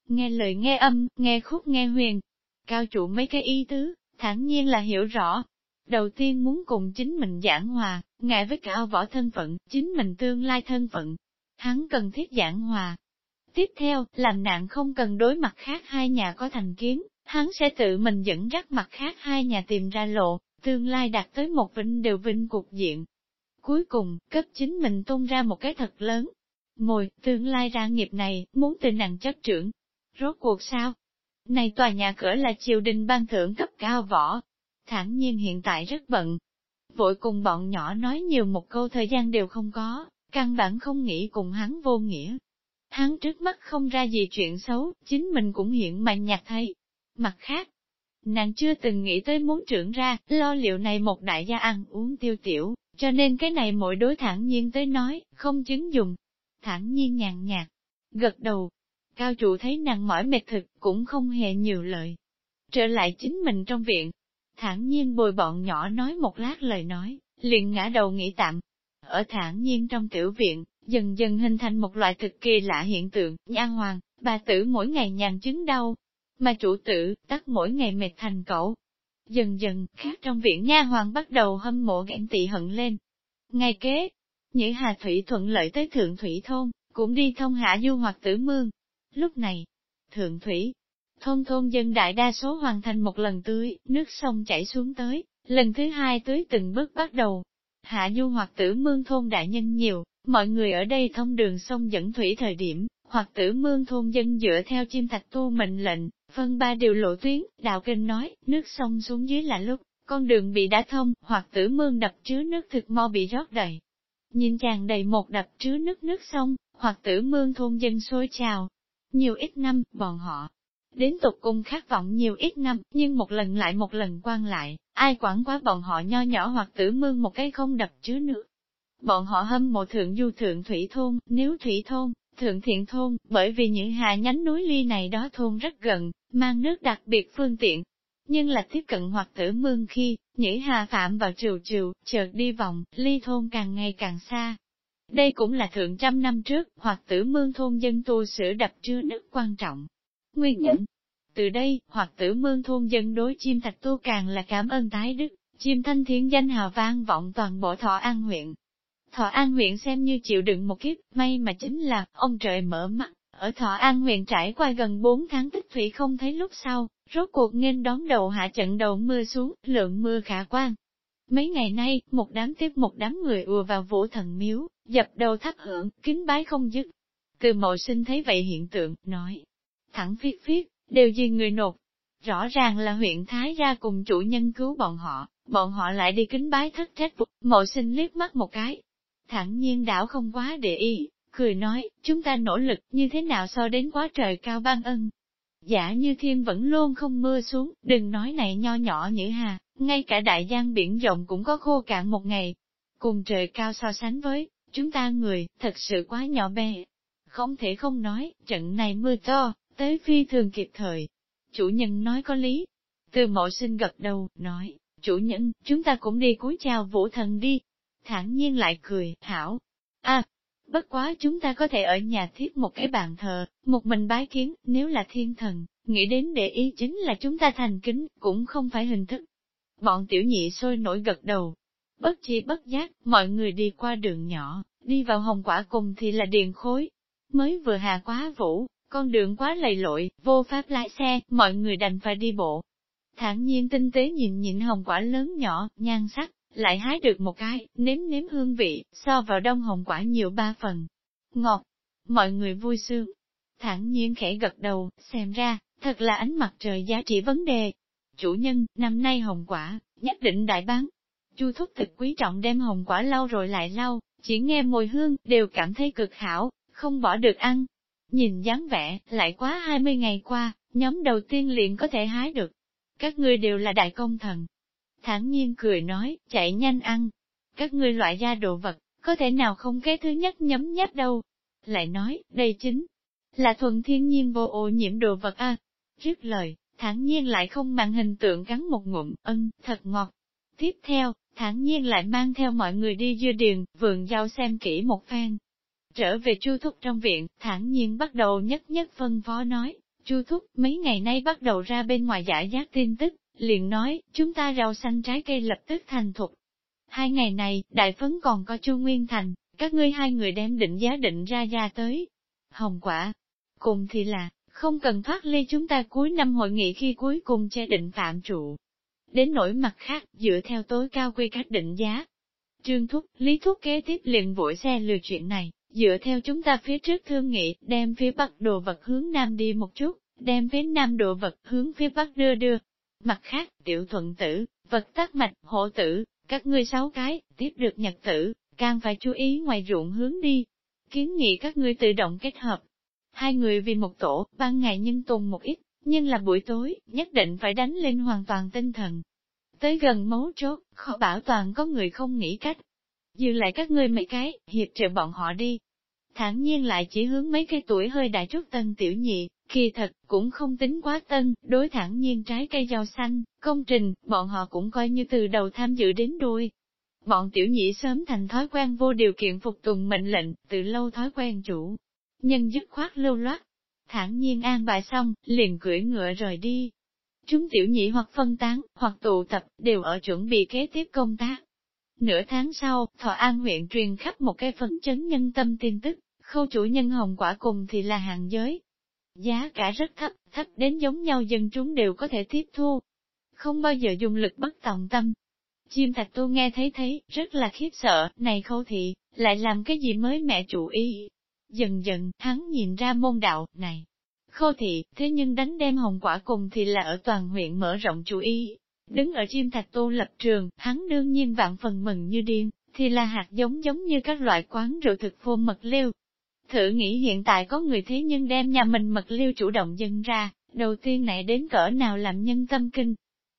Nghe lời nghe âm, nghe khúc nghe huyền. Cao trụ mấy cái ý tứ, thản nhiên là hiểu rõ, Đầu tiên muốn cùng chính mình giảng hòa, ngại với cao võ thân phận, chính mình tương lai thân phận. Hắn cần thiết giảng hòa. Tiếp theo, làm nạn không cần đối mặt khác hai nhà có thành kiến, hắn sẽ tự mình dẫn dắt mặt khác hai nhà tìm ra lộ, tương lai đạt tới một vinh đều vinh cục diện. Cuối cùng, cấp chính mình tung ra một cái thật lớn. Ngồi, tương lai ra nghiệp này, muốn từ nặng chất trưởng. Rốt cuộc sao? Này tòa nhà cửa là triều đình ban thưởng cấp cao võ, thản nhiên hiện tại rất bận. Vội cùng bọn nhỏ nói nhiều một câu thời gian đều không có, căn bản không nghĩ cùng hắn vô nghĩa. Hắn trước mắt không ra gì chuyện xấu, chính mình cũng hiện mạnh nhạt thay. Mặt khác, nàng chưa từng nghĩ tới muốn trưởng ra, lo liệu này một đại gia ăn uống tiêu tiểu, cho nên cái này mỗi đối Thản nhiên tới nói, không chứng dùng. Thản nhiên nhàn nhạt, gật đầu. Cao trụ thấy nàng mỏi mệt thực, cũng không hề nhiều lời. Trở lại chính mình trong viện, thản nhiên bồi bọn nhỏ nói một lát lời nói, liền ngã đầu nghỉ tạm. Ở thản nhiên trong tiểu viện, dần dần hình thành một loại thực kỳ lạ hiện tượng, nha hoàng, bà tử mỗi ngày nhàn chứng đau, mà chủ tử, tắt mỗi ngày mệt thành cậu. Dần dần, khác trong viện nha hoàng bắt đầu hâm mộ ghen tị hận lên. Ngày kế, Nhữ Hà Thủy thuận lợi tới Thượng Thủy Thôn, cũng đi thông hạ du hoặc tử mương. Lúc này, Thượng Thủy, thôn thôn dân đại đa số hoàn thành một lần tưới, nước sông chảy xuống tới, lần thứ hai tưới từng bước bắt đầu. Hạ du hoặc tử mương thôn đại nhân nhiều, mọi người ở đây thông đường sông dẫn thủy thời điểm, hoặc tử mương thôn dân dựa theo chim thạch tu mệnh lệnh, phân ba điều lộ tuyến, đạo kinh nói, nước sông xuống dưới là lúc, con đường bị đã thông, hoặc tử mương đập chứa nước thực mo bị rót đầy. Nhìn chàng đầy một đập chứa nước nước sông, hoặc tử mương thôn dân sôi trào. Nhiều ít năm, bọn họ, đến tục cung khát vọng nhiều ít năm, nhưng một lần lại một lần quan lại, ai quản quá bọn họ nho nhỏ hoặc tử mương một cái không đập chứa nước. Bọn họ hâm mộ thượng du thượng thủy thôn, nếu thủy thôn, thượng thiện thôn, bởi vì những hạ nhánh núi ly này đó thôn rất gần, mang nước đặc biệt phương tiện. Nhưng là tiếp cận hoặc tử mương khi, nhĩ hà phạm vào triều triều, chợt đi vòng, ly thôn càng ngày càng xa. Đây cũng là thượng trăm năm trước, hoặc tử mương thôn dân tu sửa đập chứa nước quan trọng. Nguyên nhân Từ đây, hoặc tử mương thôn dân đối chim thạch tu càng là cảm ơn tái đức, chim thanh thiên danh hào vang vọng toàn bộ thọ an huyện. Thọ An huyện xem như chịu đựng một kiếp, may mà chính là, ông trời mở mắt, ở Thọ An huyện trải qua gần 4 tháng tích thủy không thấy lúc sau, rốt cuộc nên đón đầu hạ trận đầu mưa xuống, lượng mưa khả quan. Mấy ngày nay, một đám tiếp một đám người ùa vào vũ thần miếu, dập đầu thắp hưởng, kính bái không dứt. Từ mộ sinh thấy vậy hiện tượng, nói, thẳng viết viết, đều gì người nộp. Rõ ràng là huyện Thái ra cùng chủ nhân cứu bọn họ, bọn họ lại đi kính bái thất trách mộ sinh liếc mắt một cái, thẳng nhiên đảo không quá để ý, cười nói, chúng ta nỗ lực như thế nào so đến quá trời cao ban ân. Giả như thiên vẫn luôn không mưa xuống, đừng nói này nho nhỏ như hà, ngay cả đại giang biển rộng cũng có khô cạn một ngày. Cùng trời cao so sánh với, chúng ta người, thật sự quá nhỏ bé. Không thể không nói, trận này mưa to, tới phi thường kịp thời. Chủ nhân nói có lý. Từ mộ sinh gật đầu, nói, chủ nhân, chúng ta cũng đi cúi chào vũ thần đi, thản nhiên lại cười, hảo. a bất quá chúng ta có thể ở nhà thiết một cái bàn thờ, một mình bái kiến, nếu là thiên thần, nghĩ đến để ý chính là chúng ta thành kính, cũng không phải hình thức. Bọn tiểu nhị sôi nổi gật đầu. Bất chi bất giác, mọi người đi qua đường nhỏ, đi vào hồng quả cùng thì là điền khối. Mới vừa hà quá vũ, con đường quá lầy lội, vô pháp lái xe, mọi người đành phải đi bộ. Thản nhiên tinh tế nhìn nhìn hồng quả lớn nhỏ, nhan sắc, lại hái được một cái, nếm nếm hương vị, so vào đông hồng quả nhiều ba phần. Ngọt, mọi người vui sướng. Thẳng nhiên khẽ gật đầu, xem ra, thật là ánh mặt trời giá trị vấn đề. Chủ nhân, năm nay hồng quả, nhất định đại bán. Chu thúc thực quý trọng đem hồng quả lau rồi lại lau, chỉ nghe mùi hương, đều cảm thấy cực hảo, không bỏ được ăn. Nhìn dáng vẻ, lại quá 20 ngày qua, nhóm đầu tiên liền có thể hái được. Các ngươi đều là đại công thần, thản nhiên cười nói, chạy nhanh ăn. Các ngươi loại ra đồ vật, có thể nào không cái thứ nhất nhấm nháp đâu. Lại nói, đây chính là thuần thiên nhiên vô ô nhiễm đồ vật a. À. Lời, thản nhiên lại không mang hình tượng gắn một ngụm, ân, thật ngọt. Tiếp theo, thản nhiên lại mang theo mọi người đi dưa điền, vườn rau xem kỹ một phen. Trở về chu thúc trong viện, thản nhiên bắt đầu nhất nhất phân phó nói, chu thúc mấy ngày nay bắt đầu ra bên ngoài giải giác tin tức, liền nói, chúng ta rau xanh trái cây lập tức thành thục. Hai ngày này, đại phấn còn có Chu Nguyên Thành, các ngươi hai người đem định giá định ra ra tới. Hồng quả, cùng thì là, không cần thoát ly chúng ta cuối năm hội nghị khi cuối cùng che định phạm trụ. Đến nỗi mặt khác, dựa theo tối cao quy cách định giá. Trương Thúc, Lý Thúc kế tiếp liền vội xe lừa chuyện này, dựa theo chúng ta phía trước thương nghị, đem phía bắc đồ vật hướng nam đi một chút, đem phía nam đồ vật hướng phía bắc đưa đưa, Mặt khác, tiểu thuận tử, vật tác mạch, hộ tử, các ngươi sáu cái, tiếp được nhật tử, càng phải chú ý ngoài ruộng hướng đi. Kiến nghị các ngươi tự động kết hợp. Hai người vì một tổ, ban ngày nhân tùng một ít, nhưng là buổi tối, nhất định phải đánh lên hoàn toàn tinh thần. Tới gần mấu chốt, khó bảo toàn có người không nghĩ cách. dư lại các ngươi mấy cái, hiệp trợ bọn họ đi. Thản nhiên lại chỉ hướng mấy cái tuổi hơi đại trúc tân tiểu nhị, kỳ thật, cũng không tính quá tân, đối thẳng nhiên trái cây rau xanh, công trình, bọn họ cũng coi như từ đầu tham dự đến đuôi. Bọn tiểu nhị sớm thành thói quen vô điều kiện phục tùng mệnh lệnh, từ lâu thói quen chủ. Nhân dứt khoát lưu loát, thản nhiên an bài xong, liền cưỡi ngựa rời đi. Chúng tiểu nhị hoặc phân tán, hoặc tụ tập, đều ở chuẩn bị kế tiếp công tác. Nửa tháng sau, Thọ An huyện truyền khắp một cái phấn chấn nhân tâm tin tức, khâu chủ nhân hồng quả cùng thì là hàng giới. Giá cả rất thấp, thấp đến giống nhau dân chúng đều có thể tiếp thu. Không bao giờ dùng lực bất tòng tâm. Chim thạch tu nghe thấy thấy, rất là khiếp sợ, này khâu thị, lại làm cái gì mới mẹ chủ ý. Dần dần, hắn nhìn ra môn đạo, này. Khâu thị, thế nhưng đánh đem hồng quả cùng thì là ở toàn huyện mở rộng chủ ý, Đứng ở chim thạch tu lập trường, hắn đương nhiên vạn phần mừng như điên, thì là hạt giống giống như các loại quán rượu thực phô mật liêu. Thử nghĩ hiện tại có người thế nhưng đem nhà mình mật liêu chủ động dâng ra, đầu tiên này đến cỡ nào làm nhân tâm kinh.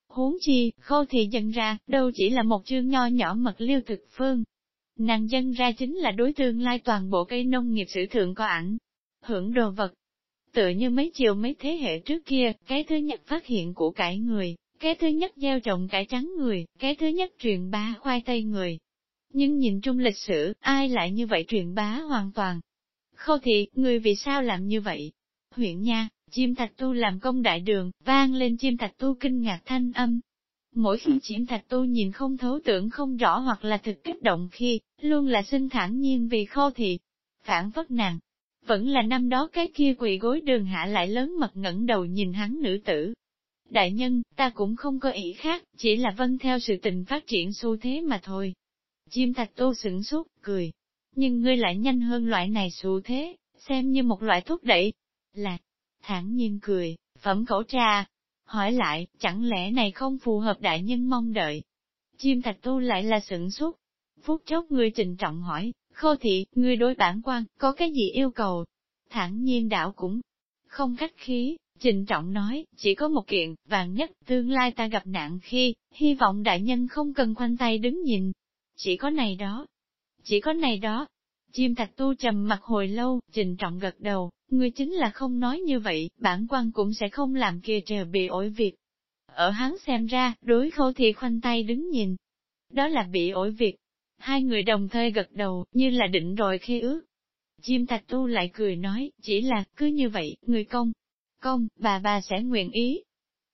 Huống chi, khô thì dần ra, đâu chỉ là một chương nho nhỏ mật liêu thực phương. Nàng dân ra chính là đối tương lai toàn bộ cây nông nghiệp sử thượng có ảnh, hưởng đồ vật. Tựa như mấy chiều mấy thế hệ trước kia, cái thứ nhất phát hiện của cải người, cái thứ nhất gieo trồng cải trắng người, cái thứ nhất truyền bá khoai tây người. Nhưng nhìn chung lịch sử, ai lại như vậy truyền bá hoàn toàn? Khâu thị, người vì sao làm như vậy? Huyện nha, chim thạch tu làm công đại đường, vang lên chim thạch tu kinh ngạc thanh âm. Mỗi khi chim thạch tu nhìn không thấu tưởng không rõ hoặc là thực kích động khi, luôn là sinh thản nhiên vì khâu thị. Phản vất nàng, vẫn là năm đó cái kia quỳ gối đường hạ lại lớn mật ngẩng đầu nhìn hắn nữ tử, Đại nhân, ta cũng không có ý khác, chỉ là vân theo sự tình phát triển xu thế mà thôi. Chim thạch tô sửng sốt, cười. Nhưng ngươi lại nhanh hơn loại này xu thế, xem như một loại thúc đẩy. Là, thản nhiên cười, phẩm khẩu trà. Hỏi lại, chẳng lẽ này không phù hợp đại nhân mong đợi? Chim thạch tu lại là sửng sốt. Phút chốc ngươi trình trọng hỏi, khô thị, ngươi đối bản quan, có cái gì yêu cầu? Thản nhiên đảo cũng không khách khí, trịnh trọng nói, chỉ có một kiện, vàng nhất, tương lai ta gặp nạn khi, hy vọng đại nhân không cần khoanh tay đứng nhìn. Chỉ có này đó. Chỉ có này đó. Chim thạch tu trầm mặt hồi lâu, trình trọng gật đầu, người chính là không nói như vậy, bản quan cũng sẽ không làm kia trèo bị ổi việc. Ở hắn xem ra, đối khâu thì khoanh tay đứng nhìn. Đó là bị ổi việc. Hai người đồng thời gật đầu, như là định rồi khi ước. Chim thạch tu lại cười nói, chỉ là, cứ như vậy, người công, công, bà bà sẽ nguyện ý.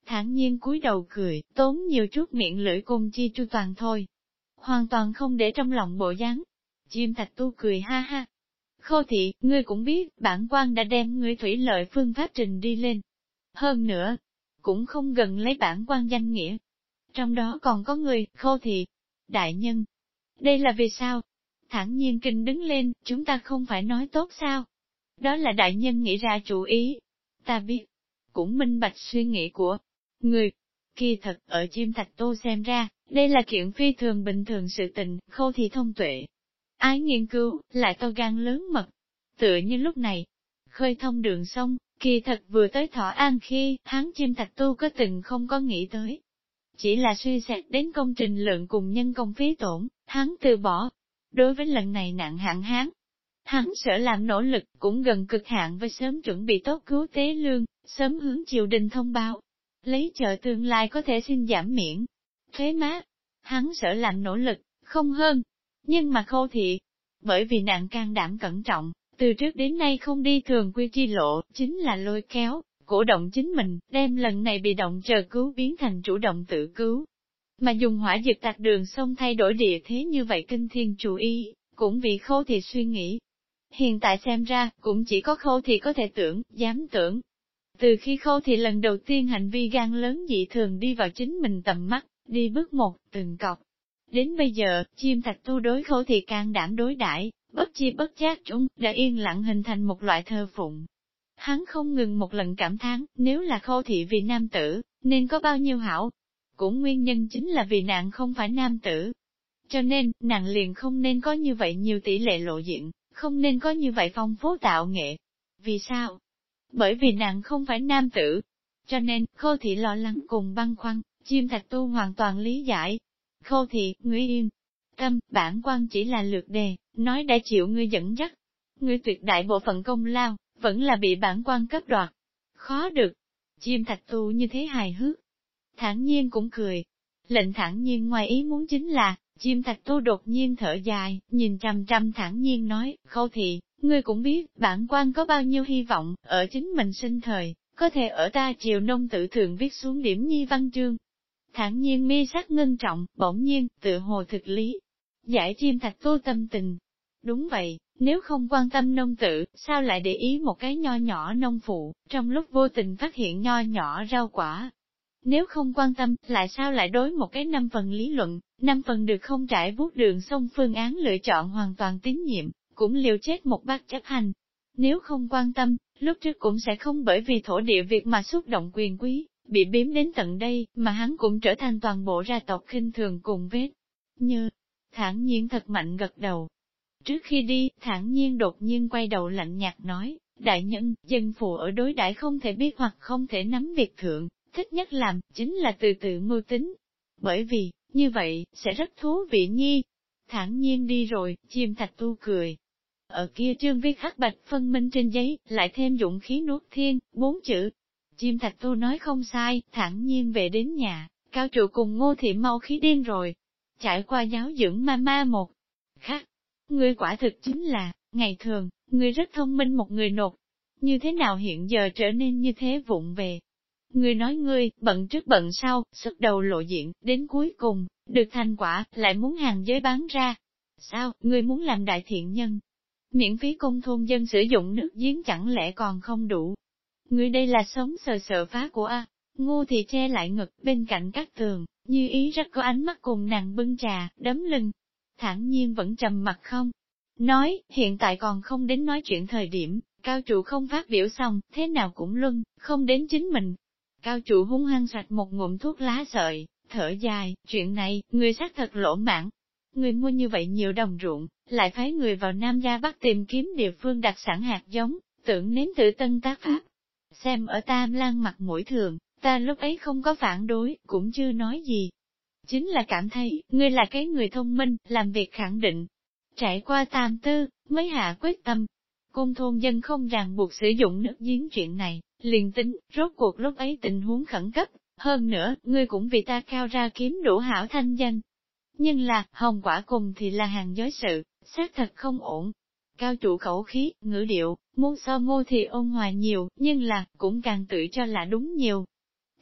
Thản nhiên cúi đầu cười, tốn nhiều chút miệng lưỡi cùng chi chu toàn thôi. Hoàn toàn không để trong lòng bộ dáng. Chim thạch tu cười ha ha. Khô thị, ngươi cũng biết, bản quan đã đem ngươi thủy lợi phương pháp trình đi lên. Hơn nữa, cũng không gần lấy bản quan danh nghĩa. Trong đó còn có người, khô thị, đại nhân. Đây là vì sao? Thẳng nhiên kinh đứng lên, chúng ta không phải nói tốt sao? Đó là đại nhân nghĩ ra chủ ý, Ta biết, cũng minh bạch suy nghĩ của người. Kỳ thật, ở chim thạch tô xem ra, đây là kiện phi thường bình thường sự tình, khâu thì thông tuệ. Ái nghiên cứu, lại to gan lớn mật. Tựa như lúc này, khơi thông đường sông, kỳ thật vừa tới thọ an khi, hắn chim thạch tu có từng không có nghĩ tới. Chỉ là suy xét đến công trình lượng cùng nhân công phí tổn, hắn từ bỏ. Đối với lần này nặng hạn hán, Hắn sợ làm nỗ lực cũng gần cực hạn với sớm chuẩn bị tốt cứu tế lương, sớm hướng triều đình thông báo. Lấy chợ tương lai có thể xin giảm miễn. Thuế má, hắn sợ làm nỗ lực, không hơn. Nhưng mà khâu thị, bởi vì nạn can đảm cẩn trọng, từ trước đến nay không đi thường quy chi lộ, chính là lôi kéo, cổ động chính mình, đem lần này bị động chờ cứu biến thành chủ động tự cứu. Mà dùng hỏa dược tạc đường sông thay đổi địa thế như vậy kinh thiên chủ ý, cũng vì khâu thị suy nghĩ, Hiện tại xem ra, cũng chỉ có khâu Thị có thể tưởng, dám tưởng. Từ khi khâu Thị lần đầu tiên hành vi gan lớn dị thường đi vào chính mình tầm mắt, đi bước một, từng cọc. Đến bây giờ, chim thạch tu đối khâu thì càng đảm đối đãi bất chi bất giác chúng đã yên lặng hình thành một loại thơ phụng. Hắn không ngừng một lần cảm thán, nếu là khâu thị vì nam tử, nên có bao nhiêu hảo. Cũng nguyên nhân chính là vì nàng không phải nam tử. Cho nên, nàng liền không nên có như vậy nhiều tỷ lệ lộ diện không nên có như vậy phong phú tạo nghệ. Vì sao? Bởi vì nàng không phải nam tử. Cho nên, khô thị lo lắng cùng băng khoăn, chim thạch tu hoàn toàn lý giải. Khô thị, ngươi Yên, tâm, bản quan chỉ là lượt đề, nói đã chịu ngươi dẫn dắt. Ngươi tuyệt đại bộ phận công lao, vẫn là bị bản quan cấp đoạt. Khó được. Chim thạch tu như thế hài hước. Thản nhiên cũng cười. Lệnh thản nhiên ngoài ý muốn chính là, chim thạch tu đột nhiên thở dài, nhìn trầm trầm thản nhiên nói, khâu thị, ngươi cũng biết, bản quan có bao nhiêu hy vọng, ở chính mình sinh thời, có thể ở ta triều nông tự thường viết xuống điểm nhi văn chương. Thản nhiên mi sắc ngân trọng, bỗng nhiên, tự hồ thực lý. Giải chim thạch tu tâm tình. Đúng vậy, nếu không quan tâm nông tự, sao lại để ý một cái nho nhỏ nông phụ, trong lúc vô tình phát hiện nho nhỏ rau quả. Nếu không quan tâm, lại sao lại đối một cái năm phần lý luận, năm phần được không trải vuốt đường sông phương án lựa chọn hoàn toàn tín nhiệm, cũng liều chết một bác chấp hành. Nếu không quan tâm, lúc trước cũng sẽ không bởi vì thổ địa việc mà xúc động quyền quý, bị biếm đến tận đây, mà hắn cũng trở thành toàn bộ gia tộc khinh thường cùng vết. Như, thản nhiên thật mạnh gật đầu. Trước khi đi, thản nhiên đột nhiên quay đầu lạnh nhạt nói, đại nhân, dân phụ ở đối đãi không thể biết hoặc không thể nắm việc thượng, thích nhất làm, chính là từ từ mưu tính. Bởi vì, như vậy, sẽ rất thú vị nhi. Thản nhiên đi rồi, chim thạch tu cười, ở kia trương viết hắc bạch phân minh trên giấy, lại thêm dụng khí nuốt thiên, bốn chữ. Chim thạch tu nói không sai, thẳng nhiên về đến nhà, cao trụ cùng ngô thị mau khí điên rồi. Trải qua giáo dưỡng ma ma một. Khác, người quả thực chính là, ngày thường, người rất thông minh một người nột. Như thế nào hiện giờ trở nên như thế vụng về? Người nói ngươi, bận trước bận sau, sức đầu lộ diện, đến cuối cùng, được thành quả, lại muốn hàng giới bán ra. Sao, ngươi muốn làm đại thiện nhân, miễn phí công thôn dân sử dụng nước giếng chẳng lẽ còn không đủ. Người đây là sống sờ sợ phá của A, ngu thì che lại ngực bên cạnh các tường, như ý rất có ánh mắt cùng nàng bưng trà, đấm lưng. thản nhiên vẫn trầm mặt không. Nói, hiện tại còn không đến nói chuyện thời điểm, cao trụ không phát biểu xong, thế nào cũng luân, không đến chính mình. Cao trụ hung hăng sạch một ngụm thuốc lá sợi, thở dài, chuyện này, người xác thật lỗ mãn, Người mua như vậy nhiều đồng ruộng, lại phái người vào Nam Gia Bắc tìm kiếm địa phương đặc sản hạt giống, tưởng nếm tự tân tác pháp. Xem ở Tam lang mặt mũi thường, ta lúc ấy không có phản đối, cũng chưa nói gì. Chính là cảm thấy, ngươi là cái người thông minh, làm việc khẳng định. Trải qua tam tư, mới hạ quyết tâm. Cung thôn dân không ràng buộc sử dụng nước giếng chuyện này, liền tính, rốt cuộc lúc ấy tình huống khẩn cấp. Hơn nữa, ngươi cũng vì ta cao ra kiếm đủ hảo thanh danh, nhưng là, hồng quả cùng thì là hàng giới sự, xác thật không ổn. Cao chủ khẩu khí, ngữ điệu, muốn so ngô thì ôn hòa nhiều, nhưng là, cũng càng tự cho là đúng nhiều.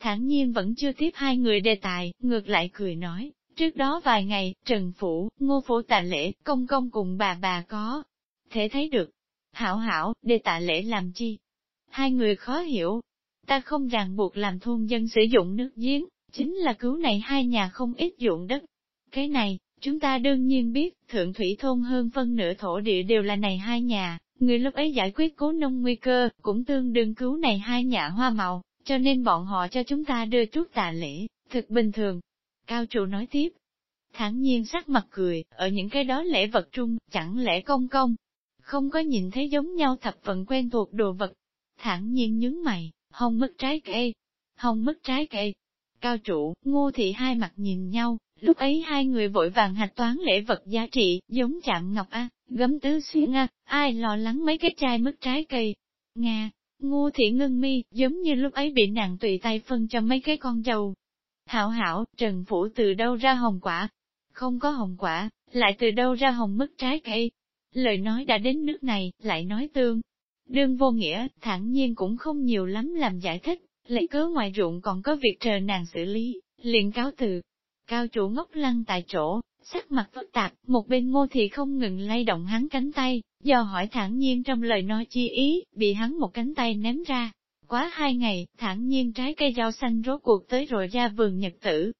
Thản nhiên vẫn chưa tiếp hai người đề tài, ngược lại cười nói, trước đó vài ngày, Trần Phủ, Ngô Phủ tạ lễ, công công cùng bà bà có. Thể thấy được. Hảo hảo, đề tạ lễ làm chi? Hai người khó hiểu. Ta không ràng buộc làm thôn dân sử dụng nước giếng, chính là cứu này hai nhà không ít dụng đất, cái này, chúng ta đương nhiên biết, thượng thủy thôn hơn phân nửa thổ địa đều là này hai nhà, người lúc ấy giải quyết cố nông nguy cơ, cũng tương đương cứu này hai nhà hoa màu, cho nên bọn họ cho chúng ta đưa chút tạ lễ, thực bình thường. Cao trụ nói tiếp, thản nhiên sắc mặt cười, ở những cái đó lễ vật trung, chẳng lẽ công công, không có nhìn thấy giống nhau thập phần quen thuộc đồ vật. Thản nhiên nhướng mày, hồng mất trái cây, hồng mất trái cây. Cao trụ, ngô thị hai mặt nhìn nhau, Lúc ấy hai người vội vàng hạch toán lễ vật giá trị, giống chạm ngọc A, gấm tứ xuyên A, ai lo lắng mấy cái chai mất trái cây. Nga, ngu thị ngưng mi, giống như lúc ấy bị nàng tùy tay phân cho mấy cái con dâu. Hảo hảo, Trần Phủ từ đâu ra hồng quả? Không có hồng quả, lại từ đâu ra hồng mất trái cây? Lời nói đã đến nước này, lại nói tương. Đương vô nghĩa, thẳng nhiên cũng không nhiều lắm làm giải thích, lấy cớ ngoài ruộng còn có việc chờ nàng xử lý, liền cáo từ, Cao chủ ngốc lăng tại chỗ, sắc mặt phức tạp, một bên ngô thị không ngừng lay động hắn cánh tay, do hỏi thản nhiên trong lời nói chi ý, bị hắn một cánh tay ném ra. Quá hai ngày, thản nhiên trái cây rau xanh rốt cuộc tới rồi ra vườn nhật tử.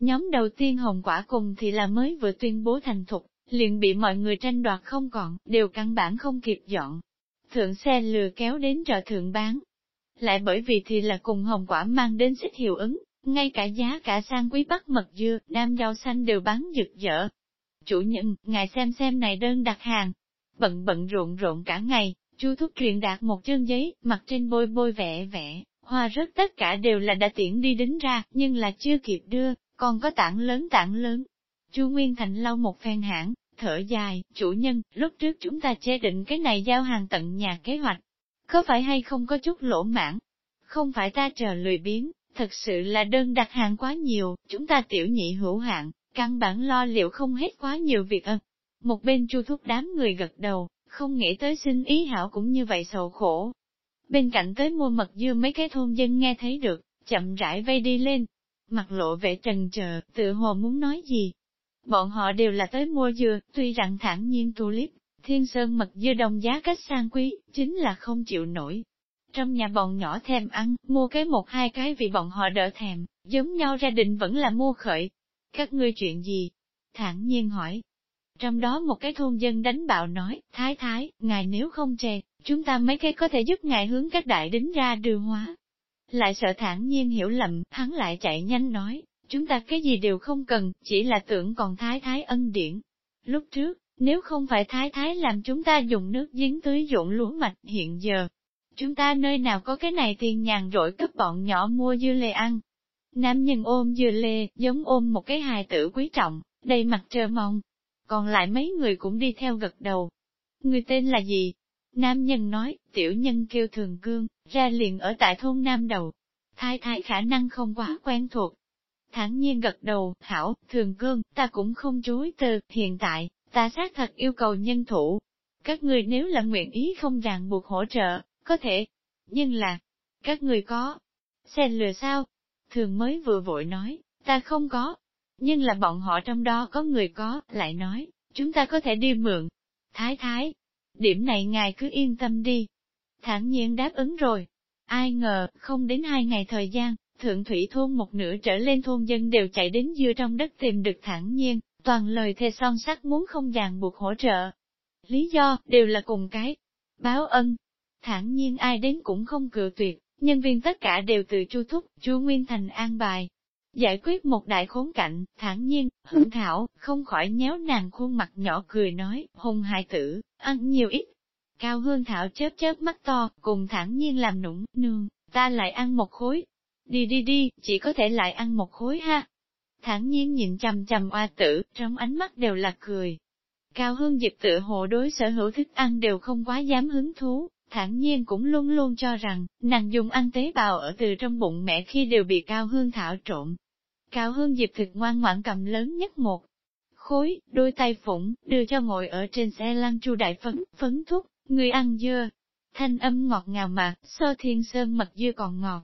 Nhóm đầu tiên hồng quả cùng thì là mới vừa tuyên bố thành thục, liền bị mọi người tranh đoạt không còn, đều căn bản không kịp dọn. Thượng xe lừa kéo đến chợ thượng bán. Lại bởi vì thì là cùng hồng quả mang đến xích hiệu ứng, ngay cả giá cả sang quý bắc mật dưa, nam rau xanh đều bán rực rỡ. Chủ nhân, ngài xem xem này đơn đặt hàng. Bận bận rộn rộn cả ngày, chu thúc truyền đạt một chân giấy, mặt trên bôi bôi vẽ vẽ, hoa rớt tất cả đều là đã tiễn đi đến ra, nhưng là chưa kịp đưa, còn có tảng lớn tảng lớn. Chu Nguyên Thành lau một phen hãng, thở dài, chủ nhân, lúc trước chúng ta chế định cái này giao hàng tận nhà kế hoạch. Có phải hay không có chút lỗ mãn? Không phải ta chờ lười biếng, thật sự là đơn đặt hàng quá nhiều, chúng ta tiểu nhị hữu hạn, căn bản lo liệu không hết quá nhiều việc ân. Một bên chu thúc đám người gật đầu, không nghĩ tới xin ý hảo cũng như vậy sầu khổ. Bên cạnh tới mua mật dưa mấy cái thôn dân nghe thấy được, chậm rãi vây đi lên. Mặt lộ vẻ trần chờ, tự hồ muốn nói gì. Bọn họ đều là tới mua dưa, tuy rằng thản nhiên tulip, thiên sơn mật dưa đồng giá cách sang quý, chính là không chịu nổi. Trong nhà bọn nhỏ thèm ăn, mua cái một hai cái vì bọn họ đỡ thèm, giống nhau gia đình vẫn là mua khởi. Các ngươi chuyện gì? Thản nhiên hỏi. Trong đó một cái thôn dân đánh bạo nói, thái thái, ngài nếu không chê, chúng ta mấy cái có thể giúp ngài hướng các đại đính ra đưa hóa. Lại sợ thản nhiên hiểu lầm, hắn lại chạy nhanh nói, chúng ta cái gì đều không cần, chỉ là tưởng còn thái thái ân điển. Lúc trước, nếu không phải thái thái làm chúng ta dùng nước giếng tưới dụng lúa mạch hiện giờ, chúng ta nơi nào có cái này tiền nhàn rỗi cấp bọn nhỏ mua dưa lê ăn. Nam nhân ôm dưa lê, giống ôm một cái hài tử quý trọng, đầy mặt trơ mong. Còn lại mấy người cũng đi theo gật đầu. Người tên là gì? Nam nhân nói, tiểu nhân kêu thường cương, ra liền ở tại thôn Nam Đầu. Thái thái khả năng không quá quen thuộc. Thẳng nhiên gật đầu, hảo, thường cương, ta cũng không chối từ, hiện tại, ta xác thật yêu cầu nhân thủ. Các người nếu là nguyện ý không ràng buộc hỗ trợ, có thể. Nhưng là, các người có. sen lừa sao? Thường mới vừa vội nói, ta không có. Nhưng là bọn họ trong đó có người có, lại nói, chúng ta có thể đi mượn. Thái thái, điểm này ngài cứ yên tâm đi. Thẳng nhiên đáp ứng rồi. Ai ngờ, không đến hai ngày thời gian, thượng thủy thôn một nửa trở lên thôn dân đều chạy đến dưa trong đất tìm được thẳng nhiên, toàn lời thề son sắt muốn không ràng buộc hỗ trợ. Lý do, đều là cùng cái. Báo ân thản nhiên ai đến cũng không cự tuyệt, nhân viên tất cả đều từ chu thúc, chu Nguyên Thành an bài. Giải quyết một đại khốn cảnh thản nhiên, hưởng thảo, không khỏi nhéo nàng khuôn mặt nhỏ cười nói, hùng hài tử, ăn nhiều ít. Cao hương thảo chớp chớp mắt to, cùng thản nhiên làm nũng, nương, ta lại ăn một khối. Đi đi đi, chỉ có thể lại ăn một khối ha. Thản nhiên nhìn chầm chầm oa tử, trong ánh mắt đều là cười. Cao hương dịp tự hộ đối sở hữu thức ăn đều không quá dám hứng thú, thản nhiên cũng luôn luôn cho rằng, nàng dùng ăn tế bào ở từ trong bụng mẹ khi đều bị cao hương thảo trộn. Cao hương dịp thực ngoan ngoãn cầm lớn nhất một khối, đôi tay phụng, đưa cho ngồi ở trên xe lăn chu đại phấn, phấn thúc người ăn dưa. Thanh âm ngọt ngào mà, so thiên sơn mật dưa còn ngọt.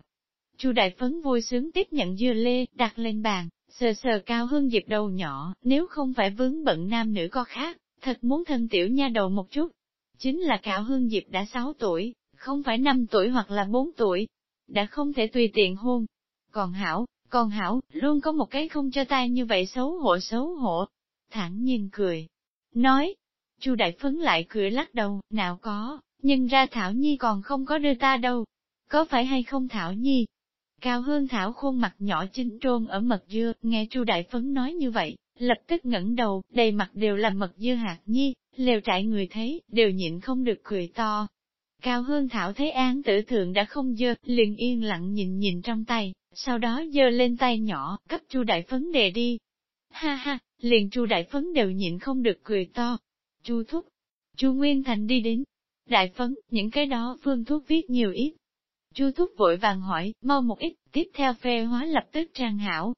Chu đại phấn vui sướng tiếp nhận dưa lê, đặt lên bàn, sờ sờ cao hương dịp đầu nhỏ, nếu không phải vướng bận nam nữ có khác, thật muốn thân tiểu nha đầu một chút. Chính là cao hương dịp đã 6 tuổi, không phải 5 tuổi hoặc là 4 tuổi, đã không thể tùy tiện hôn. Còn hảo, còn hảo, luôn có một cái không cho tay như vậy xấu hổ xấu hổ. Thẳng nhiên cười. Nói, chu đại phấn lại cười lắc đầu, nào có, nhưng ra Thảo Nhi còn không có đưa ta đâu. Có phải hay không Thảo Nhi? Cao Hương Thảo khuôn mặt nhỏ chính trôn ở mật dưa, nghe chu đại phấn nói như vậy, lập tức ngẩng đầu, đầy mặt đều là mật dưa hạt nhi, lều trại người thấy, đều nhịn không được cười to. Cao Hương Thảo thấy án tử thượng đã không dơ, liền yên lặng nhìn nhìn trong tay, sau đó dơ lên tay nhỏ, cấp Chu Đại Phấn đề đi. Ha ha, liền Chu Đại Phấn đều nhịn không được cười to. Chu Thúc, Chu Nguyên Thành đi đến. Đại Phấn, những cái đó phương thuốc viết nhiều ít. Chu Thúc vội vàng hỏi, mau một ít, tiếp theo phê hóa lập tức trang hảo.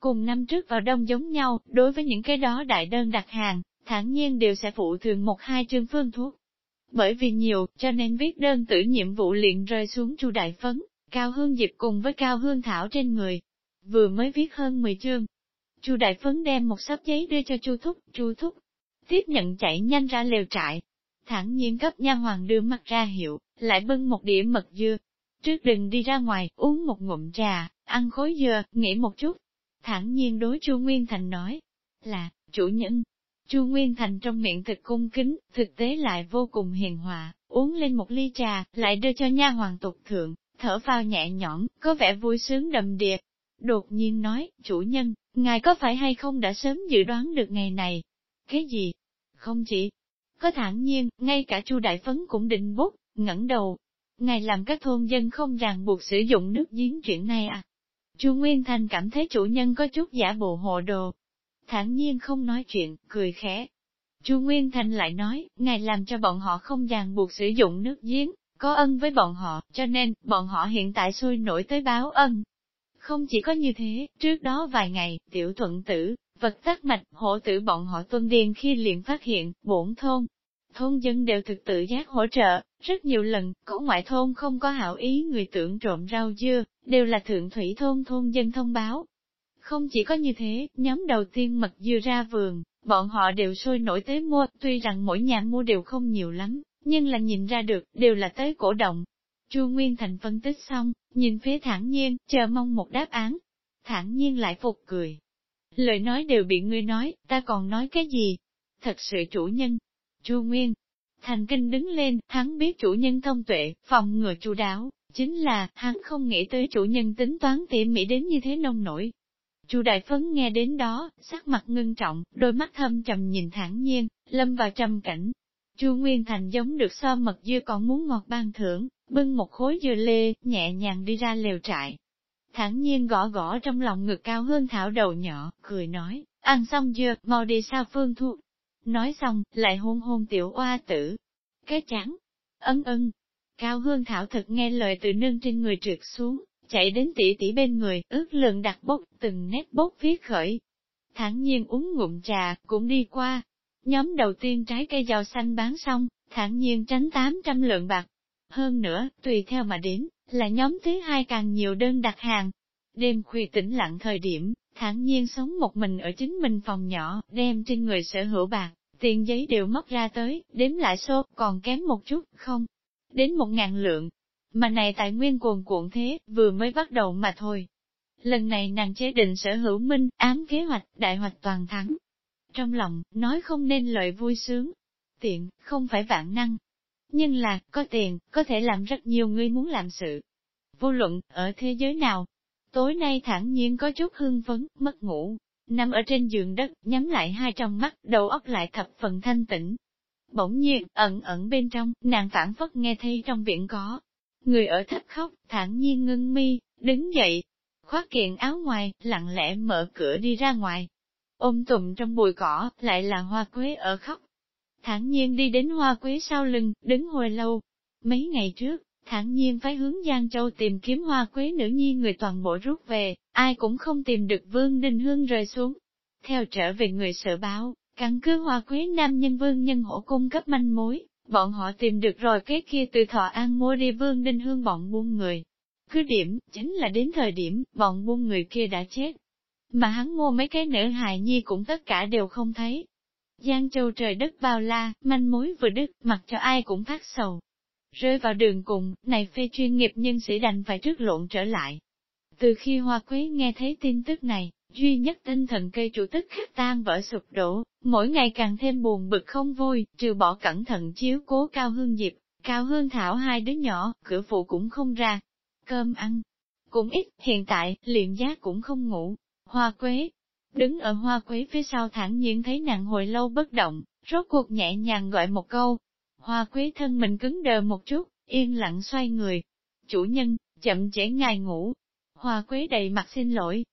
Cùng năm trước vào đông giống nhau, đối với những cái đó đại đơn đặt hàng, thản nhiên đều sẽ phụ thường một hai chương phương thuốc. Bởi vì nhiều, cho nên viết đơn tử nhiệm vụ liền rơi xuống Chu Đại Phấn, Cao Hương Diệp cùng với Cao Hương Thảo trên người, vừa mới viết hơn 10 chương. Chu Đại Phấn đem một sắp giấy đưa cho Chu Thúc, Chu Thúc tiếp nhận chạy nhanh ra lều trại. Thẳng nhiên cấp nha hoàng đưa mặt ra hiệu, lại bưng một đĩa mật dưa. Trước đừng đi ra ngoài, uống một ngụm trà, ăn khối dừa nghỉ một chút thản nhiên đối Chu Nguyên Thành nói, là, chủ nhân. Chu Nguyên Thành trong miệng thực cung kính, thực tế lại vô cùng hiền hòa, uống lên một ly trà, lại đưa cho nha hoàng tục thượng, thở vào nhẹ nhõm, có vẻ vui sướng đầm đìa. Đột nhiên nói, chủ nhân, ngài có phải hay không đã sớm dự đoán được ngày này? Cái gì? Không chỉ có thản nhiên, ngay cả chu đại phấn cũng định bút, ngẩng đầu. Ngài làm các thôn dân không ràng buộc sử dụng nước giếng chuyện này à? Chu Nguyên Thành cảm thấy chủ nhân có chút giả bộ hộ đồ. thản nhiên không nói chuyện, cười khẽ. Chu Nguyên Thành lại nói, ngài làm cho bọn họ không ràng buộc sử dụng nước giếng, có ân với bọn họ, cho nên, bọn họ hiện tại sôi nổi tới báo ân. Không chỉ có như thế, trước đó vài ngày, tiểu thuận tử, vật tắc mạch, hộ tử bọn họ tuân điên khi liền phát hiện, bổn thôn. Thôn dân đều thực tự giác hỗ trợ, rất nhiều lần, có ngoại thôn không có hảo ý người tưởng trộm rau dưa, đều là thượng thủy thôn thôn dân thông báo. Không chỉ có như thế, nhóm đầu tiên mật dưa ra vườn, bọn họ đều sôi nổi tới mua, tuy rằng mỗi nhà mua đều không nhiều lắm, nhưng là nhìn ra được, đều là tới cổ động. Chu Nguyên Thành phân tích xong, nhìn phía thản nhiên, chờ mong một đáp án. Thản nhiên lại phục cười. Lời nói đều bị ngươi nói, ta còn nói cái gì? Thật sự chủ nhân. Chu Nguyên, Thành kinh đứng lên, hắn biết chủ nhân thông tuệ, phòng ngừa chu đáo, chính là, hắn không nghĩ tới chủ nhân tính toán tỉ mỉ đến như thế nông nổi. Chu Đại Phấn nghe đến đó, sắc mặt ngưng trọng, đôi mắt thâm trầm nhìn thản nhiên, lâm vào trầm cảnh. Chu Nguyên Thành giống được so mật dưa còn muốn ngọt ban thưởng, bưng một khối dưa lê, nhẹ nhàng đi ra lều trại. Thản nhiên gõ gõ trong lòng ngực cao hương thảo đầu nhỏ, cười nói, ăn xong dưa, mau đi sao phương thu, Nói xong, lại hôn hôn tiểu oa tử. Cái chán, ân ân. Cao hương thảo thật nghe lời từ nương trên người trượt xuống, chạy đến tỷ tỷ bên người, ước lượng đặt bốc, từng nét bốc viết khởi. Thẳng nhiên uống ngụm trà, cũng đi qua. Nhóm đầu tiên trái cây giàu xanh bán xong, thẳng nhiên tránh 800 lượng bạc. Hơn nữa, tùy theo mà đến, là nhóm thứ hai càng nhiều đơn đặt hàng. Đêm khuya tĩnh lặng thời điểm, thản nhiên sống một mình ở chính mình phòng nhỏ, đem trên người sở hữu bạc, tiền giấy đều mất ra tới, đếm lại số, còn kém một chút, không? Đến một ngàn lượng. Mà này tài nguyên cuồn cuộn thế, vừa mới bắt đầu mà thôi. Lần này nàng chế định sở hữu minh, ám kế hoạch, đại hoạch toàn thắng. Trong lòng, nói không nên lời vui sướng. Tiện, không phải vạn năng. Nhưng là, có tiền, có thể làm rất nhiều người muốn làm sự. Vô luận, ở thế giới nào, tối nay thản nhiên có chút hưng phấn, mất ngủ, nằm ở trên giường đất, nhắm lại hai trong mắt, đầu óc lại thập phần thanh tĩnh. Bỗng nhiên, ẩn ẩn bên trong, nàng phản phất nghe thấy trong viện có. Người ở thấp khóc, thản nhiên ngưng mi, đứng dậy, khoác kiện áo ngoài, lặng lẽ mở cửa đi ra ngoài. Ôm tùm trong bụi cỏ, lại là hoa quế ở khóc. Thản nhiên đi đến hoa quế sau lưng, đứng hồi lâu. Mấy ngày trước, thản nhiên phải hướng Giang Châu tìm kiếm hoa quế nữ nhi người toàn bộ rút về, ai cũng không tìm được Vương Đình Hương rơi xuống. Theo trở về người sợ báo, căn cứ hoa quế nam nhân Vương Nhân Hổ cung cấp manh mối, bọn họ tìm được rồi cái kia từ thọ an mua đi Vương Đinh Hương bọn buôn người. Cứ điểm, chính là đến thời điểm, bọn buôn người kia đã chết. Mà hắn mua mấy cái nữ hài nhi cũng tất cả đều không thấy. Giang Châu trời đất bao la, manh mối vừa đứt, mặc cho ai cũng phát sầu. Rơi vào đường cùng, này phê chuyên nghiệp nhân sĩ đành phải trước lộn trở lại. Từ khi Hoa Quế nghe thấy tin tức này, duy nhất tinh thần cây chủ tức khắc tan vỡ sụp đổ, mỗi ngày càng thêm buồn bực không vui, trừ bỏ cẩn thận chiếu cố Cao Hương Diệp, Cao Hương Thảo hai đứa nhỏ, cửa phụ cũng không ra. Cơm ăn, cũng ít, hiện tại, liền giác cũng không ngủ. Hoa Quế, đứng ở Hoa Quế phía sau thẳng nhiên thấy nàng hồi lâu bất động, rốt cuộc nhẹ nhàng gọi một câu, Hoa quý thân mình cứng đờ một chút, yên lặng xoay người. Chủ nhân, chậm trễ ngài ngủ. Hoa quý đầy mặt xin lỗi.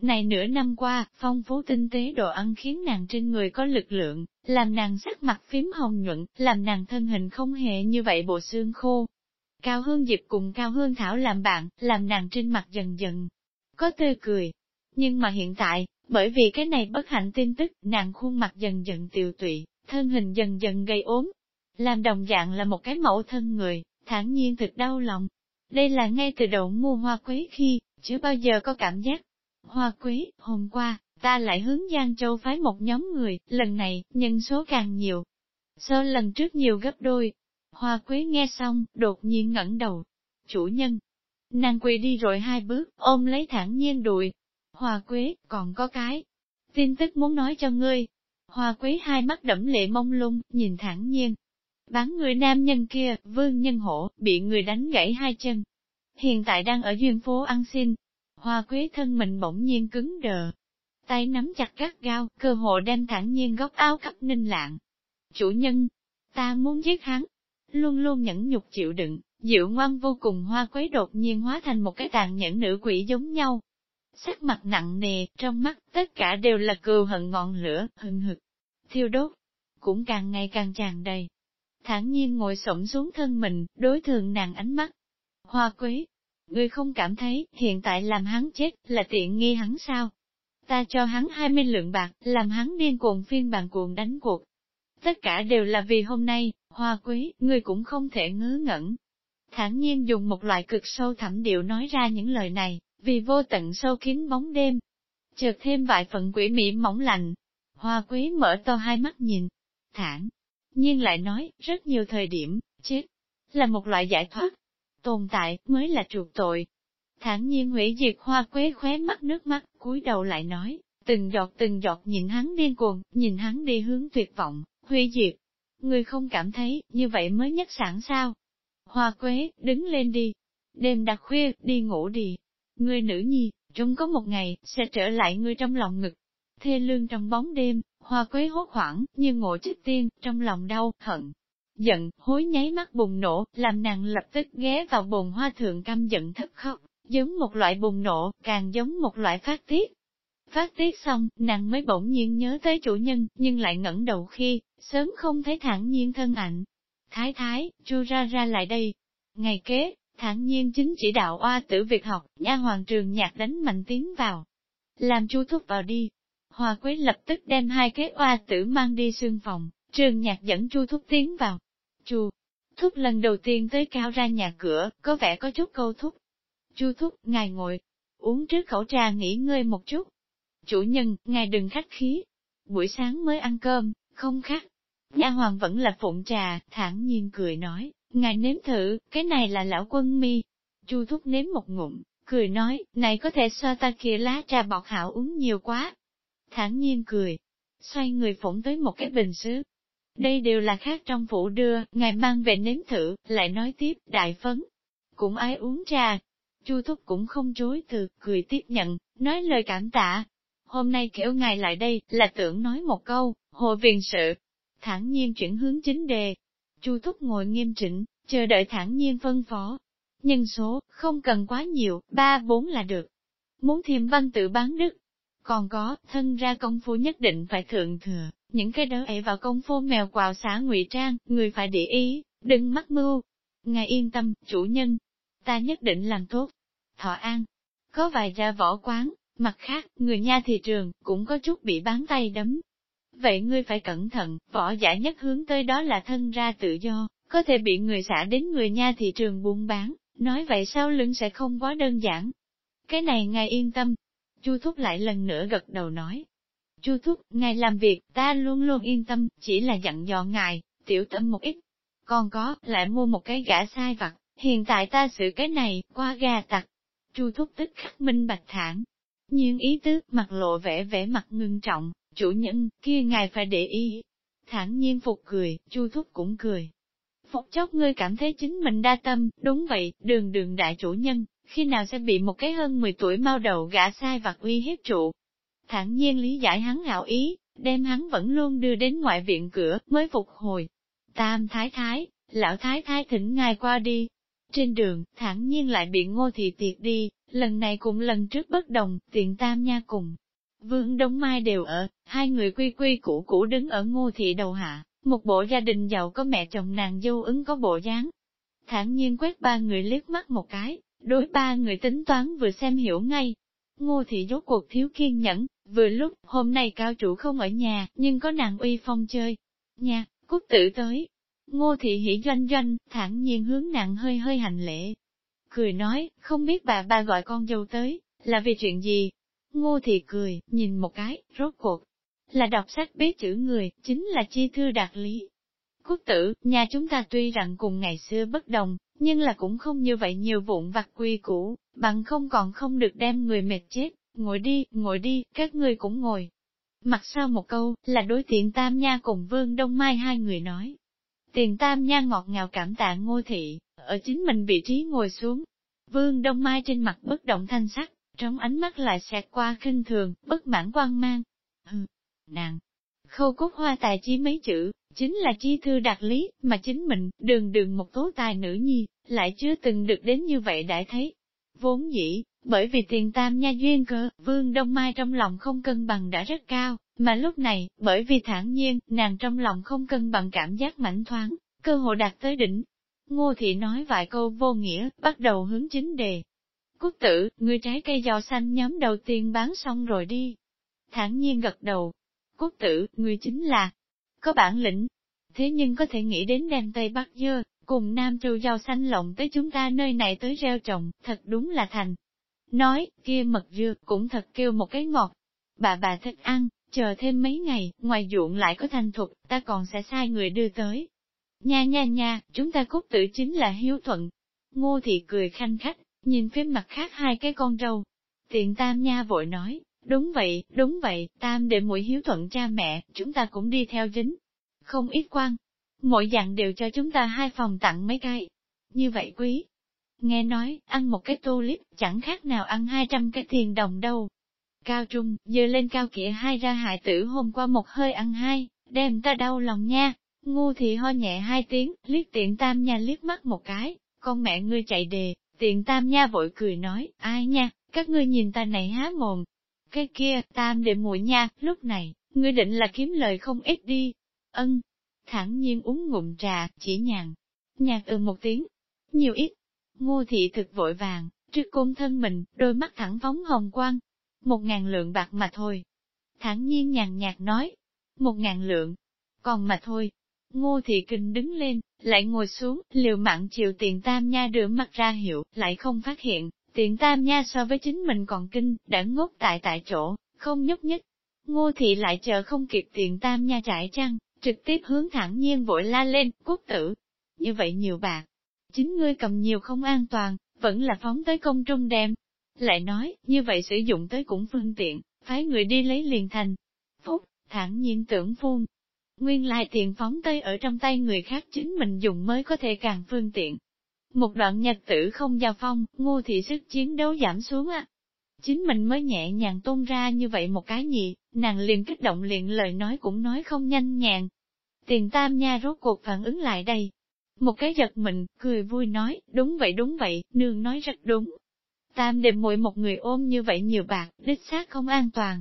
Này nửa năm qua, phong phú tinh tế đồ ăn khiến nàng trên người có lực lượng, làm nàng sắc mặt phím hồng nhuận, làm nàng thân hình không hề như vậy bộ xương khô. Cao Hương Dịp cùng Cao Hương Thảo làm bạn, làm nàng trên mặt dần dần, có tươi cười. Nhưng mà hiện tại, bởi vì cái này bất hạnh tin tức, nàng khuôn mặt dần dần tiều tụy, thân hình dần dần gây ốm, làm đồng dạng là một cái mẫu thân người, thản nhiên thực đau lòng. Đây là ngay từ đầu mua hoa quế khi, chưa bao giờ có cảm giác. Hoa quế, hôm qua, ta lại hướng Giang Châu phái một nhóm người, lần này, nhân số càng nhiều. So lần trước nhiều gấp đôi. Hoa quế nghe xong, đột nhiên ngẩng đầu. Chủ nhân, nàng quỳ đi rồi hai bước, ôm lấy thẳng nhiên đùi. Hoa quế, còn có cái. Tin tức muốn nói cho ngươi. Hoa quế hai mắt đẫm lệ mông lung, nhìn thẳng nhiên, Bán người nam nhân kia, vương nhân hổ, bị người đánh gãy hai chân. Hiện tại đang ở duyên phố ăn xin. Hoa quế thân mình bỗng nhiên cứng đờ. Tay nắm chặt gắt gao, cơ hồ đem thẳng nhiên góc áo cấp ninh lạng. Chủ nhân, ta muốn giết hắn. Luôn luôn nhẫn nhục chịu đựng, dịu ngoan vô cùng hoa quế đột nhiên hóa thành một cái tàn nhẫn nữ quỷ giống nhau. sắc mặt nặng nề, trong mắt tất cả đều là cừu hận ngọn lửa, hừng hực, thiêu đốt, cũng càng ngày càng tràn đầy thản nhiên ngồi xổm xuống thân mình, đối thường nàng ánh mắt. Hoa quý, ngươi không cảm thấy hiện tại làm hắn chết là tiện nghi hắn sao? Ta cho hắn 20 lượng bạc, làm hắn điên cuồng phiên bàn cuồng đánh cuộc. Tất cả đều là vì hôm nay, hoa quý, ngươi cũng không thể ngớ ngẩn. Thản nhiên dùng một loại cực sâu thẳm điệu nói ra những lời này, vì vô tận sâu kín bóng đêm. Chợt thêm vài phần quỷ mị mỏng lạnh. Hoa quý mở to hai mắt nhìn. Thản nhưng lại nói, rất nhiều thời điểm, chết, là một loại giải thoát. Tồn tại, mới là chuộc tội. Thản nhiên hủy diệt hoa quế khóe mắt nước mắt, cúi đầu lại nói, từng giọt từng giọt nhìn hắn điên cuồng, nhìn hắn đi hướng tuyệt vọng, hủy diệt. Người không cảm thấy, như vậy mới nhất sẵn sao? Hoa quế, đứng lên đi. Đêm đặc khuya, đi ngủ đi. người nữ nhi, chúng có một ngày, sẽ trở lại ngươi trong lòng ngực. Thê lương trong bóng đêm, hoa quế hốt hoảng, như ngộ trích tiên, trong lòng đau, hận. Giận, hối nháy mắt bùng nổ, làm nàng lập tức ghé vào bồn hoa thượng căm giận thất khóc, giống một loại bùng nổ, càng giống một loại phát tiết. Phát tiết xong, nàng mới bỗng nhiên nhớ tới chủ nhân, nhưng lại ngẩng đầu khi, sớm không thấy thản nhiên thân ảnh. Thái thái, chu ra ra lại đây. Ngày kế, thản nhiên chính chỉ đạo oa tử việc học, nha hoàng trường nhạc đánh mạnh tiến vào. Làm chu thúc vào đi. Hoa quế lập tức đem hai cái oa tử mang đi xương phòng, trường nhạc dẫn chu thúc tiến vào. Chu thúc lần đầu tiên tới cao ra nhà cửa, có vẻ có chút câu thúc. Chu thúc, ngài ngồi, uống trước khẩu trà nghỉ ngơi một chút. Chủ nhân, ngài đừng khách khí. Buổi sáng mới ăn cơm, không khác. Nha hoàng vẫn là phụng trà, thản nhiên cười nói, ngài nếm thử, cái này là lão quân mi. Chu thúc nếm một ngụm, cười nói, này có thể so ta kia lá trà bọt hảo uống nhiều quá. Thản nhiên cười, xoay người phụng tới một cái bình sứ. Đây đều là khác trong phủ đưa, ngài mang về nếm thử, lại nói tiếp, đại phấn. Cũng ai uống trà. Chu thúc cũng không chối từ, cười tiếp nhận, nói lời cảm tạ. Hôm nay kiểu ngài lại đây, là tưởng nói một câu, hồ viện sự. Thẳng nhiên chuyển hướng chính đề, Chu Thúc ngồi nghiêm chỉnh, chờ đợi thẳng nhiên phân phó. Nhân số, không cần quá nhiều, ba bốn là được. Muốn thêm văn tự bán đức. Còn có, thân ra công phu nhất định phải thượng thừa, những cái đó ấy vào công phu mèo quào xã ngụy trang, người phải để ý, đừng mắc mưu. Ngài yên tâm, chủ nhân, ta nhất định làm tốt. Thọ An, có vài ra võ quán, mặt khác, người nha thị trường, cũng có chút bị bán tay đấm, Vậy ngươi phải cẩn thận, võ giả nhất hướng tới đó là thân ra tự do, có thể bị người xả đến người nha thị trường buôn bán, nói vậy sau lưng sẽ không quá đơn giản. Cái này ngài yên tâm. Chu Thúc lại lần nữa gật đầu nói. Chu Thúc, ngài làm việc, ta luôn luôn yên tâm, chỉ là dặn dò ngài, tiểu tâm một ít. Còn có, lại mua một cái gã sai vặt, hiện tại ta xử cái này, qua gà tặc. Chu Thúc tức khắc minh bạch thản. Nhưng ý tứ, mặt lộ vẻ vẻ mặt ngưng trọng, Chủ nhân, kia ngài phải để ý. Thẳng nhiên phục cười, chu thúc cũng cười. Phúc chốc ngươi cảm thấy chính mình đa tâm, đúng vậy, đường đường đại chủ nhân, khi nào sẽ bị một cái hơn 10 tuổi mau đầu gã sai vặt uy hiếp trụ. Thẳng nhiên lý giải hắn ngạo ý, đem hắn vẫn luôn đưa đến ngoại viện cửa, mới phục hồi. Tam thái thái, lão thái thái thỉnh ngài qua đi. Trên đường, thẳng nhiên lại bị ngô thị tiệt đi, lần này cũng lần trước bất đồng, tiện tam nha cùng, Vương Đông Mai đều ở, hai người quy quy cũ cũ đứng ở ngô thị đầu hạ, một bộ gia đình giàu có mẹ chồng nàng dâu ứng có bộ dáng. Thản nhiên quét ba người liếc mắt một cái, đối ba người tính toán vừa xem hiểu ngay. Ngô thị rốt cuộc thiếu kiên nhẫn, vừa lúc, hôm nay cao chủ không ở nhà, nhưng có nàng uy phong chơi. Nha, cúc tử tới. Ngô thị hỉ doanh doanh, thẳng nhiên hướng nàng hơi hơi hành lễ. Cười nói, không biết bà ba gọi con dâu tới, là vì chuyện gì, Ngô thị cười, nhìn một cái, rốt cuộc. Là đọc sách biết chữ người, chính là chi thư đạt lý. Quốc tử, nhà chúng ta tuy rằng cùng ngày xưa bất đồng, nhưng là cũng không như vậy nhiều vụn vặt quy cũ, bằng không còn không được đem người mệt chết, ngồi đi, ngồi đi, các ngươi cũng ngồi. Mặt sau một câu, là đối tiện Tam Nha cùng Vương Đông Mai hai người nói. Tiền Tam Nha ngọt ngào cảm tạ ngô thị, ở chính mình vị trí ngồi xuống. Vương Đông Mai trên mặt bất động thanh sắc, trong ánh mắt lại xẹt qua khinh thường, bất mãn quan mang. Hừ, nàng, khâu cốt hoa tài chí mấy chữ, chính là chi thư đặc lý, mà chính mình, đường đường một tố tài nữ nhi, lại chưa từng được đến như vậy đại thấy. Vốn dĩ, Bởi vì tiền tam nha duyên cơ, vương Đông Mai trong lòng không cân bằng đã rất cao, mà lúc này, bởi vì thản nhiên, nàng trong lòng không cân bằng cảm giác mảnh thoáng, cơ hội đạt tới đỉnh. Ngô thị nói vài câu vô nghĩa, bắt đầu hướng chính đề. Cúc tử, người trái cây giò xanh nhóm đầu tiên bán xong rồi đi. Thản nhiên gật đầu. Cúc tử, người chính là, có bản lĩnh. Thế nhưng có thể nghĩ đến đem Tây Bắc dơ, cùng Nam Châu rau xanh lộng tới chúng ta nơi này tới reo trồng, thật đúng là thành. Nói, kia mật dưa cũng thật kêu một cái ngọt. Bà bà thích ăn, chờ thêm mấy ngày, ngoài ruộng lại có thành thục, ta còn sẽ sai người đưa tới. Nha nha nha, chúng ta cốt tử chính là hiếu thuận. Ngô thị cười khanh khách, nhìn phía mặt khác hai cái con râu. Tiện tam nha vội nói, đúng vậy, đúng vậy, tam để mũi hiếu thuận cha mẹ, chúng ta cũng đi theo dính. Không ít quan, mỗi dạng đều cho chúng ta hai phòng tặng mấy cái. Như vậy quý. Nghe nói, ăn một cái tô lít, chẳng khác nào ăn 200 cái thiền đồng đâu. Cao trung, giờ lên cao kĩa hai ra hại tử hôm qua một hơi ăn hai, đem ta đau lòng nha. Ngu thì ho nhẹ hai tiếng, liếc tiện tam nha liếc mắt một cái, con mẹ ngươi chạy đề, tiện tam nha vội cười nói, ai nha, các ngươi nhìn ta này há mồm. Cái kia, tam để muội nha, lúc này, ngươi định là kiếm lời không ít đi. Ân, thẳng nhiên uống ngụm trà, chỉ nhàn, Nhạc ừ một tiếng. Nhiều ít, ngô thị thực vội vàng, trước cung thân mình, đôi mắt thẳng phóng hồng quang. Một ngàn lượng bạc mà thôi. Thẳng nhiên nhàn nhạt nói, một ngàn lượng, còn mà thôi. Ngô thị kinh đứng lên, lại ngồi xuống, liều mạng chịu tiền tam nha đưa mặt ra hiệu, lại không phát hiện, tiền tam nha so với chính mình còn kinh, đã ngốc tại tại chỗ, không nhúc nhích. Ngô thị lại chờ không kịp tiền tam nha trải trăng, trực tiếp hướng thẳng nhiên vội la lên, quốc tử. Như vậy nhiều bạc, chính ngươi cầm nhiều không an toàn, vẫn là phóng tới công trung đem. Lại nói, như vậy sử dụng tới cũng phương tiện, phái người đi lấy liền thành. Phúc, thẳng nhiên tưởng phun. Nguyên lại tiền phóng tới ở trong tay người khác chính mình dùng mới có thể càng phương tiện. Một đoạn nhật tử không giao phong, ngô thị sức chiến đấu giảm xuống á. Chính mình mới nhẹ nhàng tôn ra như vậy một cái nhị nàng liền kích động liền lời nói cũng nói không nhanh nhàng. Tiền tam nha rốt cuộc phản ứng lại đây. Một cái giật mình, cười vui nói, đúng vậy đúng vậy, nương nói rất đúng. Tam đệm muội một người ôm như vậy nhiều bạc, đích xác không an toàn.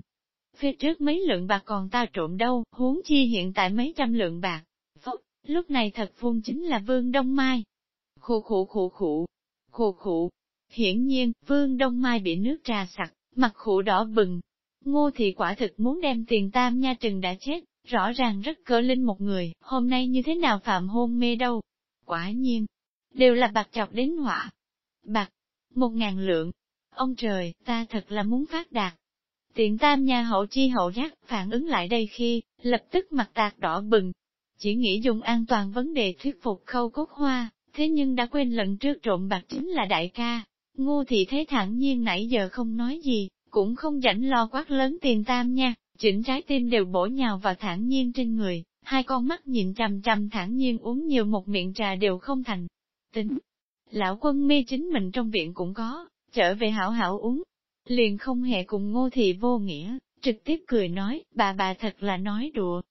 Phía trước mấy lượng bạc còn ta trộm đâu, huống chi hiện tại mấy trăm lượng bạc. Phúc, lúc này thật phun chính là Vương Đông Mai khô khụ khụ khụ, khô khụ. Hiển nhiên, Vương Đông Mai bị nước trà sặc, mặt khụ đỏ bừng, Ngô thị quả thực muốn đem tiền tam nha trừng đã chết, rõ ràng rất cỡ linh một người, hôm nay như thế nào phạm hôn mê đâu. Quả nhiên, đều là bạc chọc đến họa. Bạc, một ngàn lượng. Ông trời, ta thật là muốn phát đạt. Tiện tam nha hậu chi hậu giác phản ứng lại đây khi, lập tức mặt tạc đỏ bừng. Chỉ nghĩ dùng an toàn vấn đề thuyết phục khâu cốt hoa, thế nhưng đã quên lần trước trộm bạc chính là đại ca. Ngô thị thế thẳng nhiên nãy giờ không nói gì, cũng không rảnh lo quát lớn tiền tam nha, chỉnh trái tim đều bổ nhào vào thản nhiên trên người, hai con mắt nhìn chằm chằm thản nhiên uống nhiều một miệng trà đều không thành. Tính, lão quân mê chính mình trong viện cũng có, trở về hảo hảo uống, liền không hề cùng ngô thị vô nghĩa, trực tiếp cười nói, bà bà thật là nói đùa.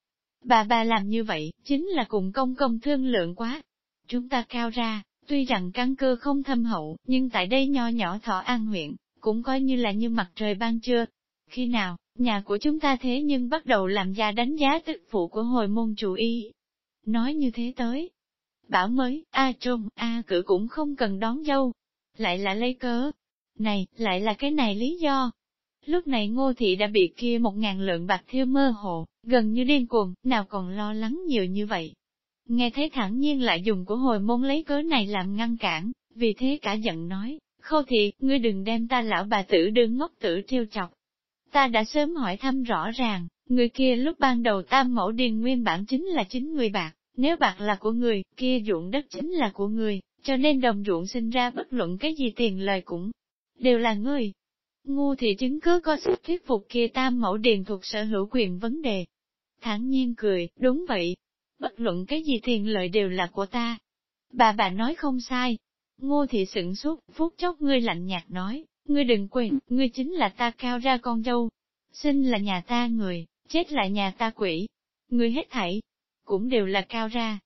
Bà bà làm như vậy, chính là cùng công công thương lượng quá. Chúng ta cao ra, tuy rằng căn cơ không thâm hậu, nhưng tại đây nho nhỏ thọ an huyện, cũng coi như là như mặt trời ban trưa. Khi nào, nhà của chúng ta thế nhưng bắt đầu làm ra đánh giá tức phụ của hồi môn chủ y. Nói như thế tới. Bảo mới, A Trung, A cử cũng không cần đón dâu. Lại là lấy cớ. Này, lại là cái này lý do. Lúc này ngô thị đã bị kia một ngàn lượng bạc thiêu mơ hồ, gần như điên cuồng, nào còn lo lắng nhiều như vậy. Nghe thấy thẳng nhiên lại dùng của hồi môn lấy cớ này làm ngăn cản, vì thế cả giận nói, Khâu thị, ngươi đừng đem ta lão bà tử đương ngốc tử trêu chọc. Ta đã sớm hỏi thăm rõ ràng, người kia lúc ban đầu tam mẫu điền nguyên bản chính là chính người bạc, nếu bạc là của người, kia ruộng đất chính là của người, cho nên đồng ruộng sinh ra bất luận cái gì tiền lời cũng đều là người. Ngu thì chứng cứ có sức thuyết phục kia tam mẫu điền thuộc sở hữu quyền vấn đề. Thẳng nhiên cười, đúng vậy. Bất luận cái gì tiền lợi đều là của ta. Bà bà nói không sai, Ngô thị sửng sốt, phút chốc ngươi lạnh nhạt nói, ngươi đừng quên, ngươi chính là ta cao ra con dâu. Sinh là nhà ta người, chết là nhà ta quỷ. Ngươi hết thảy, cũng đều là cao ra.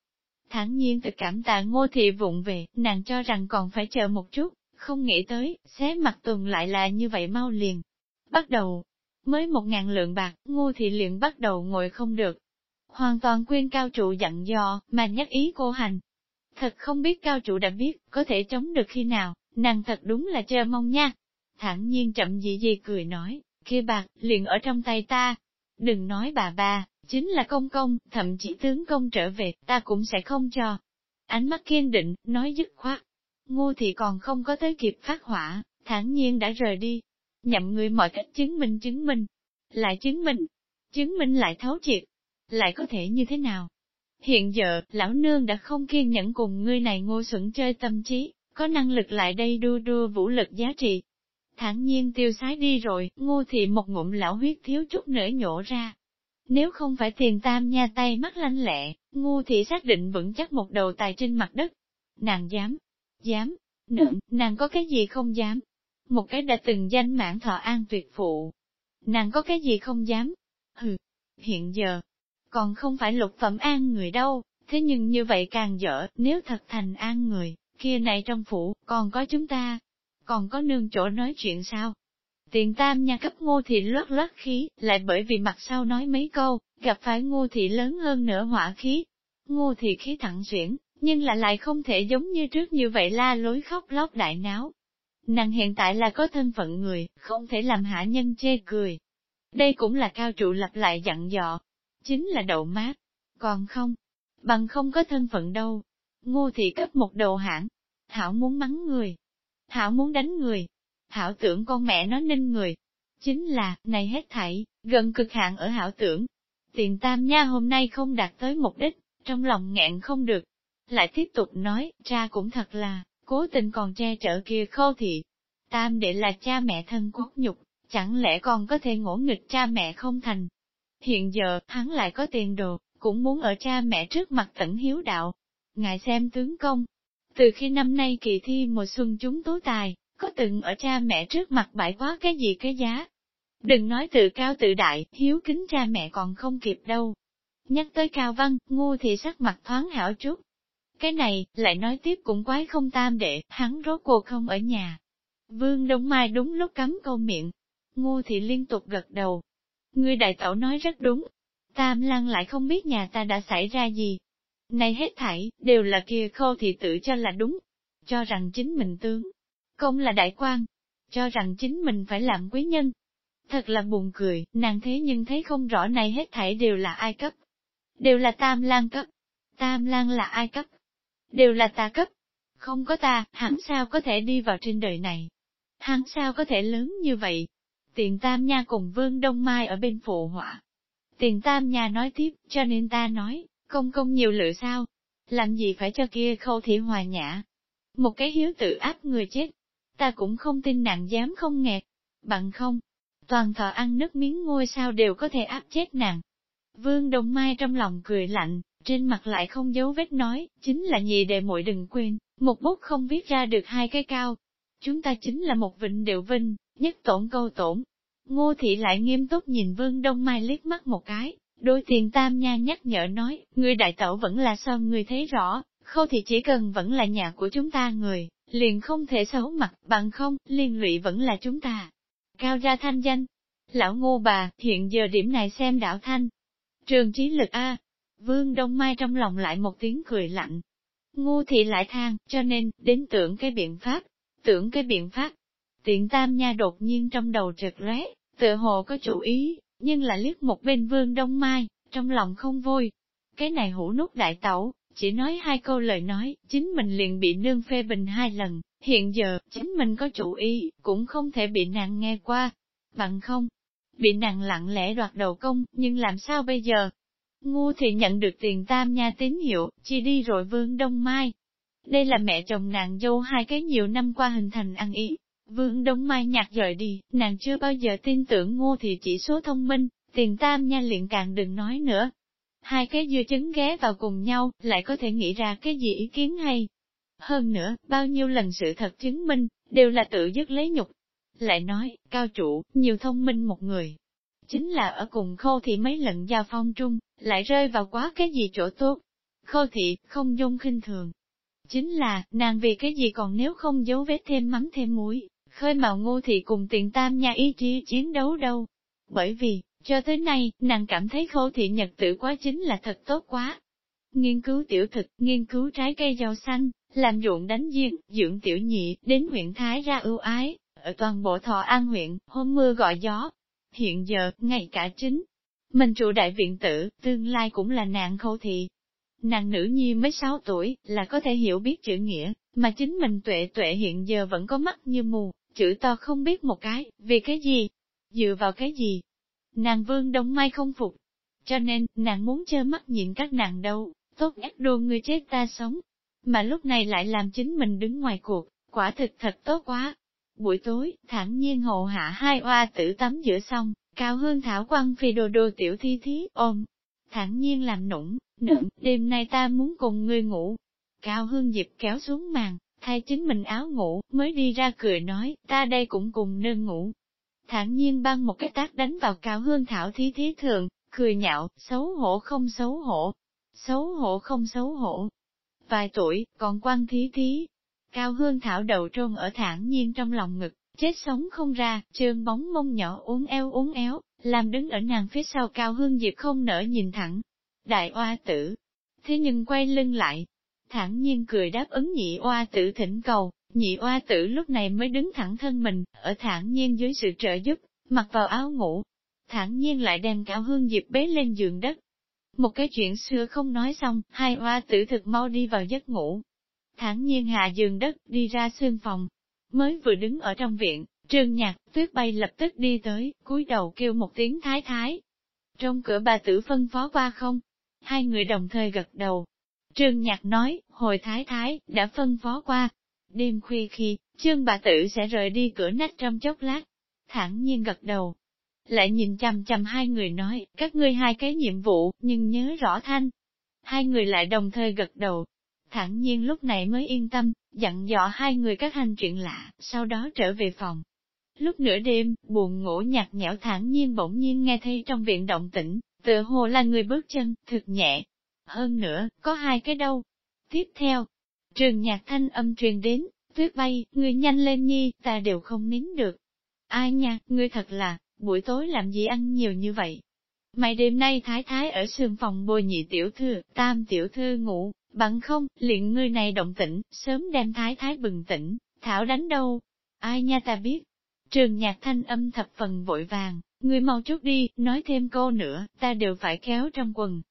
Thẳng nhiên tự cảm tạ ngô thị vụng về, nàng cho rằng còn phải chờ một chút, không nghĩ tới, xé mặt tuần lại là như vậy mau liền. Bắt đầu, mới một ngàn lượng bạc, Ngô thị liền bắt đầu ngồi không được. Hoàn toàn quên cao trụ dặn dò, mà nhắc ý cô hành. Thật không biết cao trụ đã biết, có thể chống được khi nào, nàng thật đúng là chờ mong nha. Thẳng nhiên chậm dị dị cười nói, kia bạc, liền ở trong tay ta. Đừng nói bà bà, chính là công công, thậm chí tướng công trở về, ta cũng sẽ không cho. Ánh mắt kiên định, nói dứt khoát. Ngô thì còn không có tới kịp phát hỏa, thản nhiên đã rời đi. Nhậm người mọi cách chứng minh chứng minh. Lại chứng minh. Chứng minh lại thấu triệt. Lại có thể như thế nào? Hiện giờ, lão nương đã không kiên nhẫn cùng ngươi này ngô xuẩn chơi tâm trí, có năng lực lại đây đua đua vũ lực giá trị. Thản nhiên tiêu sái đi rồi, ngô thị một ngụm lão huyết thiếu chút nữa nhổ ra. Nếu không phải tiền tam nha tay mắt lanh lẹ, ngô thị xác định vững chắc một đầu tài trên mặt đất. Nàng dám, dám, nượng, nàng có cái gì không dám? Một cái đã từng danh mãn thọ an tuyệt phụ. Nàng có cái gì không dám? Hừ, hiện giờ, còn không phải lục phẩm an người đâu, thế nhưng như vậy càng dở, nếu thật thành an người, kia này trong phủ, còn có chúng ta, còn có nương chỗ nói chuyện sao? Tiền tam nhà cấp ngô thị lót lót khí, lại bởi vì mặt sau nói mấy câu, gặp phải ngô thị lớn hơn nữa hỏa khí. Ngô thị khí thẳng xuyển, nhưng là lại không thể giống như trước như vậy la lối khóc lóc đại náo. Nàng hiện tại là có thân phận người, không thể làm hạ nhân chê cười. Đây cũng là cao trụ lặp lại dặn dò. Chính là đậu mát. Còn không, bằng không có thân phận đâu. Ngô thị cấp một đầu hãng. Thảo muốn mắng người. Thảo muốn đánh người. Thảo tưởng con mẹ nó ninh người. Chính là, này hết thảy, gần cực hạn ở hảo tưởng. Tiền tam nha hôm nay không đạt tới mục đích, trong lòng nghẹn không được, lại tiếp tục nói, cha cũng thật là, cố tình còn che chở kia khâu thị. Tam đệ là cha mẹ thân quốc nhục, chẳng lẽ còn có thể ngỗ nghịch cha mẹ không thành. Hiện giờ, hắn lại có tiền đồ, cũng muốn ở cha mẹ trước mặt tận hiếu đạo. Ngài xem tướng công, từ khi năm nay kỳ thi mùa xuân chúng tú tài, có từng ở cha mẹ trước mặt bãi quá cái gì cái giá. Đừng nói tự cao tự đại, hiếu kính cha mẹ còn không kịp đâu. Nhắc tới cao văn, ngu thì sắc mặt thoáng hảo chút, cái này, lại nói tiếp cũng quái không tam đệ, hắn rốt cuộc không ở nhà. Vương Đông Mai đúng lúc cắm câu miệng. Ngô thì liên tục gật đầu. Ngươi đại tẩu nói rất đúng. Tam Lăng lại không biết nhà ta đã xảy ra gì. Này hết thảy, đều là kia khô thị tự cho là đúng. Cho rằng chính mình tướng. Công là đại quan. Cho rằng chính mình phải làm quý nhân. Thật là buồn cười, nàng thế nhưng thấy không rõ này hết thảy đều là ai cấp. Đều là Tam Lang cấp. Tam Lang là ai cấp? đều là ta cấp. Không có ta, hắn sao có thể đi vào trên đời này? Hắn sao có thể lớn như vậy? Tiền Tam Nha cùng Vương Đông Mai ở bên phụ họa. Tiền Tam Nha nói tiếp, cho nên ta nói, công công nhiều lựa sao? Làm gì phải cho kia khâu thị hòa nhã? Một cái hiếu tự áp người chết. Ta cũng không tin nàng dám không nghẹt. Bằng không, toàn thọ ăn nước miếng ngôi sao đều có thể áp chết nàng. Vương Đông Mai trong lòng cười lạnh, trên mặt lại không giấu vết nói, chính là nhị đệ muội đừng quên, một bút không viết ra được hai cái cao. Chúng ta chính là một vịnh đều vinh, nhất tổn câu tổn. Ngô thị lại nghiêm túc nhìn Vương Đông Mai liếc mắt một cái, đôi tiền tam nha nhắc nhở nói, người đại tẩu vẫn là sao người thấy rõ, khâu thì chỉ cần vẫn là nhà của chúng ta người, liền không thể xấu mặt, bằng không, liên lụy vẫn là chúng ta. Cao ra thanh danh. Lão ngô bà, hiện giờ điểm này xem đạo thanh. Trường trí lực A, Vương Đông Mai trong lòng lại một tiếng cười lạnh. Ngô thị lại than, cho nên, đến tưởng cái biện pháp, tưởng cái biện pháp. Tiện tam nha đột nhiên trong đầu trượt lóe, tựa hồ có chủ ý, nhưng là liếc một bên Vương Đông Mai, trong lòng không vui. Cái này hủ nút đại tẩu, chỉ nói hai câu lời nói, chính mình liền bị nương phê bình hai lần, hiện giờ, chính mình có chủ ý, cũng không thể bị nàng nghe qua. Bằng không, bị nàng lặng lẽ đoạt đầu công, nhưng làm sao bây giờ? Ngu thì nhận được tiền tam nha tín hiệu, chi đi rồi Vương Đông Mai. Đây là mẹ chồng nàng dâu hai cái nhiều năm qua hình thành ăn ý. Vương Đông Mai nhạt rời đi, nàng chưa bao giờ tin tưởng ngô thì chỉ số thông minh, tiền tam nha liền càng đừng nói nữa. Hai cái dưa trứng ghé vào cùng nhau, lại có thể nghĩ ra cái gì ý kiến hay. Hơn nữa, bao nhiêu lần sự thật chứng minh, đều là tự dứt lấy nhục. Lại nói, cao chủ, nhiều thông minh một người, chính là ở cùng khô thị mấy lần giao phong trung, lại rơi vào quá cái gì chỗ tốt. Khô thị, không dung khinh thường. Chính là, nàng vì cái gì còn nếu không giấu vết thêm mắm thêm muối, khơi mào ngô thị cùng tiền tam nha ý chí chiến đấu đâu. Bởi vì, cho tới nay, nàng cảm thấy khô thị nhật tử quá chính là thật tốt quá. Nghiên cứu tiểu thực, nghiên cứu trái cây rau xanh, làm ruộng đánh giếng, dưỡng tiểu nhị, đến huyện Thái ra ưu ái, ở toàn bộ thọ an huyện, hôm mưa gọi gió. Hiện giờ, ngay cả chính, mình trụ đại viện tử, tương lai cũng là nạn khâu thị. Nàng nữ nhi mới 6 tuổi, là có thể hiểu biết chữ nghĩa, mà chính mình tuệ tuệ hiện giờ vẫn có mắt như mù, chữ to không biết một cái, vì cái gì? Dựa vào cái gì? Nàng vương đông mai không phục. Cho nên, nàng muốn chơ mắt nhìn các nàng đâu, tốt ác đua người chết ta sống. Mà lúc này lại làm chính mình đứng ngoài cuộc, quả thực thật tốt quá. Buổi tối, thản nhiên hộ hạ hai oa tử tắm giữa xong, cao hương thảo quăng phi đồ đồ tiểu thi thí ôm. Thản nhiên làm nũng, nựng, đêm nay ta muốn cùng ngươi ngủ. Cao hương dịp kéo xuống màn, thay chính mình áo ngủ, mới đi ra cười nói, ta đây cũng cùng nương ngủ. Thản nhiên băng một cái tác đánh vào cao hương thảo thí thí thường, cười nhạo, xấu hổ không xấu hổ, xấu hổ không xấu hổ. Vài tuổi, còn quan thí thí. Cao hương thảo đầu trôn ở thản nhiên trong lòng ngực, chết sống không ra, trơn bóng mông nhỏ uốn eo uốn éo, làm đứng ở nàng phía sau cao hương diệp không nở nhìn thẳng. Đại oa tử. Thế nhưng quay lưng lại, thản nhiên cười đáp ứng nhị oa tử thỉnh cầu, nhị oa tử lúc này mới đứng thẳng thân mình, ở thản nhiên dưới sự trợ giúp, mặc vào áo ngủ. Thản nhiên lại đem cao hương diệp bế lên giường đất. Một cái chuyện xưa không nói xong, hai oa tử thực mau đi vào giấc ngủ. Thản nhiên hạ giường đất, đi ra xương phòng. Mới vừa đứng ở trong viện, trương nhạc, tuyết bay lập tức đi tới, cúi đầu kêu một tiếng thái thái. Trong cửa bà tử phân phó qua không? Hai người đồng thời gật đầu, Trương Nhạc nói, hồi thái thái, đã phân phó qua. Đêm khuya khi, trương bà tử sẽ rời đi cửa nách trong chốc lát. Thẳng nhiên gật đầu. Lại nhìn chằm chằm hai người nói, các ngươi hai cái nhiệm vụ, nhưng nhớ rõ thanh. Hai người lại đồng thời gật đầu. Thẳng nhiên lúc này mới yên tâm, dặn dò hai người các hành chuyện lạ, sau đó trở về phòng. Lúc nửa đêm, buồn ngủ nhạt nhẽo thản nhiên bỗng nhiên nghe thấy trong viện động tĩnh, tựa hồ là người bước chân, thực nhẹ, hơn nữa, có hai cái đâu. Tiếp theo, trường nhạc thanh âm truyền đến, tuyết bay, ngươi nhanh lên nhi, ta đều không nín được. Ai nha, ngươi thật là, buổi tối làm gì ăn nhiều như vậy? Mày đêm nay thái thái ở sườn phòng bồi nhị tiểu thư, tam tiểu thư ngủ, bằng không, liền ngươi này động tĩnh, sớm đem thái thái bừng tỉnh, thảo đánh đâu? Ai nha ta biết. Trường nhạc thanh âm thập phần vội vàng, ngươi mau chút đi, nói thêm câu nữa, ta đều phải kéo trong quần,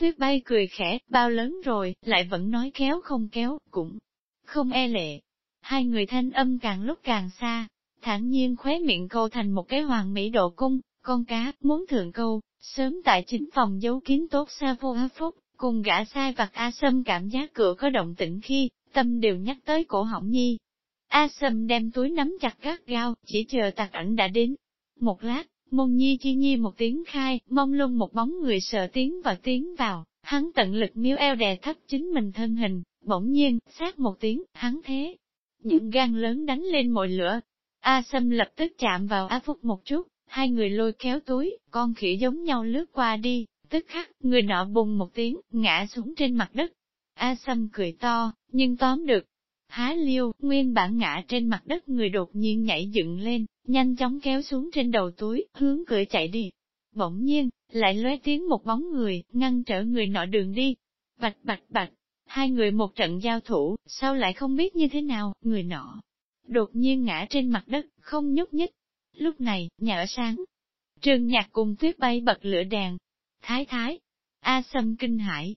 Tuyết bay cười khẽ, bao lớn rồi, lại vẫn nói kéo không kéo, cũng không e lệ. Hai người thanh âm càng lúc càng xa, thản nhiên khóe miệng câu thành một cái hoàng mỹ độ cung, con cá, muốn thượng câu, sớm tại chính phòng giấu kín tốt xa vô hấp phúc, cùng gã sai vặt A Sâm cảm giác cửa có động tĩnh khi, tâm đều nhắc tới cổ họng nhi. A Sâm đem túi nắm chặt gắt gao, chỉ chờ tạc ảnh đã đến. Một lát, Môn nhi chi nhi một tiếng khai, Mông lung một bóng người sợ tiếng và tiếng vào, hắn tận lực miếu eo đè thấp chính mình thân hình, bỗng nhiên, sát một tiếng, hắn thế. Những gan lớn đánh lên mọi lửa. A Sâm lập tức chạm vào A Phúc một chút, hai người lôi kéo túi, con khỉ giống nhau lướt qua đi, tức khắc, người nọ bùng một tiếng, ngã xuống trên mặt đất. A Sâm cười to, nhưng tóm được. Há liêu, nguyên bản ngã trên mặt đất người đột nhiên nhảy dựng lên, nhanh chóng kéo xuống trên đầu túi, hướng cửa chạy đi. Bỗng nhiên, lại lóe tiếng một bóng người, ngăn trở người nọ đường đi. Bạch bạch bạch, hai người một trận giao thủ, sao lại không biết như thế nào, người nọ. Đột nhiên ngã trên mặt đất, không nhúc nhích. Lúc này, nhà ở sáng. Trường nhạc cùng tuyết bay bật lửa đèn. Thái thái. A sâm kinh hãi.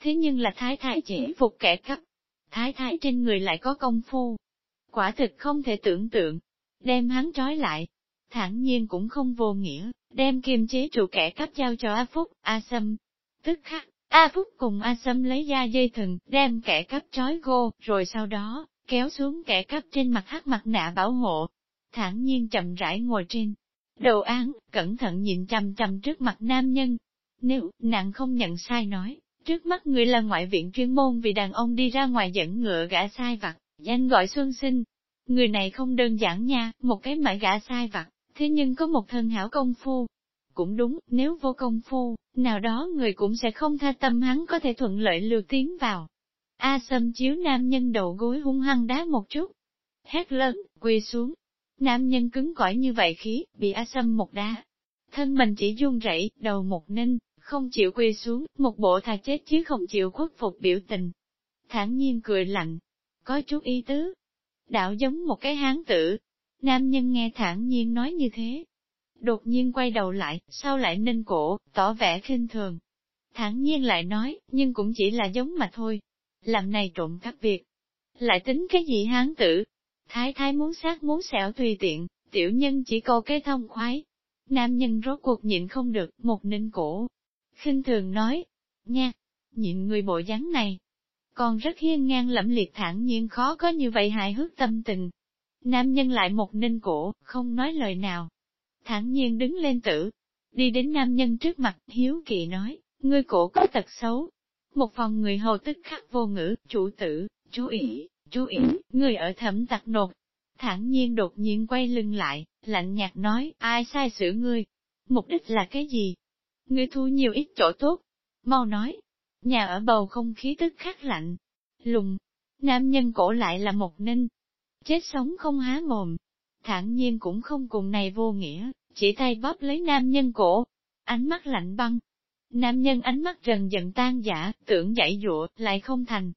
Thế nhưng là thái thái chỉ phục kẻ cấp. Thái thái trên người lại có công phu. Quả thực không thể tưởng tượng, đem hắn trói lại. Thẳng nhiên cũng không vô nghĩa, đem kiềm chế trụ kẻ cắp giao cho A Phúc, A Sâm. Tức khắc, A Phúc cùng A Sâm lấy ra dây thừng, đem kẻ cắp trói gô, rồi sau đó, kéo xuống kẻ cắp trên mặt hắc mặt nạ bảo hộ. Thẳng nhiên chậm rãi ngồi trên. Đầu án, cẩn thận nhìn chằm chằm trước mặt nam nhân. Nếu, nàng không nhận sai nói, trước mắt người là ngoại viện chuyên môn vì đàn ông đi ra ngoài dẫn ngựa gã sai vặt, danh gọi xuân sinh, Người này không đơn giản nha, một cái mãi gã sai vặt, thế nhưng có một thân hảo công phu. Cũng đúng, nếu vô công phu, nào đó người cũng sẽ không tha tâm hắn có thể thuận lợi lừa tiến vào. A Sâm chiếu nam nhân đầu gối hung hăng đá một chút. Hét lớn, quỳ xuống. Nam nhân cứng cỏi như vậy khí, bị A Sâm một đá. Thân mình chỉ run rẩy, đầu một ninh, không chịu quy xuống, một bộ thà chết chứ không chịu khuất phục biểu tình. thản nhiên cười lạnh, có chút y tứ. Đạo giống một cái hán tử. Nam nhân nghe thản nhiên nói như thế. Đột nhiên quay đầu lại, sau lại ninh cổ, tỏ vẻ khinh thường. Thản nhiên lại nói, nhưng cũng chỉ là giống mà thôi. Làm này trộm các việc. Lại tính cái gì hán tử? Thái thái muốn sát muốn xẻo tùy tiện, tiểu nhân chỉ câu cái thông khoái. Nam nhân rốt cuộc nhịn không được, một ninh cổ khinh thường nói, nha, nhịn người bộ dáng này, còn rất hiên ngang lẫm liệt thản nhiên khó có như vậy hài hước tâm tình. Nam nhân lại một ninh cổ, không nói lời nào. Thản nhiên đứng lên tử, đi đến nam nhân trước mặt, hiếu kỳ nói, ngươi cổ có tật xấu. Một phòng người hầu tức khắc vô ngữ, chủ tử, chú ý, chú ý, người ở thẩm tặc nột. Thản nhiên đột nhiên quay lưng lại, lạnh nhạt nói, ai sai xử ngươi? Mục đích là cái gì? Ngươi thu nhiều ít chỗ tốt. Mau nói, Nhà ở bầu không khí tức khắc lạnh, lùng, nam nhân cổ lại là một ninh. Chết sống không há mồm, thản nhiên cũng không cùng này vô nghĩa, chỉ tay bóp lấy nam nhân cổ, ánh mắt lạnh băng. Nam nhân ánh mắt rần dần tan giả, tưởng giải dụa, lại không thành.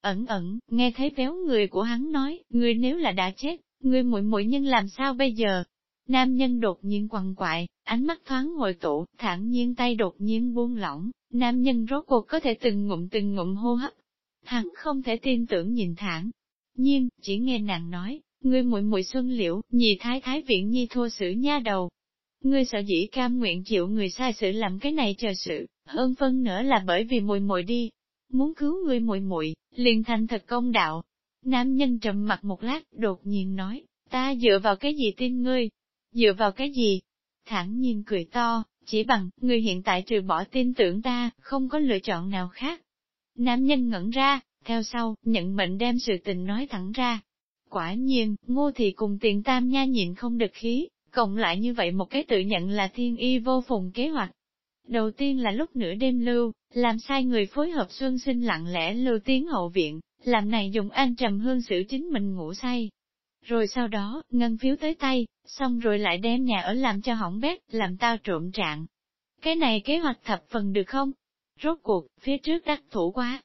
Ẩn ẩn, nghe thấy béo người của hắn nói, ngươi nếu là đã chết, ngươi muội muội nhân làm sao bây giờ? Nam nhân đột nhiên quằn quại, ánh mắt thoáng hồi tụ, thản nhiên tay đột nhiên buông lỏng, nam nhân rốt cuộc có thể từng ngụm từng ngụm hô hấp. Hắn không thể tin tưởng nhìn thẳng. Nhiên, chỉ nghe nàng nói, ngươi muội muội xuân liễu, nhì thái thái viện nhi thua xử nha đầu. Ngươi sợ dĩ cam nguyện chịu người sai sự làm cái này chờ sự, hơn phân nữa là bởi vì muội muội đi. Muốn cứu ngươi muội muội, liền thành thật công đạo. Nam nhân trầm mặt một lát, đột nhiên nói, ta dựa vào cái gì tin ngươi? Dựa vào cái gì? Thẳng nhiên cười to, chỉ bằng, người hiện tại trừ bỏ tin tưởng ta, không có lựa chọn nào khác. Nam nhân ngẩn ra, theo sau, nhận mệnh đem sự tình nói thẳng ra. Quả nhiên, ngô thị cùng tiền tam nha nhịn không được khí, cộng lại như vậy một cái tự nhận là thiên y vô phùng kế hoạch. Đầu tiên là lúc nửa đêm lưu, làm sai người phối hợp xuân sinh lặng lẽ lưu tiến hậu viện, làm này dùng an trầm hương xử chính mình ngủ say. Rồi sau đó, ngân phiếu tới tay, xong rồi lại đem nhà ở làm cho hỏng bét, làm tao trộm trạng. Cái này kế hoạch thập phần được không? Rốt cuộc, phía trước đắc thủ quá.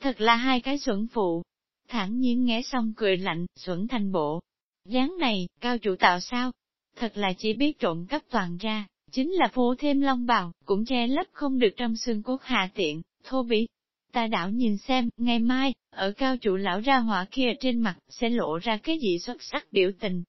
Thật là hai cái xuẩn phụ. Thẳng nhiên nghe xong cười lạnh, xuẩn thành bộ. dáng này, cao chủ tạo sao? Thật là chỉ biết trộm cắp toàn ra, chính là phố thêm long bào, cũng che lấp không được trong xương cốt hạ tiện, thô bỉ. Ta đảo nhìn xem, ngày mai, ở cao trụ lão ra hỏa kia trên mặt, sẽ lộ ra cái gì xuất sắc biểu tình,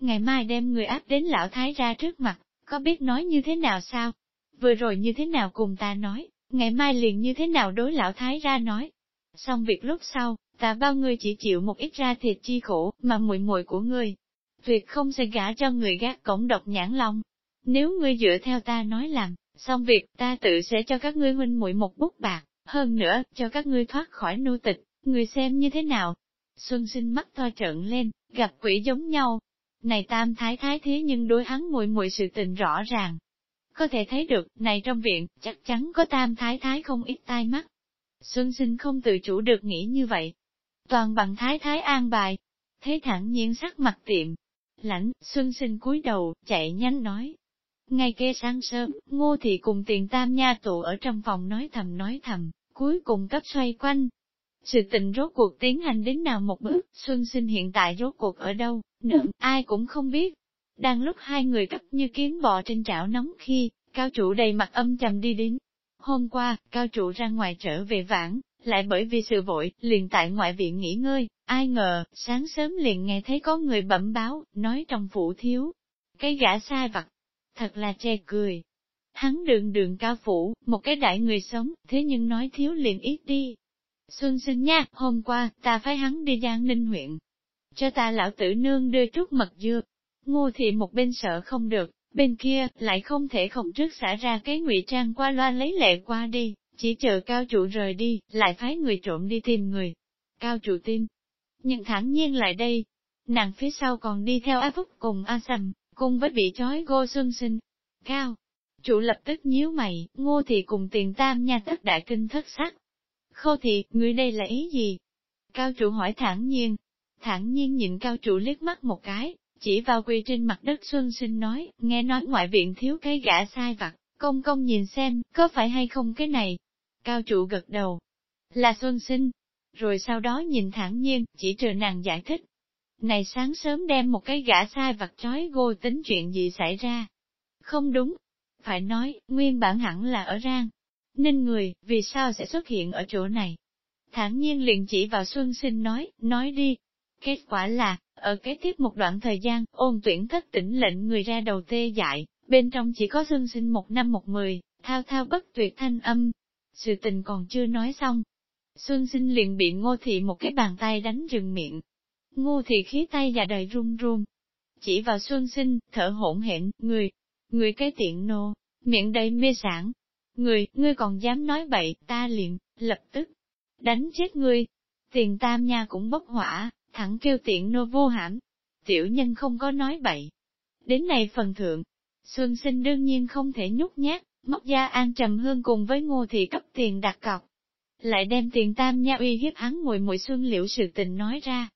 ngày mai đem người áp đến lão thái ra trước mặt, có biết nói như thế nào sao? Vừa rồi như thế nào cùng ta nói, ngày mai liền như thế nào đối lão thái ra nói. Xong việc lúc sau, ta bao người chỉ chịu một ít ra thịt chi khổ, mà muội muội của ngươi. tuyệt không sẽ gả cho người gác cổng độc nhãn lòng. Nếu ngươi dựa theo ta nói làm, xong việc ta tự sẽ cho các ngươi huynh muội một bút bạc, hơn nữa, cho các ngươi thoát khỏi nô tịch, người xem như thế nào. Xuân sinh mắt to trợn lên, gặp quỷ giống nhau, này tam thái thái thế nhưng đối hắn muội muội sự tình rõ ràng. Có thể thấy được, này trong viện, chắc chắn có tam thái thái không ít tai mắt. Xuân sinh không tự chủ được nghĩ như vậy. Toàn bằng thái thái an bài. Thế thẳng nhiên sắc mặt tiệm. Lãnh, xuân sinh cúi đầu, chạy nhanh nói. Ngay kia sáng sớm, ngô thị cùng tiền tam nha tụ ở trong phòng nói thầm nói thầm, cuối cùng cấp xoay quanh. Sự tình rốt cuộc tiến hành đến nào một bước, Xuân sinh hiện tại rốt cuộc ở đâu? nữa, ai cũng không biết. Đang lúc hai người cấp như kiến bò trên chảo nóng khi, cao trụ đầy mặt âm trầm đi đến. Hôm qua, cao trụ ra ngoài trở về vãng lại bởi vì sự vội, liền tại ngoại viện nghỉ ngơi, ai ngờ, sáng sớm liền nghe thấy có người bẩm báo, nói trong phủ thiếu. Cái gã sai vặt, thật là che cười. Hắn đường đường cao phủ, một cái đại người sống, thế nhưng nói thiếu liền ít đi. Xuân sinh nha, hôm qua, ta phải hắn đi Giang Ninh huyện, cho ta lão tử nương đưa chút mật dưa. Ngô thị một bên sợ không được, bên kia, lại không thể không trước xả ra cái ngụy trang qua loa lấy lệ qua đi, chỉ chờ cao trụ rời đi, lại phái người trộm đi tìm người. Cao trụ tin, nhưng thẳng nhiên lại đây, nàng phía sau còn đi theo A Phúc cùng A Sầm, cung với bị trói gô xuân sinh. Cao, chủ lập tức nhíu mày, ngô thị cùng tiền tam nha tất đại kinh thất sắc. Khô thị, người đây là ý gì? Cao trụ hỏi thẳng nhiên. thẳng nhiên nhìn cao trụ liếc mắt một cái, chỉ vào quỳ trên mặt đất Xuân Sinh nói, nghe nói ngoại viện thiếu cái gã sai vặt, công công nhìn xem, có phải hay không cái này? Cao trụ gật đầu, là Xuân Sinh. Rồi sau đó nhìn thẳng nhiên, chỉ chờ nàng giải thích. Này sáng sớm đem một cái gã sai vặt trói gô tính chuyện gì xảy ra? Không đúng. Phải nói, nguyên bản hẳn là ở Rang. Nên người, vì sao sẽ xuất hiện ở chỗ này? Thản nhiên liền chỉ vào Xuân Sinh nói, nói đi. Kết quả là, ở kế tiếp một đoạn thời gian, ôn tuyển thất tỉnh lệnh người ra đầu tê dại, bên trong chỉ có Xuân Sinh một năm một mười, thao thao bất tuyệt thanh âm. Sự tình còn chưa nói xong. Xuân Sinh liền bị ngô thị một cái bàn tay đánh rừng miệng. Ngô thị khí tay và đời run run. Chỉ vào Xuân Sinh, thở hỗn hển, người, người cái tiện nô, miệng đầy mê sản. Người, ngươi còn dám nói bậy, ta liền, lập tức, đánh chết ngươi. Tiền tam nha cũng bốc hỏa, thẳng kêu tiện nô vô hãm. Tiểu nhân không có nói bậy. Đến này phần thượng, Xuân sinh đương nhiên không thể nhút nhát, móc da an trầm hương cùng với ngô thị cấp tiền đặt cọc. Lại đem tiền tam nha uy hiếp hắn mùi mùi xuân liễu sự tình nói ra.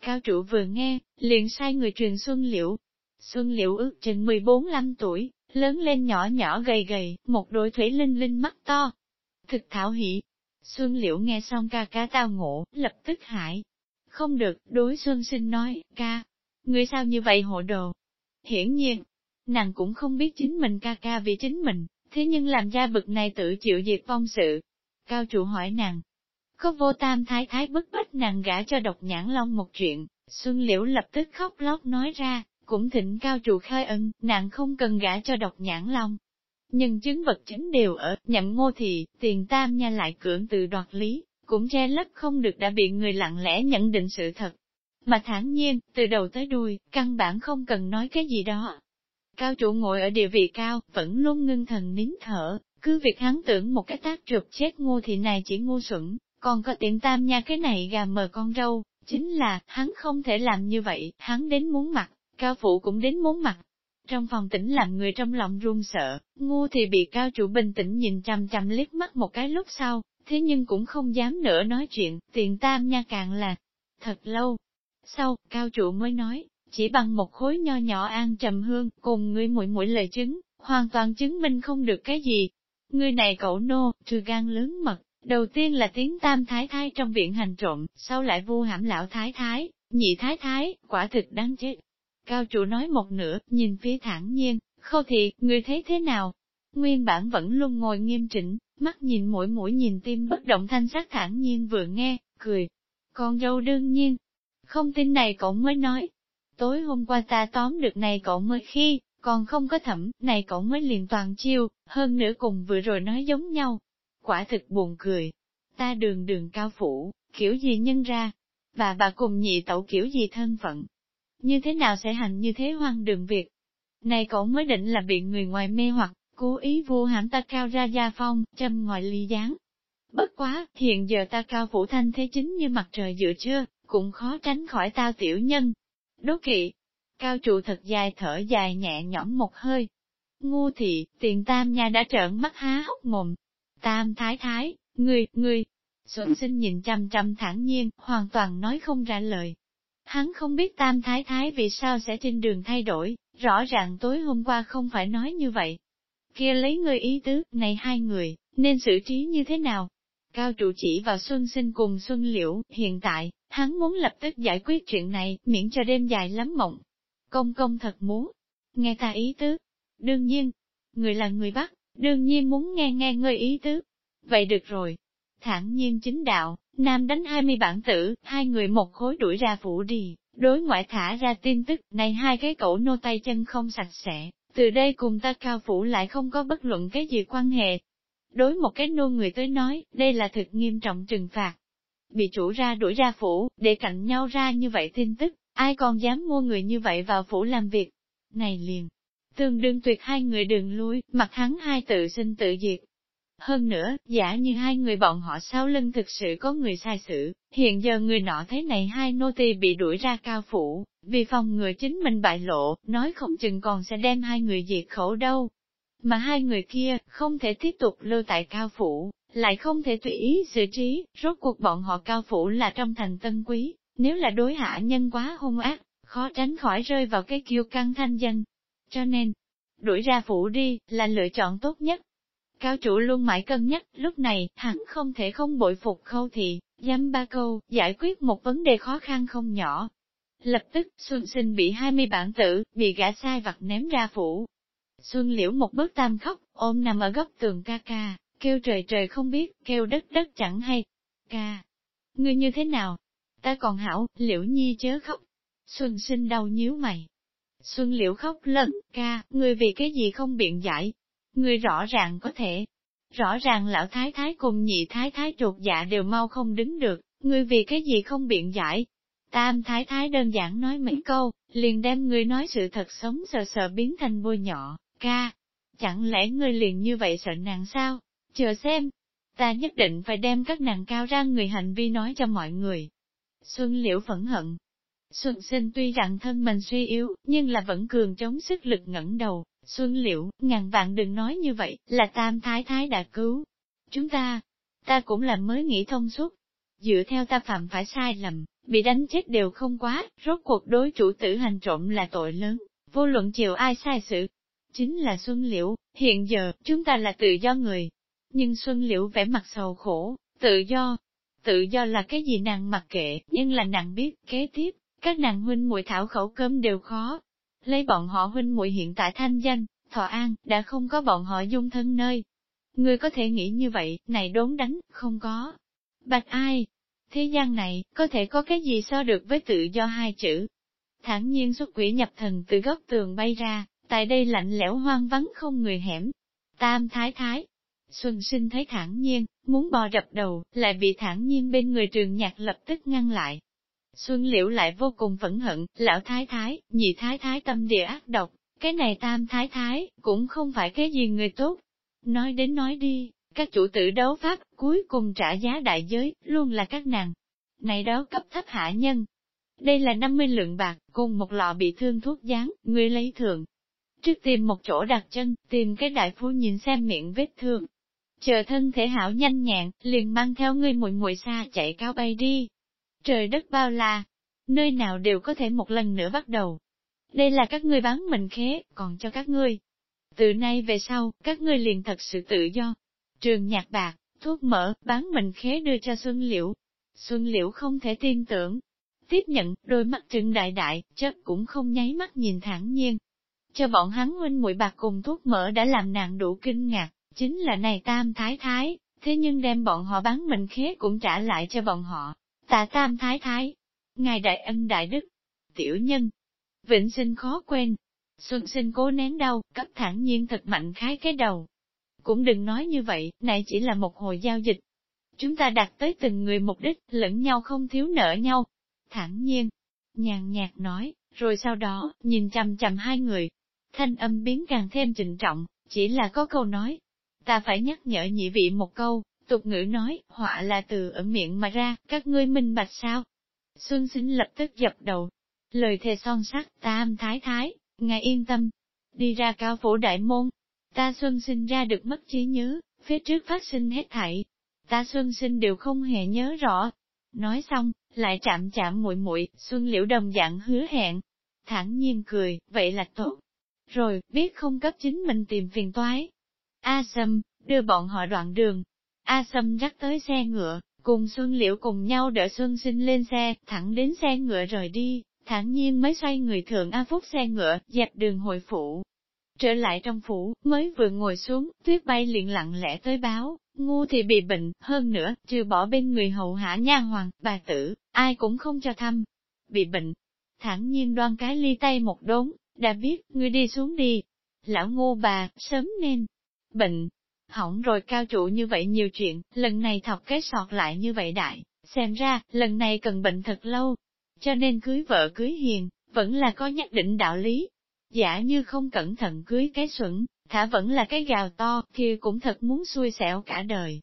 Cao trụ vừa nghe, liền sai người truyền xuân liễu. Xuân liễu ước chừng 14-15 tuổi, lớn lên nhỏ nhỏ gầy gầy, một đôi thủy linh linh mắt to. Thực thảo hỷ. Xuân liễu nghe xong ca ca tao ngộ, lập tức hại, không được, đối Xuân Sinh nói, ca, người sao như vậy hộ đồ? Hiển nhiên, nàng cũng không biết chính mình ca ca vì chính mình, thế nhưng làm ra bực này tự chịu diệt vong sự. Cao trụ hỏi nàng, có vô tam thái thái bức bách nàng gả cho độc nhãn long một chuyện, Xuân Liễu lập tức khóc lóc nói ra, cũng thịnh cao trụ khai ân, nàng không cần gả cho độc nhãn long. Nhưng chứng vật chứng đều ở, nhậm ngô thị, tiền tam nha lại cưỡng từ đoạt lý, cũng che lấp không được đã bị người lặng lẽ nhận định sự thật. Mà thản nhiên, từ đầu tới đuôi, căn bản không cần nói cái gì đó. Cao chủ ngồi ở địa vị cao, vẫn luôn ngưng thần nín thở, cứ việc hắn tưởng một cái tác trượt chết ngu thì này chỉ ngu xuẩn, còn có tiện tam nha cái này gà mờ con râu, chính là, hắn không thể làm như vậy, hắn đến muốn mặt, cao phụ cũng đến muốn mặt. Trong phòng tĩnh làm người trong lòng run sợ, ngu thì bị cao chủ bình tĩnh nhìn chằm chằm liếc mắt một cái lúc sau, thế nhưng cũng không dám nữa nói chuyện, tiền tam nha càng là thật lâu. Sau, cao chủ mới nói, chỉ bằng một khối nho nhỏ an trầm hương, cùng ngươi mũi mũi lời chứng, hoàn toàn chứng minh không được cái gì. Ngươi này cậu nô, trừ gan lớn mật, đầu tiên là tiếng tam thái thái trong viện hành trộm, sau lại vu hãm lão thái thái, nhị thái thái, quả thực đáng chết. Cao trụ nói một nửa, nhìn phía thẳng nhiên, khâu thị, người thấy thế nào? Nguyên bản vẫn luôn ngồi nghiêm chỉnh, mắt nhìn mũi mũi nhìn tim bất động thanh sắc thản nhiên vừa nghe, cười. Con dâu đương nhiên, không tin này cậu mới nói. Tối hôm qua ta tóm được này cậu mới khi, còn không có thẩm, này cậu mới liền toàn chiêu, hơn nữa cùng vừa rồi nói giống nhau. Quả thực buồn cười. Ta đường đường cao phủ, kiểu gì nhân ra, và bà cùng nhị tẩu kiểu gì thân phận. Như thế nào sẽ hành như thế hoang đường việc? Này cậu mới định là bị người ngoài mê hoặc, cố ý vu hãm ta cao ra gia phong, châm ngòi ly gián. Bất quá, hiện giờ ta cao phủ thanh thế chính như mặt trời giữa trưa, cũng khó tránh khỏi tao tiểu nhân. Đố kỵ, cao trụ thật dài thở dài nhẹ nhõm một hơi. Ngu thị, tiền tam nhà đã trợn mắt há hốc mồm. Tam thái thái, người, người. Xuân sinh nhìn chăm chăm thản nhiên, hoàn toàn nói không ra lời. Hắn không biết tam thái thái vì sao sẽ trên đường thay đổi, rõ ràng tối hôm qua không phải nói như vậy kia lấy người ý tứ, này hai người, nên xử trí như thế nào? Cao trụ chỉ vào Xuân Sinh cùng Xuân Liễu, hiện tại, hắn muốn lập tức giải quyết chuyện này, miễn cho đêm dài lắm mộng. Công công thật muốn, nghe ta ý tứ. Đương nhiên, người là người Bắc, đương nhiên muốn nghe nghe ngươi ý tứ. Vậy được rồi. Thẳng nhiên chính đạo, nam đánh 20 bản tử, hai người một khối đuổi ra phủ đi, đối ngoại thả ra tin tức, này hai cái cậu nô tay chân không sạch sẽ, từ đây cùng ta cao phủ lại không có bất luận cái gì quan hệ. Đối một cái nô người tới nói, đây là thực nghiêm trọng trừng phạt. Bị chủ ra đuổi ra phủ, để cạnh nhau ra như vậy tin tức, ai còn dám mua người như vậy vào phủ làm việc. Này liền, tương đương tuyệt hai người đường lui, mặt hắn hai tự sinh tự diệt. Hơn nữa, giả như hai người bọn họ sau lưng thực sự có người sai sự, hiện giờ người nọ thấy này hai nô tỳ bị đuổi ra cao phủ, vì phòng người chính mình bại lộ, nói không chừng còn sẽ đem hai người diệt khẩu đâu. Mà hai người kia, không thể tiếp tục lưu tại cao phủ, lại không thể tùy ý xử trí, rốt cuộc bọn họ cao phủ là trong thành tân quý, nếu là đối hạ nhân quá hung ác, khó tránh khỏi rơi vào cái kiêu căng thanh danh. Cho nên, đuổi ra phủ đi, là lựa chọn tốt nhất. Cao chủ luôn mãi cân nhắc, lúc này, hắn không thể không bội phục khâu thị, dăm ba câu, giải quyết một vấn đề khó khăn không nhỏ. Lập tức, Xuân Sinh bị 20 bản tử, bị gã sai vặt ném ra phủ. Xuân Liễu một bước tam khóc, ôm nằm ở góc tường ca ca, kêu trời trời không biết, kêu đất đất chẳng hay. Ca, ngươi như thế nào? Ta còn hảo, Liễu Nhi chớ khóc. Xuân Sinh đau nhíu mày. Xuân Liễu khóc lần, ca, người vì cái gì không biện giải? Người rõ ràng có thể, Rõ ràng lão thái thái cùng nhị thái thái trột dạ đều mau không đứng được, ngươi vì cái gì không biện giải. Tam thái thái đơn giản nói mấy câu, liền đem ngươi nói sự thật sống sờ sờ biến thành bôi nhỏ, ca. Chẳng lẽ ngươi liền như vậy sợ nàng sao? Chờ xem, ta nhất định phải đem các nàng cao ra người hành vi nói cho mọi người. Xuân liễu phẫn hận. Xuân sinh tuy rằng thân mình suy yếu, nhưng là vẫn cường chống sức lực ngẩng đầu, Xuân Liễu, ngàn vạn đừng nói như vậy, là Tam Thái Thái đã cứu. Chúng ta, ta cũng là mới nghĩ thông suốt. Dựa theo ta phạm phải sai lầm, bị đánh chết đều không quá, rốt cuộc đối chủ tử hành trộm là tội lớn, vô luận chiều ai sai sự. Chính là Xuân Liễu, hiện giờ, chúng ta là tự do người. Nhưng Xuân Liễu vẻ mặt sầu khổ, tự do. Tự do là cái gì nàng mặc kệ, nhưng là nàng biết, kế tiếp, các nàng huynh muội thảo khẩu cơm đều khó, lấy bọn họ huynh muội hiện tại thanh danh, thọ an, đã không có bọn họ dung thân nơi. Người có thể nghĩ như vậy, này đốn đánh, không có. Bạch ai? Thế gian này, có thể có cái gì so được với tự do hai chữ? thản nhiên xuất quỷ nhập thần từ góc tường bay ra, tại đây lạnh lẽo hoang vắng không người hẻm. Tam thái thái. Xuân sinh thấy thản nhiên, muốn bò rập đầu, lại bị thản nhiên bên người trường nhạc lập tức ngăn lại. Xuân Liễu lại vô cùng phẫn hận, lão thái thái, nhị thái thái tâm địa ác độc, cái này tam thái thái, cũng không phải cái gì người tốt. Nói đến nói đi, các chủ tử đấu pháp, cuối cùng trả giá đại giới, luôn là các nàng. Này đó cấp thấp hạ nhân. Đây là 50 lượng bạc, cùng một lọ bị thương thuốc dán, người lấy thường. Trước tìm một chỗ đặt chân, tìm cái đại phu nhìn xem miệng vết thương. Chờ thân thể hảo nhanh nhẹn, liền mang theo ngươi muội muội xa chạy cao bay đi, Trời đất bao la, nơi nào đều có thể một lần nữa bắt đầu. Đây là các ngươi bán mình khế, còn cho các ngươi. Từ nay về sau, các ngươi liền thật sự tự do. Trường nhạc bạc, thuốc mỡ, bán mình khế đưa cho Xuân Liễu. Xuân Liễu không thể tin tưởng. Tiếp nhận, đôi mắt trừng đại đại, chất cũng không nháy mắt nhìn thẳng nhiên. Cho bọn hắn huynh mũi bạc cùng thuốc mỡ đã làm nàng đủ kinh ngạc, chính là này tam thái thái, thế nhưng đem bọn họ bán mình khế cũng trả lại cho bọn họ, Tạ Tam Thái Thái, Ngài Đại Ân Đại Đức, Tiểu Nhân, Vĩnh sinh khó quên. Xuân sinh cố nén đau, cấp thẳng nhiên thật mạnh khái cái đầu. Cũng đừng nói như vậy, này chỉ là một hồi giao dịch. Chúng ta đặt tới từng người mục đích, lẫn nhau không thiếu nợ nhau. Thẳng nhiên, nhàn nhạt nói, rồi sau đó, nhìn chằm chằm hai người. Thanh âm biến càng thêm trịnh trọng, chỉ là có câu nói. Ta phải nhắc nhở nhị vị một câu, Tục ngữ nói, họa là từ ở miệng mà ra, các ngươi minh bạch sao? Xuân sinh lập tức dập đầu. Lời thề son sắc, tam thái thái, ngài yên tâm. Đi ra cao phủ đại môn. Ta xuân sinh ra được mất trí nhớ, phía trước phát sinh hết thảy. Ta xuân sinh đều không hề nhớ rõ. Nói xong, lại chạm chạm muội muội xuân liễu đồng dạng hứa hẹn. thẳng nhiên cười, vậy là tốt. Rồi, biết không cấp chính mình tìm phiền toái. A Sâm, đưa bọn họ đoạn đường, A Sâm dắt tới xe ngựa, cùng Xuân Liễu cùng nhau đỡ Xuân Sinh lên xe, thẳng đến xe ngựa rời đi, thẳng nhiên mới xoay người thượng A Phúc xe ngựa, dẹp đường hồi phủ. Trở lại trong phủ, mới vừa ngồi xuống, tuyết bay liền lặng lẽ tới báo, ngu thì bị bệnh, hơn nữa, trừ bỏ bên người hậu hạ nha hoàng, bà tử, ai cũng không cho thăm. Bị bệnh, thẳng nhiên đoan cái ly tay một đốn, đã biết, ngươi đi xuống đi. Lão ngu bà, sớm nên, bệnh, Hỏng rồi cao trụ như vậy nhiều chuyện, lần này thọc cái sọt lại như vậy đại, xem ra, lần này cần bệnh thật lâu. Cho nên cưới vợ cưới hiền, vẫn là có nhất định đạo lý. Giả như không cẩn thận cưới cái xuẩn, thả vẫn là cái gào to, kia cũng thật muốn xui xẻo cả đời.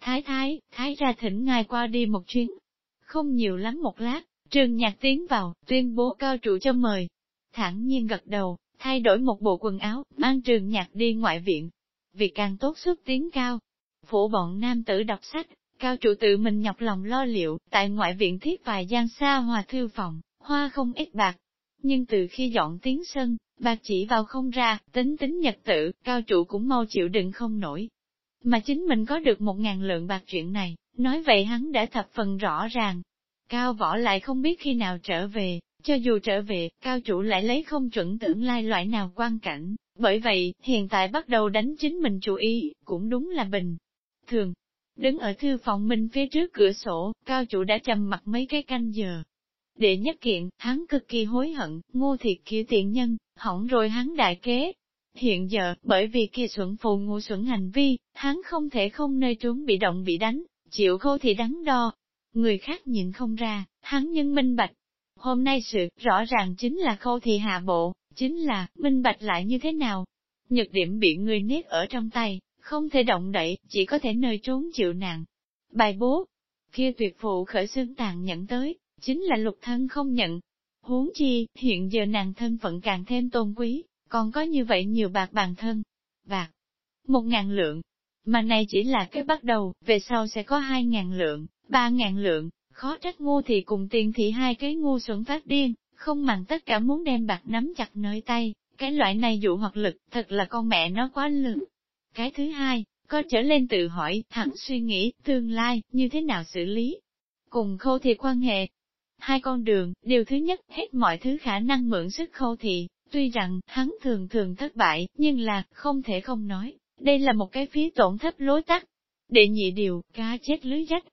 Thái thái, thái ra thỉnh ngài qua đi một chuyến. Không nhiều lắm một lát, trường nhạc tiến vào, tuyên bố cao trụ cho mời. Thẳng nhiên gật đầu, thay đổi một bộ quần áo, mang trường nhạc đi ngoại viện, vì càng tốt xuất tiếng cao. Phủ bọn nam tử đọc sách, cao trụ tự mình nhọc lòng lo liệu, tại ngoại viện thiết vài gian xa hòa thư phòng, hoa không ít bạc. Nhưng từ khi dọn tiếng sân, bạc chỉ vào không ra, tính tính nhật tự, cao trụ cũng mau chịu đựng không nổi. Mà chính mình có được một ngàn lượng bạc chuyện này, nói vậy hắn đã thập phần rõ ràng. Cao võ lại không biết khi nào trở về, cho dù trở về, cao chủ lại lấy không chuẩn tưởng lai loại nào quan cảnh, bởi vậy, hiện tại bắt đầu đánh chính mình chủ ý, cũng đúng là bình. Thường, đứng ở thư phòng mình phía trước cửa sổ, cao chủ đã trầm mặt mấy cái canh giờ. Để nhất kiện, hắn cực kỳ hối hận, ngô thiệt kia tiện nhân, hỏng rồi hắn đại kế. Hiện giờ, bởi vì kia xuẩn phù ngu xuẩn hành vi, hắn không thể không nơi trốn bị động bị đánh, chịu khô thì đắn đo. Người khác nhìn không ra, hắn nhân minh bạch, Hôm nay sự, rõ ràng chính là khâu thị hạ bộ, chính là, minh bạch lại như thế nào. Nhược điểm bị người nét ở trong tay, không thể động đậy, chỉ có thể nơi trốn chịu nạn. Bài bố, kia tuyệt phụ khởi xương tàn nhận tới, chính là lục thân không nhận. Huống chi, hiện giờ nàng thân phận càng thêm tôn quý, còn có như vậy nhiều bạc bàn thân. Bạc, một ngàn lượng, mà này chỉ là cái bắt đầu, về sau sẽ có hai ngàn lượng, ba ngàn lượng, Khó trách ngu thì cùng tiền thị hai cái ngu xuẩn phát điên, không màng tất cả muốn đem bạc nắm chặt nơi tay, cái loại này dụ hoặc lực, thật là con mẹ nó quá lớn. Cái thứ hai, có trở lên tự hỏi, thẳng suy nghĩ, tương lai, như thế nào xử lý. Cùng khâu thị quan hệ. Hai con đường, điều thứ nhất, hết mọi thứ khả năng mượn sức khâu thị, tuy rằng, hắn thường thường thất bại, nhưng là, không thể không nói, đây là một cái phí tổn thấp lối tắt. Đệ nhị điều, cá chết lưới rách,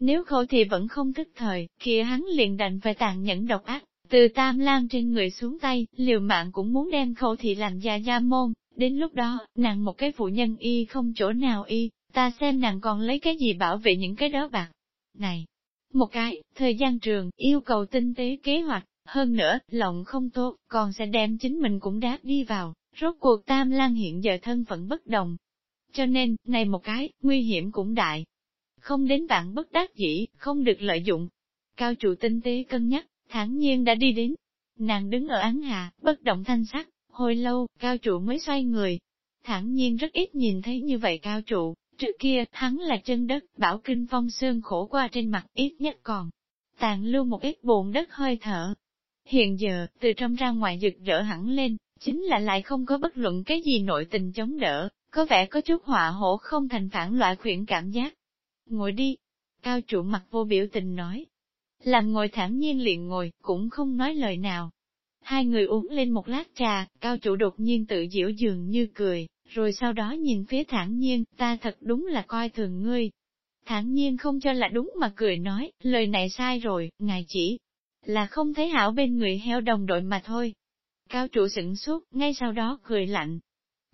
nếu khâu thì vẫn không thức thời, kia hắn liền đành phải tàn nhẫn độc ác, từ tam lan trên người xuống tay, liều mạng cũng muốn đem khâu thì làm gia gia môn, đến lúc đó, nàng một cái phụ nhân y không chỗ nào y, ta xem nàng còn lấy cái gì bảo vệ những cái đó bạc. Này, một cái, thời gian trường, yêu cầu tinh tế kế hoạch, hơn nữa, lòng không tốt, còn sẽ đem chính mình cũng đáp đi vào, rốt cuộc tam lan hiện giờ thân phận bất đồng. Cho nên, này một cái, nguy hiểm cũng đại, không đến bạn bất đắc dĩ, không được lợi dụng. Cao trụ tinh tế cân nhắc, thản nhiên đã đi đến. Nàng đứng ở án hạ, bất động thanh sắc, hồi lâu, cao trụ mới xoay người. Thản nhiên rất ít nhìn thấy như vậy cao trụ, trước kia, hắn là chân đất, bảo kinh phong sơn khổ qua trên mặt ít nhất còn. Tàn lưu một ít bồn đất hơi thở. Hiện giờ, từ trong ra ngoài rực rỡ hẳn lên, chính là lại không có bất luận cái gì nội tình chống đỡ, có vẻ có chút họa hổ không thành phản loại khuyển cảm giác, Ngồi đi. Cao trụ mặt vô biểu tình nói. Làm ngồi thản nhiên liền ngồi, cũng không nói lời nào. Hai người uống lên một lát trà, cao trụ đột nhiên tự diễu dường như cười, rồi sau đó nhìn phía thản nhiên, ta thật đúng là coi thường ngươi. Thản nhiên không cho là đúng mà cười nói, lời này sai rồi, ngài chỉ là không thấy hảo bên người heo đồng đội mà thôi. Cao trụ sửng sốt, ngay sau đó cười lạnh.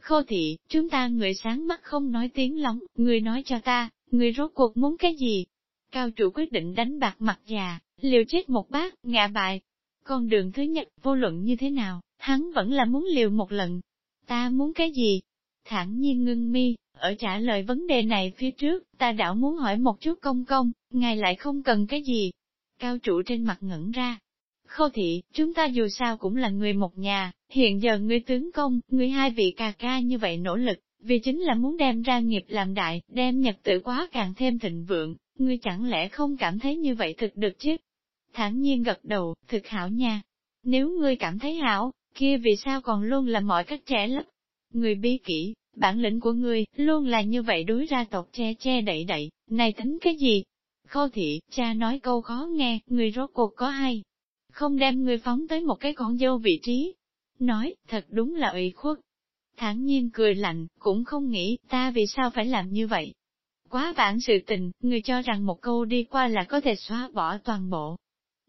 Khô thị, chúng ta người sáng mắt không nói tiếng lóng, người nói cho ta, Người rốt cuộc muốn cái gì? Cao chủ quyết định đánh bạc mặt già, liều chết một bát, ngạ bại. Con đường thứ nhất, vô luận như thế nào, hắn vẫn là muốn liều một lần. Ta muốn cái gì? Thẳng nhiên ngưng mi, ở trả lời vấn đề này phía trước, ta đảo muốn hỏi một chút công công, ngài lại không cần cái gì. Cao chủ trên mặt ngẩn ra. Khâu thị, chúng ta dù sao cũng là người một nhà, hiện giờ ngươi tướng công, ngươi hai vị ca ca như vậy nỗ lực, vì chính là muốn đem ra nghiệp làm đại, đem nhật tự quá càng thêm thịnh vượng, ngươi chẳng lẽ không cảm thấy như vậy thực được chứ? Thản nhiên gật đầu, thực hảo nha. Nếu ngươi cảm thấy hảo, kia vì sao còn luôn là mọi cách trẻ lấp? Người bi kỹ, bản lĩnh của ngươi, luôn là như vậy đối ra tộc che che đậy đậy, này tính cái gì? Khâu thị, cha nói câu khó nghe, người rốt cuộc có hay? Không đem người phóng tới một cái con dâu vị trí. Nói, thật đúng là ủy khuất, thản nhiên cười lạnh, cũng không nghĩ ta vì sao phải làm như vậy. Quá bản sự tình, người cho rằng một câu đi qua là có thể xóa bỏ toàn bộ.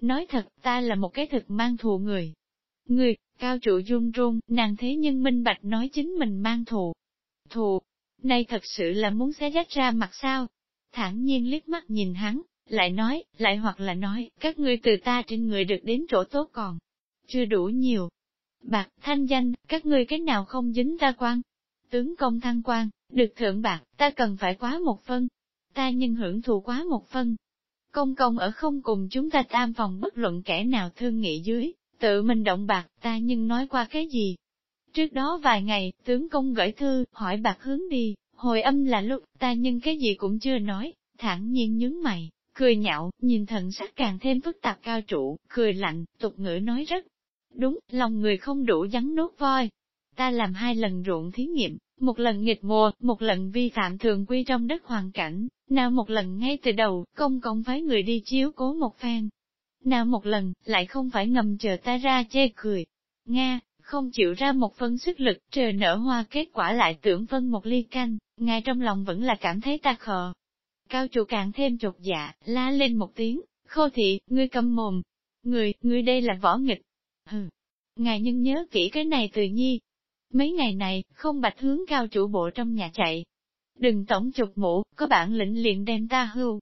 Nói thật, ta là một cái thực mang thù người. Người, cao trụ run run, nàng thế nhưng minh bạch nói chính mình mang thù. Thù, này thật sự là muốn xé rách ra mặt sao? Thản nhiên liếc mắt nhìn hắn, lại nói, lại hoặc là nói, các ngươi từ ta trên người được đến chỗ tốt còn chưa đủ nhiều, bạc, thanh danh, các ngươi cái nào không dính ta quan. Tướng công thăng quan, được thượng bạc, ta cần phải quá một phân. Ta nhân hưởng thụ quá một phân. Công công ở không cùng chúng ta tam phòng bất luận kẻ nào thương nghị dưới, tự mình động bạc, ta nhưng nói qua cái gì. Trước đó vài ngày, tướng công gửi thư, hỏi bạc hướng đi, Hồi âm là lúc ta nhưng cái gì cũng chưa nói, thẳng nhiên nhướng mày, cười nhạo, nhìn thần sắc càng thêm phức tạp cao trụ, cười lạnh, tục ngữ nói rất. Đúng, lòng người không đủ rắn nốt voi. Ta làm hai lần ruộng thí nghiệm, một lần nghịch mùa, một lần vi phạm thường quy trong đất hoàn cảnh, nào một lần ngay từ đầu, công công phái người đi chiếu cố một phen. Nào một lần, lại không phải ngầm chờ ta ra chê cười. Nga, không chịu ra một phân sức lực, trời nở hoa kết quả lại tưởng vân một ly canh, ngài trong lòng vẫn là cảm thấy ta khờ. Cao chủ càng thêm chột dạ, la lên một tiếng, khô thị, ngươi cầm mồm. Người, ngươi đây là võ nghịch. Hừ, ngài nhưng nhớ kỹ cái này từ nhi. Mấy ngày này, không bạch hướng cao chủ bộ trong nhà chạy. Đừng tổng chụp mũ, có bản lĩnh liền đem ta hưu.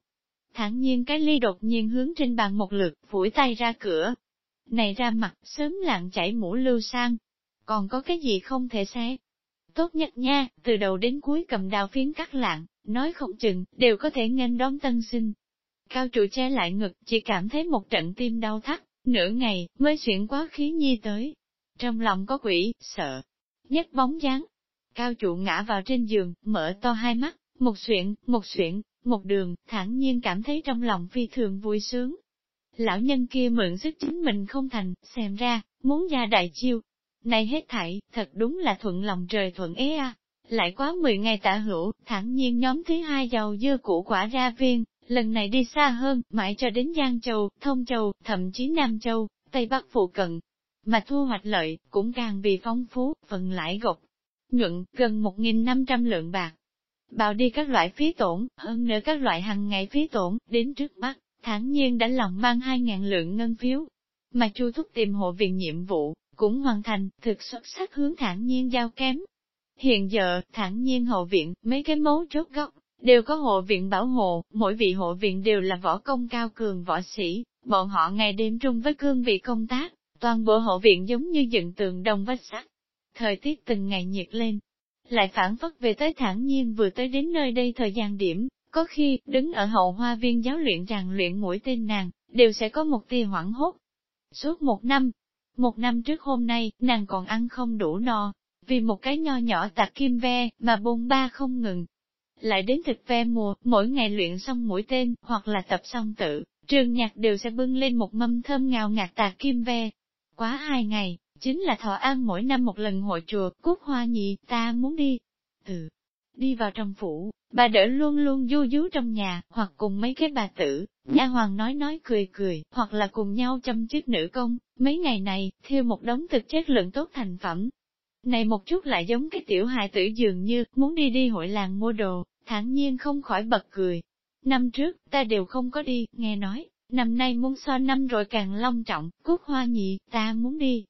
Thẳng nhiên cái ly đột nhiên hướng trên bàn một lượt, phủi tay ra cửa, này ra mặt, sớm lạng chảy mũ lưu sang. Còn có cái gì không thể xé? Tốt nhất nha, từ đầu đến cuối cầm đào phiến cắt lạng, nói không chừng, đều có thể nghênh đón tân sinh. Cao trụ che lại ngực, chỉ cảm thấy một trận tim đau thắt, nửa ngày, mới xuyển quá khí nhi tới. Trong lòng có quỷ, sợ. Nhất bóng dáng. Cao trụ ngã vào trên giường, mở to hai mắt, một xuyện, một xuyện, một đường, thản nhiên cảm thấy trong lòng phi thường vui sướng, lão nhân kia mượn sức chính mình không thành, xem ra, muốn ra đại chiêu. Này hết thảy, thật đúng là thuận lòng trời thuận ế a. Lại quá 10 ngày tạ hữu, thẳng nhiên nhóm thứ hai giàu dưa củ quả ra viên, lần này đi xa hơn, mãi cho đến Giang Châu, Thông Châu, thậm chí Nam Châu, Tây Bắc phụ cận. Mà thu hoạch lợi, cũng càng vì phong phú, phần lãi gộc. Nhuận, gần 1.500 lượng bạc. Bào đi các loại phí tổn, hơn nữa các loại hàng ngày phí tổn, đến trước mắt, tháng nhiên đã lòng mang 2.000 lượng ngân phiếu. Mà chu thúc tìm hộ viện nhiệm vụ, cũng hoàn thành, thực xuất sắc hướng thản nhiên giao kém. Hiện giờ, thản nhiên hộ viện, mấy cái mấu chốt góc, đều có hộ viện bảo hộ, mỗi vị hộ viện đều là võ công cao cường võ sĩ, bọn họ ngày đêm trung với cương vị công tác, toàn bộ hộ viện giống như dựng tường đồng vách sắt. Thời tiết từng ngày nhiệt lên, lại phản phất về tới thản nhiên vừa tới đến nơi đây thời gian điểm, có khi, đứng ở hậu hoa viên giáo luyện ràng luyện mũi tên nàng, đều sẽ có một tia hoảng hốt. Suốt một năm, một năm trước hôm nay, nàng còn ăn không đủ no, vì một cái nho nhỏ tạc kim ve, mà bôn ba không ngừng. Lại đến thực ve mùa, mỗi ngày luyện xong mũi tên, hoặc là tập xong tự, trường nhạc đều sẽ bưng lên một mâm thơm ngào ngạt tạc kim ve. Quá hai ngày, chính là thọ an mỗi năm một lần hội chùa, cúc hoa nhị, ta muốn đi. Ừ, đi vào trong phủ, bà đỡ luôn luôn du dú trong nhà, hoặc cùng mấy cái bà tử, nha hoàng nói nói cười cười, hoặc là cùng nhau chăm chức nữ công, mấy ngày này, thiêu một đống thực chất lượng tốt thành phẩm. Này một chút lại giống cái tiểu hài tử dường như, muốn đi đi hội làng mua đồ, thản nhiên không khỏi bật cười. Năm trước, ta đều không có đi, nghe nói, năm nay muốn so năm rồi càng long trọng, cúc hoa nhị, ta muốn đi.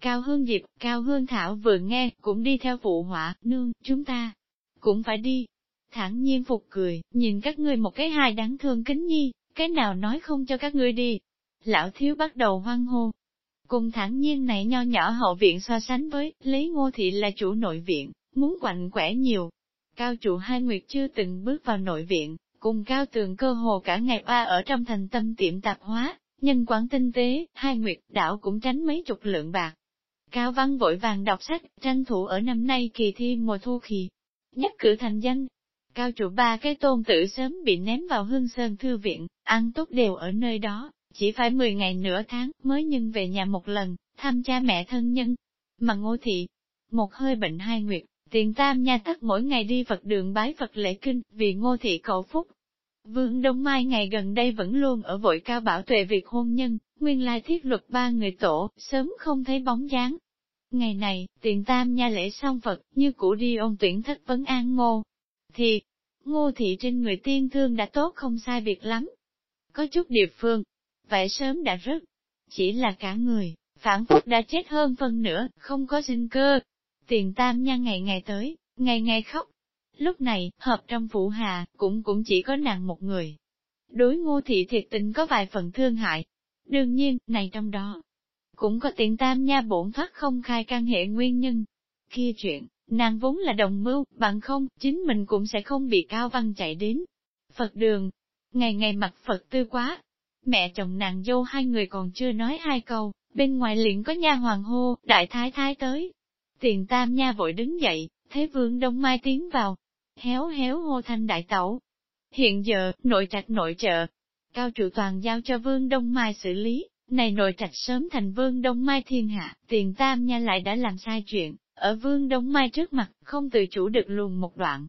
Cao Hương Diệp, Cao Hương Thảo vừa nghe, cũng đi theo phụ họa, nương, chúng ta, cũng phải đi. Thẳng nhiên phục cười, nhìn các ngươi một cái hài đáng thương kính nhi, cái nào nói không cho các ngươi đi. Lão thiếu bắt đầu hoang hô. Cùng thẳng nhiên này nho nhỏ hậu viện so sánh với, lấy ngô thị là chủ nội viện, muốn quạnh quẻ nhiều. Cao trụ hai nguyệt chưa từng bước vào nội viện, cùng cao tường cơ hồ cả ngày ba ở trong thành tâm tiệm tạp hóa, nhân quản tinh tế, hai nguyệt đảo cũng tránh mấy chục lượng bạc. Cao văn vội vàng đọc sách, tranh thủ ở năm nay kỳ thi mùa thu kỳ, nhất cử thành danh. Cao trụ ba cái tôn tử sớm bị ném vào hương sơn thư viện, ăn tốt đều ở nơi đó, chỉ phải 10 ngày nửa tháng mới nhưng về nhà một lần, thăm cha mẹ thân nhân. Mà ngô thị, một hơi bệnh hai nguyệt, tiền tam nha tất mỗi ngày đi Phật đường bái Phật lễ kinh, vì ngô thị cầu phúc. Vương Đông Mai ngày gần đây vẫn luôn ở vội cao bảo tuệ việc hôn nhân, nguyên lai thiết luật ba người tổ, sớm không thấy bóng dáng, Ngày này, tiền tam nha lễ xong Phật, như cũ đi ôn tuyển thất vấn an ngô. Thì, ngô thị trên người tiên thương đã tốt không sai việc lắm. Có chút địa phương, vậy sớm đã rớt. Chỉ là cả người, phản phúc đã chết hơn phân nữa, không có sinh cơ. Tiền tam nha ngày ngày tới, ngày ngày khóc. Lúc này, hợp trong phủ hà, cũng cũng chỉ có nàng một người. Đối ngô thị thiệt tình có vài phần thương hại. Đương nhiên, này trong đó, cũng có tiền tam nha bổn thoát không khai căn hệ nguyên nhân. Kia chuyện, nàng vốn là đồng mưu, bằng không, chính mình cũng sẽ không bị cao văn chạy đến. Phật đường, ngày ngày mặt Phật tư quá. Mẹ chồng nàng dâu hai người còn chưa nói hai câu, bên ngoài liền có nha hoàng hô, đại thái thái tới. Tiền tam nha vội đứng dậy, thấy vương đông mai tiến vào. héo héo hô thanh đại tẩu. Hiện giờ, nội trạch nội trợ, cao trụ toàn giao cho Vương Đông Mai xử lý, này nội trạch sớm thành Vương Đông Mai thiên hạ, tiền tam nha lại đã làm sai chuyện, ở Vương Đông Mai trước mặt, không tự chủ được luồn một đoạn.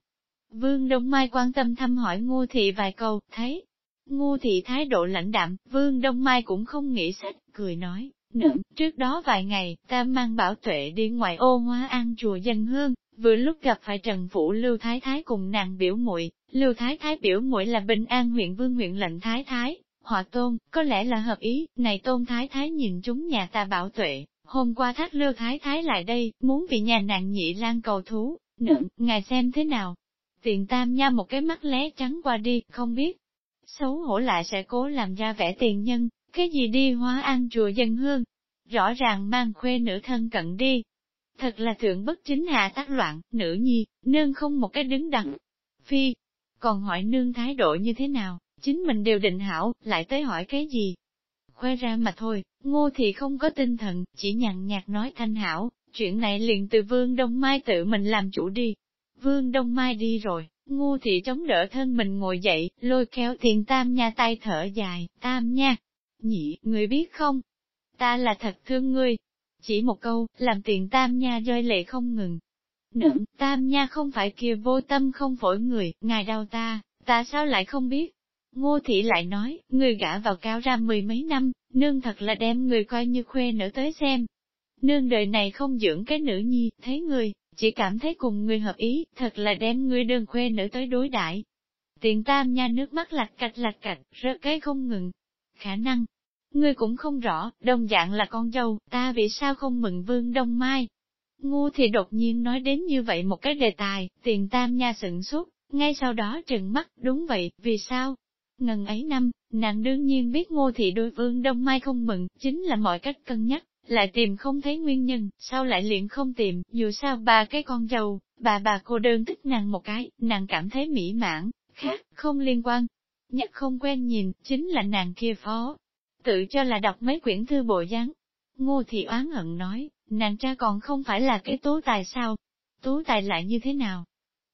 Vương Đông Mai quan tâm thăm hỏi Ngô Thị vài câu, thấy, Ngô Thị thái độ lãnh đạm, Vương Đông Mai cũng không nghĩ sách, cười nói, nỡm, trước đó vài ngày, ta mang bảo tuệ đi ngoài ô hóa an chùa dân hương, vừa lúc gặp phải Trần Phủ Lưu Thái Thái cùng nàng biểu muội Lưu Thái Thái biểu muội là Bình An huyện vương huyện lệnh Thái Thái, họ tôn, có lẽ là hợp ý, này tôn Thái Thái nhìn chúng nhà ta bảo tuệ, hôm qua thác Lưu Thái Thái lại đây, muốn vì nhà nàng nhị lan cầu thú, nựng, ngài xem thế nào. Tiền tam nha một cái mắt lé trắng qua đi, không biết. Xấu hổ lại sẽ cố làm ra vẻ tiền nhân, cái gì đi hóa an chùa dân hương. Rõ ràng mang khuê nữ thân cận đi. Thật là thượng bất chính hạ tác loạn, nữ nhi, nương không một cái đứng đắn. Phi, còn hỏi nương thái độ như thế nào, chính mình đều định hảo, lại tới hỏi cái gì. Khoe ra mà thôi, ngô thì không có tinh thần, chỉ nhằn nhạt nói thanh hảo, chuyện này liền từ Vương Đông Mai tự mình làm chủ đi. Vương Đông Mai đi rồi, ngu thị chống đỡ thân mình ngồi dậy, lôi kéo thiền tam nha tay thở dài, tam nha, nhị, người biết không? Ta là thật thương ngươi. Chỉ một câu, làm tiền tam nha rơi lệ không ngừng, Nỡm, tam nha không phải kia vô tâm không phổi người, ngài đau ta, ta sao lại không biết? Ngô thị lại nói, người gã vào cao ra mười mấy năm, nương thật là đem người coi như khuê nữ tới xem. Nương đời này không dưỡng cái nữ nhi, thấy người, chỉ cảm thấy cùng người hợp ý, thật là đem người đơn khuê nữ tới đối đại. Tiền tam nha nước mắt lạch cạch lạch cạch, rớt cái không ngừng. Khả năng, ngươi cũng không rõ, đồng dạng là con dâu, ta vì sao không mừng vương đông mai, Ngu thì đột nhiên nói đến như vậy một cái đề tài, tiền tam nha sửng sốt, ngay sau đó trừng mắt, đúng vậy, vì sao? Ngần ấy năm, nàng đương nhiên biết ngô thị đôi vương đông mai không mừng, chính là mọi cách cân nhắc, lại tìm không thấy nguyên nhân, sao lại liền không tìm, dù sao ba cái con dâu, bà bà cô đơn thích nàng một cái, nàng cảm thấy mỹ mãn, khác, không liên quan. Nhạc không quen nhìn, chính là nàng kia phó. Tự cho là đọc mấy quyển thư bộ dáng. Ngô thị oán hận nói, Nàng cha còn không phải là cái tố tài sao? Tố tài lại như thế nào?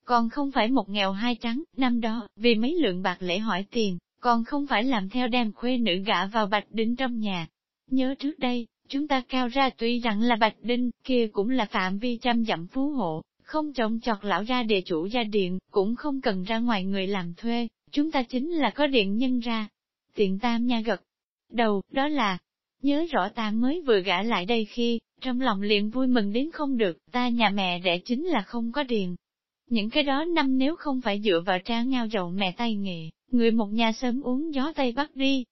Còn không phải một nghèo hai trắng, năm đó, vì mấy lượng bạc lễ hỏi tiền, còn không phải làm theo đem khuê nữ gã vào Bạch Đinh trong nhà. Nhớ trước đây, chúng ta cao ra tuy rằng là Bạch Đinh, kia cũng là phạm vi trăm dặm phú hộ, không trông chọt lão ra địa chủ gia điện, cũng không cần ra ngoài người làm thuê, chúng ta chính là có điện nhân ra. Tiện tam nha gật. Đầu, đó là, nhớ rõ ta mới vừa gã lại đây khi, trong lòng liền vui mừng đến không được, ta nhà mẹ đẻ chính là không có điền. Những cái đó năm nếu không phải dựa vào trang ngao dầu mẹ tay nghề, người một nhà sớm uống gió tây bắc đi.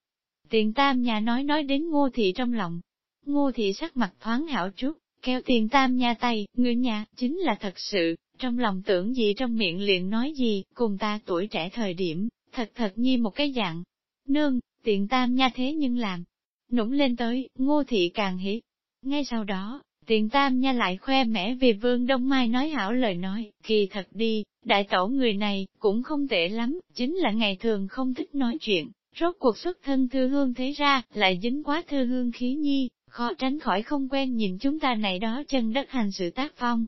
Tiền tam nhà nói nói đến ngô thị trong lòng. Ngô thị sắc mặt thoáng hảo chút, kéo tiền tam nha tay, người nhà, chính là thật sự, trong lòng tưởng gì trong miệng liền nói gì, cùng ta tuổi trẻ thời điểm, thật thật như một cái dạng. Nương, tiền tam nha thế nhưng làm. Nũng lên tới, ngô thị càng hỉ, ngay sau đó, tiền tam nha lại khoe mẽ vì vương Đông Mai nói hảo lời nói, kỳ thật đi, đại tổ người này, cũng không tệ lắm, chính là ngày thường không thích nói chuyện, rốt cuộc xuất thân thư hương thế ra, lại dính quá thư hương khí nhi, khó tránh khỏi không quen nhìn chúng ta này đó, chân đất hành sự tác phong.